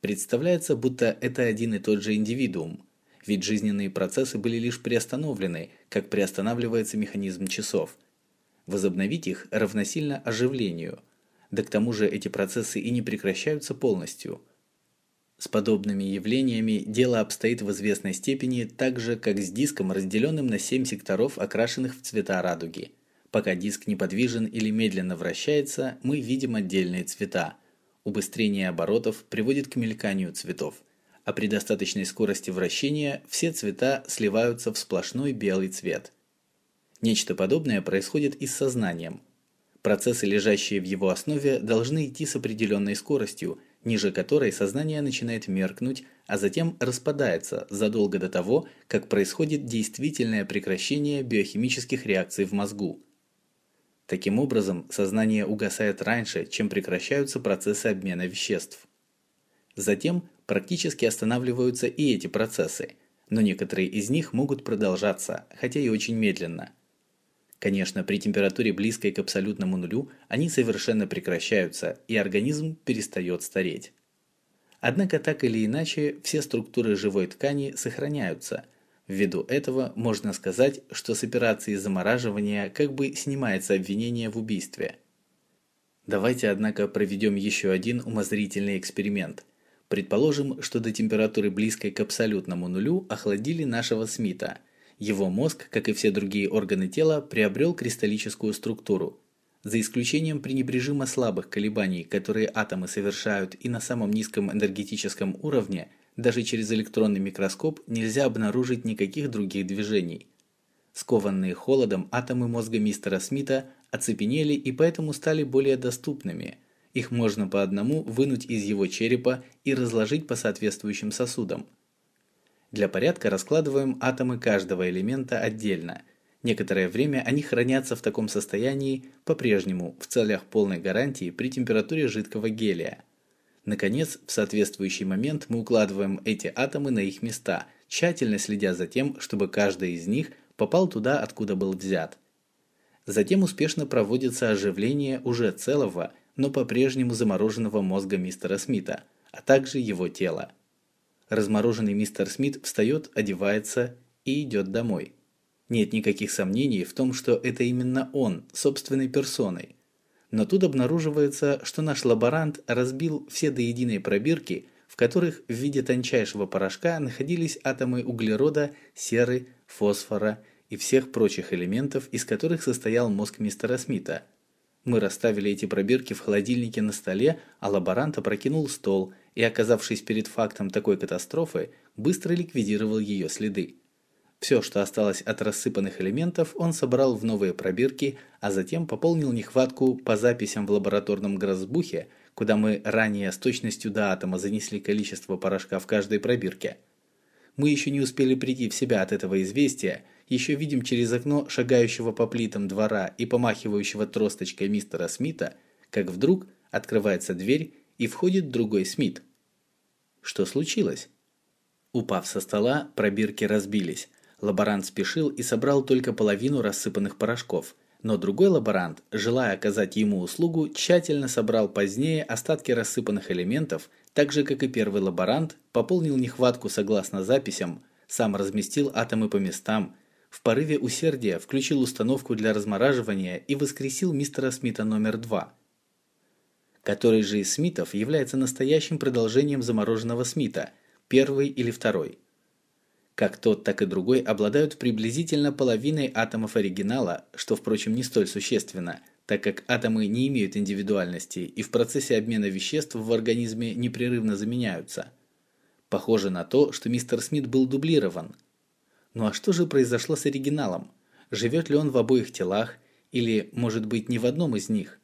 Представляется, будто это один и тот же индивидуум, ведь жизненные процессы были лишь приостановлены, как приостанавливается механизм часов. Возобновить их равносильно оживлению. Да к тому же эти процессы и не прекращаются полностью. С подобными явлениями дело обстоит в известной степени так же, как с диском, разделенным на 7 секторов, окрашенных в цвета радуги. Пока диск неподвижен или медленно вращается, мы видим отдельные цвета. Убыстрение оборотов приводит к мельканию цветов а при достаточной скорости вращения все цвета сливаются в сплошной белый цвет. Нечто подобное происходит и с сознанием. Процессы, лежащие в его основе, должны идти с определенной скоростью, ниже которой сознание начинает меркнуть, а затем распадается задолго до того, как происходит действительное прекращение биохимических реакций в мозгу. Таким образом, сознание угасает раньше, чем прекращаются процессы обмена веществ. Затем практически останавливаются и эти процессы, но некоторые из них могут продолжаться, хотя и очень медленно. Конечно, при температуре близкой к абсолютному нулю они совершенно прекращаются, и организм перестает стареть. Однако так или иначе все структуры живой ткани сохраняются. Ввиду этого можно сказать, что с операцией замораживания как бы снимается обвинение в убийстве. Давайте, однако, проведем еще один умозрительный эксперимент – Предположим, что до температуры близкой к абсолютному нулю охладили нашего Смита. Его мозг, как и все другие органы тела, приобрел кристаллическую структуру. За исключением пренебрежимо слабых колебаний, которые атомы совершают и на самом низком энергетическом уровне, даже через электронный микроскоп нельзя обнаружить никаких других движений. Скованные холодом атомы мозга мистера Смита оцепенели и поэтому стали более доступными – их можно по одному вынуть из его черепа и разложить по соответствующим сосудам. Для порядка раскладываем атомы каждого элемента отдельно. Некоторое время они хранятся в таком состоянии по-прежнему в целях полной гарантии при температуре жидкого гелия. Наконец, в соответствующий момент мы укладываем эти атомы на их места, тщательно следя за тем, чтобы каждый из них попал туда, откуда был взят. Затем успешно проводится оживление уже целого, но по-прежнему замороженного мозга мистера Смита, а также его тела. Размороженный мистер Смит встает, одевается и идет домой. Нет никаких сомнений в том, что это именно он, собственной персоной. Но тут обнаруживается, что наш лаборант разбил все до единой пробирки, в которых в виде тончайшего порошка находились атомы углерода, серы, фосфора и всех прочих элементов, из которых состоял мозг мистера Смита – мы расставили эти пробирки в холодильнике на столе, а лаборант опрокинул стол и, оказавшись перед фактом такой катастрофы, быстро ликвидировал ее следы. Все, что осталось от рассыпанных элементов, он собрал в новые пробирки, а затем пополнил нехватку по записям в лабораторном грозбухе, куда мы ранее с точностью до атома занесли количество порошка в каждой пробирке. Мы еще не успели прийти в себя от этого известия, еще видим через окно шагающего по плитам двора и помахивающего тросточкой мистера Смита, как вдруг открывается дверь и входит другой Смит. Что случилось? Упав со стола, пробирки разбились. Лаборант спешил и собрал только половину рассыпанных порошков, но другой лаборант, желая оказать ему услугу, тщательно собрал позднее остатки рассыпанных элементов, так же как и первый лаборант, пополнил нехватку согласно записям, сам разместил атомы по местам, в порыве усердия включил установку для размораживания и воскресил мистера Смита номер два, который же из Смитов является настоящим продолжением замороженного Смита, первый или второй. Как тот, так и другой обладают приблизительно половиной атомов оригинала, что, впрочем, не столь существенно, так как атомы не имеют индивидуальности и в процессе обмена веществ в организме непрерывно заменяются. Похоже на то, что мистер Смит был дублирован – ну а что же произошло с оригиналом? Живет ли он в обоих телах или, может быть, не в одном из них?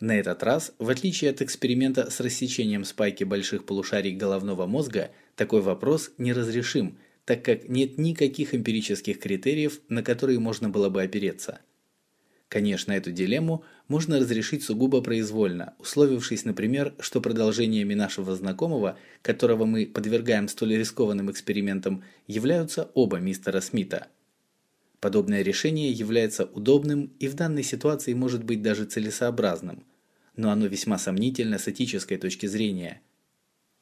На этот раз, в отличие от эксперимента с рассечением спайки больших полушарий головного мозга, такой вопрос неразрешим, так как нет никаких эмпирических критериев, на которые можно было бы опереться. Конечно, эту дилемму можно разрешить сугубо произвольно, условившись, например, что продолжениями нашего знакомого, которого мы подвергаем столь рискованным экспериментам, являются оба мистера Смита. Подобное решение является удобным и в данной ситуации может быть даже целесообразным, но оно весьма сомнительно с этической точки зрения –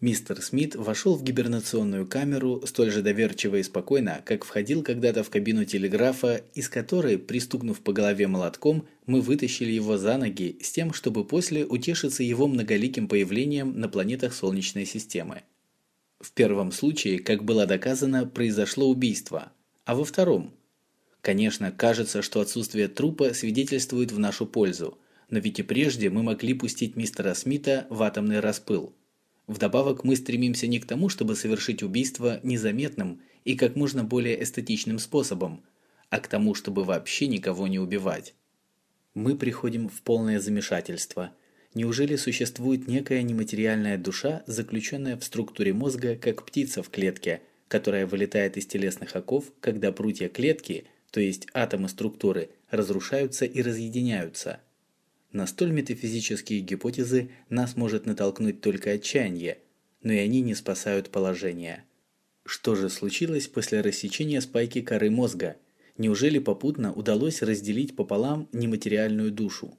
Мистер Смит вошел в гибернационную камеру столь же доверчиво и спокойно, как входил когда-то в кабину телеграфа, из которой, пристукнув по голове молотком, мы вытащили его за ноги с тем, чтобы после утешиться его многоликим появлением на планетах Солнечной системы. В первом случае, как было доказано, произошло убийство, а во втором – Конечно, кажется, что отсутствие трупа свидетельствует в нашу пользу, но ведь и прежде мы могли пустить мистера Смита в атомный распыл. Вдобавок мы стремимся не к тому, чтобы совершить убийство незаметным и как можно более эстетичным способом, а к тому, чтобы вообще никого не убивать. Мы приходим в полное замешательство. Неужели существует некая нематериальная душа, заключенная в структуре мозга, как птица в клетке, которая вылетает из телесных оков, когда прутья клетки, то есть атомы структуры, разрушаются и разъединяются – на столь метафизические гипотезы нас может натолкнуть только отчаяние, но и они не спасают положение. Что же случилось после рассечения спайки коры мозга? Неужели попутно удалось разделить пополам нематериальную душу?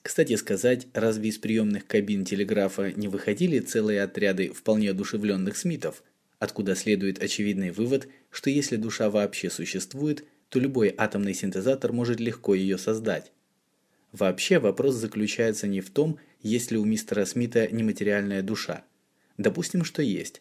Кстати сказать, разве из приемных кабин телеграфа не выходили целые отряды вполне одушевленных смитов, откуда следует очевидный вывод, что если душа вообще существует, то любой атомный синтезатор может легко ее создать. Вообще вопрос заключается не в том, есть ли у мистера Смита нематериальная душа. Допустим, что есть.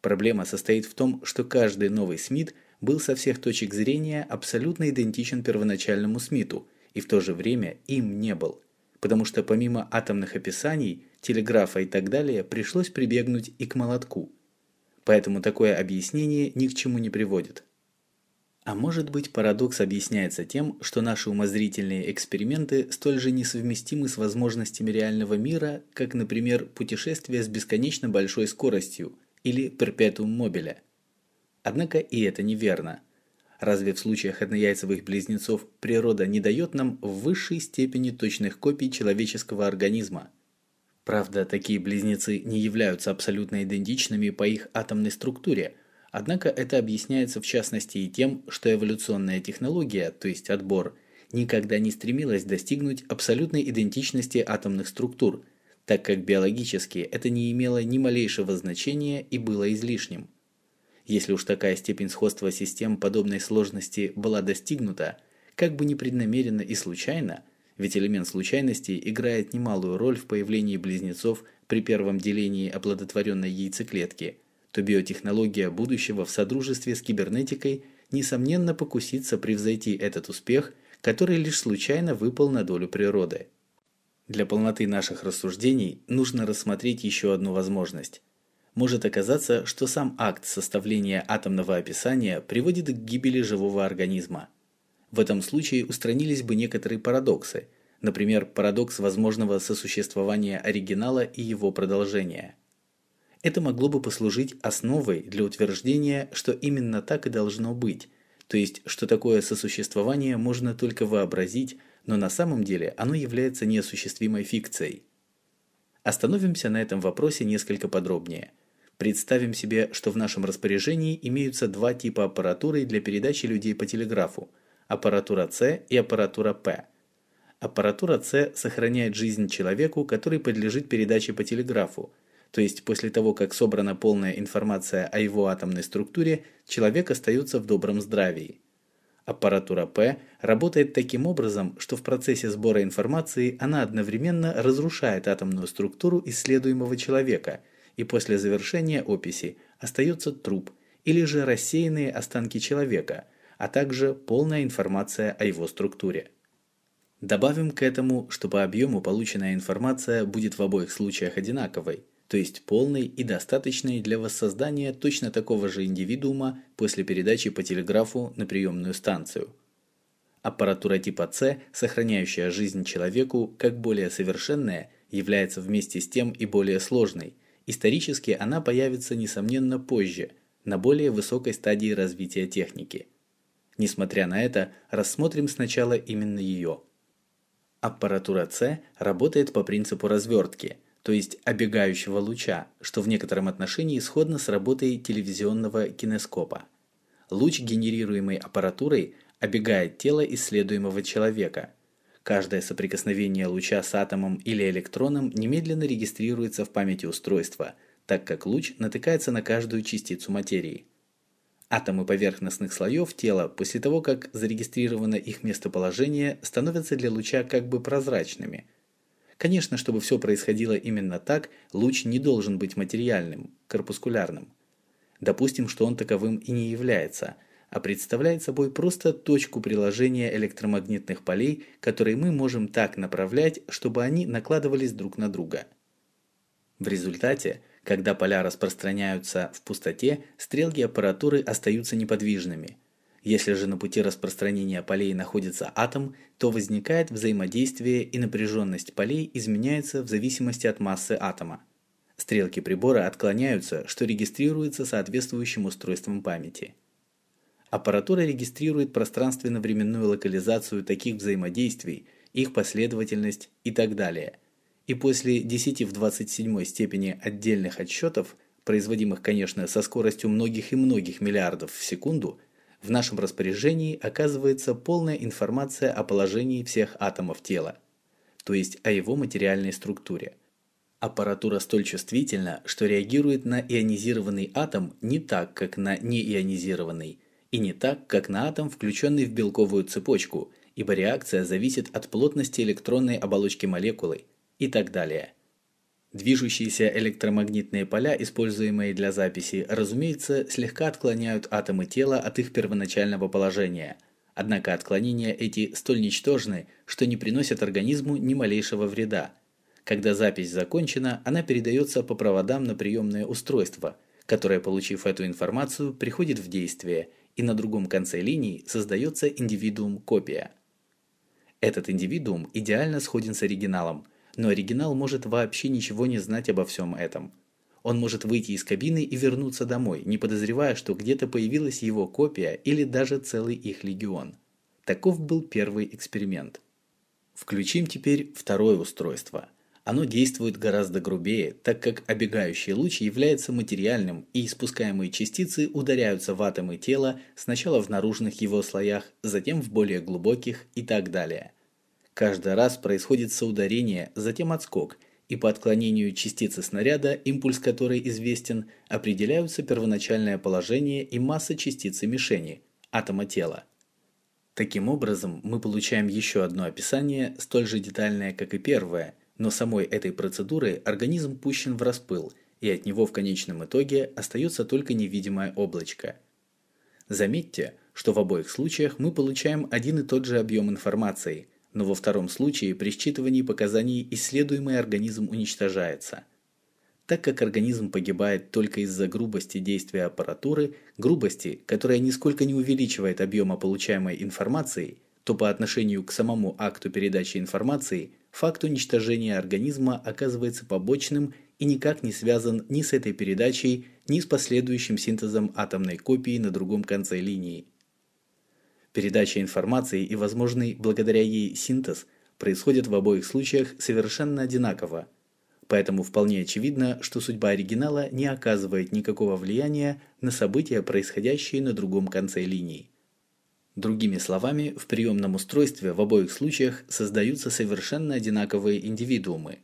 Проблема состоит в том, что каждый новый Смит был со всех точек зрения абсолютно идентичен первоначальному Смиту, и в то же время им не был. Потому что помимо атомных описаний, телеграфа и так далее, пришлось прибегнуть и к молотку. Поэтому такое объяснение ни к чему не приводит. А может быть, парадокс объясняется тем, что наши умозрительные эксперименты столь же несовместимы с возможностями реального мира, как, например, путешествие с бесконечно большой скоростью или перпетум мобиля. Однако и это неверно. Разве в случаях однояйцевых близнецов природа не дает нам в высшей степени точных копий человеческого организма? Правда, такие близнецы не являются абсолютно идентичными по их атомной структуре – Однако это объясняется в частности и тем, что эволюционная технология, то есть отбор, никогда не стремилась достигнуть абсолютной идентичности атомных структур, так как биологически это не имело ни малейшего значения и было излишним. Если уж такая степень сходства систем подобной сложности была достигнута, как бы непреднамеренно и случайно, ведь элемент случайности играет немалую роль в появлении близнецов при первом делении оплодотворенной яйцеклетки – то биотехнология будущего в содружестве с кибернетикой несомненно покусится превзойти этот успех, который лишь случайно выпал на долю природы. Для полноты наших рассуждений нужно рассмотреть еще одну возможность. Может оказаться, что сам акт составления атомного описания приводит к гибели живого организма. В этом случае устранились бы некоторые парадоксы, например, парадокс возможного сосуществования оригинала и его продолжения – это могло бы послужить основой для утверждения, что именно так и должно быть, то есть, что такое сосуществование можно только вообразить, но на самом деле оно является неосуществимой фикцией. Остановимся на этом вопросе несколько подробнее. Представим себе, что в нашем распоряжении имеются два типа аппаратуры для передачи людей по телеграфу – аппаратура С и аппаратура П. Аппаратура С сохраняет жизнь человеку, который подлежит передаче по телеграфу, то есть после того, как собрана полная информация о его атомной структуре, человек остается в добром здравии. Аппаратура П работает таким образом, что в процессе сбора информации она одновременно разрушает атомную структуру исследуемого человека, и после завершения описи остается труп или же рассеянные останки человека, а также полная информация о его структуре. Добавим к этому, что по объему полученная информация будет в обоих случаях одинаковой, то есть полной и достаточной для воссоздания точно такого же индивидуума после передачи по телеграфу на приемную станцию. Аппаратура типа С, сохраняющая жизнь человеку как более совершенная, является вместе с тем и более сложной. Исторически она появится несомненно позже, на более высокой стадии развития техники. Несмотря на это, рассмотрим сначала именно ее. Аппаратура С работает по принципу развертки, то есть обегающего луча, что в некотором отношении сходно с работой телевизионного кинескопа. Луч, генерируемый аппаратурой, обегает тело исследуемого человека. Каждое соприкосновение луча с атомом или электроном немедленно регистрируется в памяти устройства, так как луч натыкается на каждую частицу материи. Атомы поверхностных слоев тела после того, как зарегистрировано их местоположение, становятся для луча как бы прозрачными. Конечно, чтобы все происходило именно так, луч не должен быть материальным, корпускулярным. Допустим, что он таковым и не является, а представляет собой просто точку приложения электромагнитных полей, которые мы можем так направлять, чтобы они накладывались друг на друга. В результате когда поля распространяются в пустоте, стрелки аппаратуры остаются неподвижными. Если же на пути распространения полей находится атом, то возникает взаимодействие и напряженность полей изменяется в зависимости от массы атома. Стрелки прибора отклоняются, что регистрируется соответствующим устройством памяти. Аппаратура регистрирует пространственно-временную локализацию таких взаимодействий, их последовательность и так далее – и после 10 в 27 степени отдельных отсчетов, производимых, конечно, со скоростью многих и многих миллиардов в секунду, в нашем распоряжении оказывается полная информация о положении всех атомов тела, то есть о его материальной структуре. Аппаратура столь чувствительна, что реагирует на ионизированный атом не так, как на неионизированный, и не так, как на атом, включенный в белковую цепочку, ибо реакция зависит от плотности электронной оболочки молекулы, и так далее. Движущиеся электромагнитные поля, используемые для записи, разумеется, слегка отклоняют атомы тела от их первоначального положения. Однако отклонения эти столь ничтожны, что не приносят организму ни малейшего вреда. Когда запись закончена, она передается по проводам на приемное устройство, которое, получив эту информацию, приходит в действие, и на другом конце линии создается индивидуум-копия. Этот индивидуум идеально сходен с оригиналом – но оригинал может вообще ничего не знать обо всем этом. Он может выйти из кабины и вернуться домой, не подозревая, что где-то появилась его копия или даже целый их легион. Таков был первый эксперимент. Включим теперь второе устройство. Оно действует гораздо грубее, так как обегающий луч является материальным, и испускаемые частицы ударяются в атомы тела сначала в наружных его слоях, затем в более глубоких и так далее – Каждый раз происходит соударение, затем отскок, и по отклонению частицы снаряда, импульс которой известен, определяются первоначальное положение и масса частицы мишени, атома тела. Таким образом, мы получаем еще одно описание, столь же детальное, как и первое, но самой этой процедурой организм пущен в распыл, и от него в конечном итоге остается только невидимое облачко. Заметьте, что в обоих случаях мы получаем один и тот же объем информации – но во втором случае при считывании показаний исследуемый организм уничтожается. Так как организм погибает только из-за грубости действия аппаратуры, грубости, которая нисколько не увеличивает объема получаемой информации, то по отношению к самому акту передачи информации факт уничтожения организма оказывается побочным и никак не связан ни с этой передачей, ни с последующим синтезом атомной копии на другом конце линии. Передача информации и возможный благодаря ей синтез происходят в обоих случаях совершенно одинаково. Поэтому вполне очевидно, что судьба оригинала не оказывает никакого влияния на события, происходящие на другом конце линии. Другими словами, в приемном устройстве в обоих случаях создаются совершенно одинаковые индивидуумы.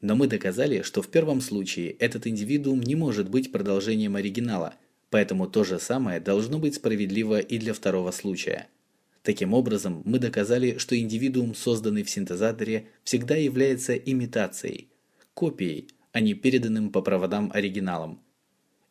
Но мы доказали, что в первом случае этот индивидуум не может быть продолжением оригинала – Поэтому то же самое должно быть справедливо и для второго случая. Таким образом, мы доказали, что индивидуум, созданный в синтезаторе, всегда является имитацией, копией, а не переданным по проводам оригиналом.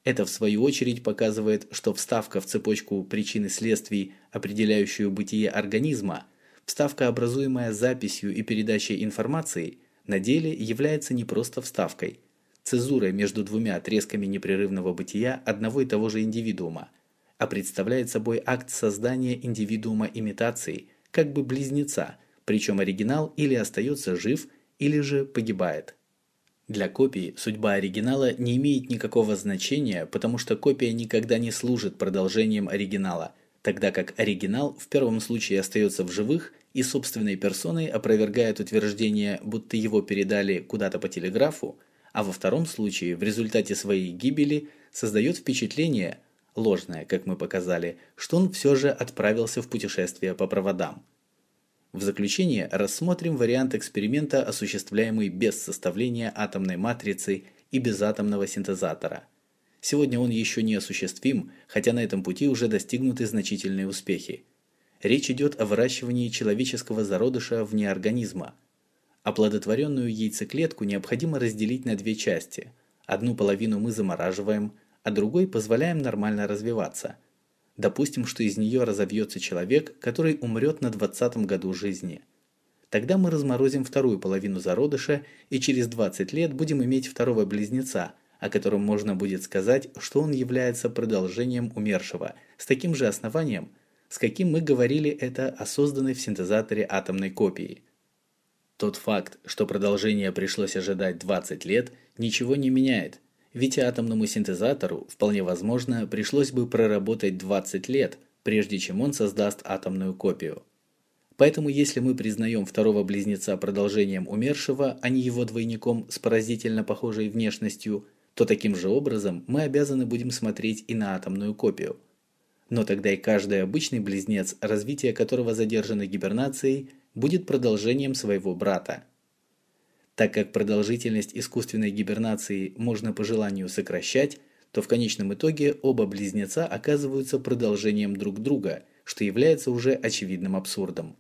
Это в свою очередь показывает, что вставка в цепочку причин и следствий, определяющую бытие организма, вставка, образуемая записью и передачей информации, на деле является не просто вставкой – цезурой между двумя отрезками непрерывного бытия одного и того же индивидуума, а представляет собой акт создания индивидуума имитации, как бы близнеца, причем оригинал или остается жив, или же погибает. Для копии судьба оригинала не имеет никакого значения, потому что копия никогда не служит продолжением оригинала, тогда как оригинал в первом случае остается в живых и собственной персоной опровергает утверждение, будто его передали куда-то по телеграфу, а во втором случае в результате своей гибели создает впечатление, ложное, как мы показали, что он все же отправился в путешествие по проводам. В заключение рассмотрим вариант эксперимента, осуществляемый без составления атомной матрицы и без атомного синтезатора. Сегодня он еще не осуществим, хотя на этом пути уже достигнуты значительные успехи. Речь идет о выращивании человеческого зародыша вне организма. Оплодотворенную яйцеклетку необходимо разделить на две части. Одну половину мы замораживаем, а другой позволяем нормально развиваться. Допустим, что из нее разовьется человек, который умрет на 20 году жизни. Тогда мы разморозим вторую половину зародыша и через 20 лет будем иметь второго близнеца, о котором можно будет сказать, что он является продолжением умершего, с таким же основанием, с каким мы говорили это о созданной в синтезаторе атомной копии. Тот факт, что продолжение пришлось ожидать 20 лет, ничего не меняет – ведь атомному синтезатору, вполне возможно, пришлось бы проработать 20 лет, прежде чем он создаст атомную копию. Поэтому если мы признаем второго близнеца продолжением умершего, а не его двойником с поразительно похожей внешностью, то таким же образом мы обязаны будем смотреть и на атомную копию. Но тогда и каждый обычный близнец, развитие которого задержано гибернацией, будет продолжением своего брата. Так как продолжительность искусственной гибернации можно по желанию сокращать, то в конечном итоге оба близнеца оказываются продолжением друг друга, что является уже очевидным абсурдом.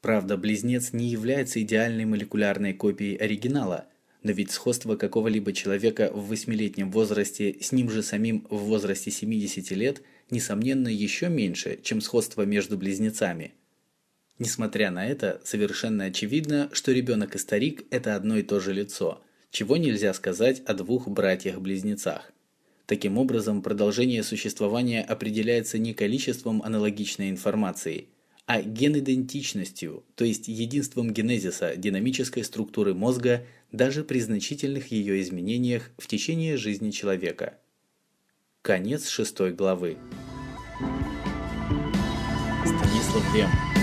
Правда, близнец не является идеальной молекулярной копией оригинала, но ведь сходство какого-либо человека в восьмилетнем возрасте с ним же самим в возрасте 70 лет несомненно еще меньше, чем сходство между близнецами – Несмотря на это, совершенно очевидно, что ребенок и старик – это одно и то же лицо, чего нельзя сказать о двух братьях-близнецах. Таким образом, продолжение существования определяется не количеством аналогичной информации, а генидентичностью, то есть единством генезиса динамической структуры мозга даже при значительных ее изменениях в течение жизни человека. Конец шестой главы. Станислав Лем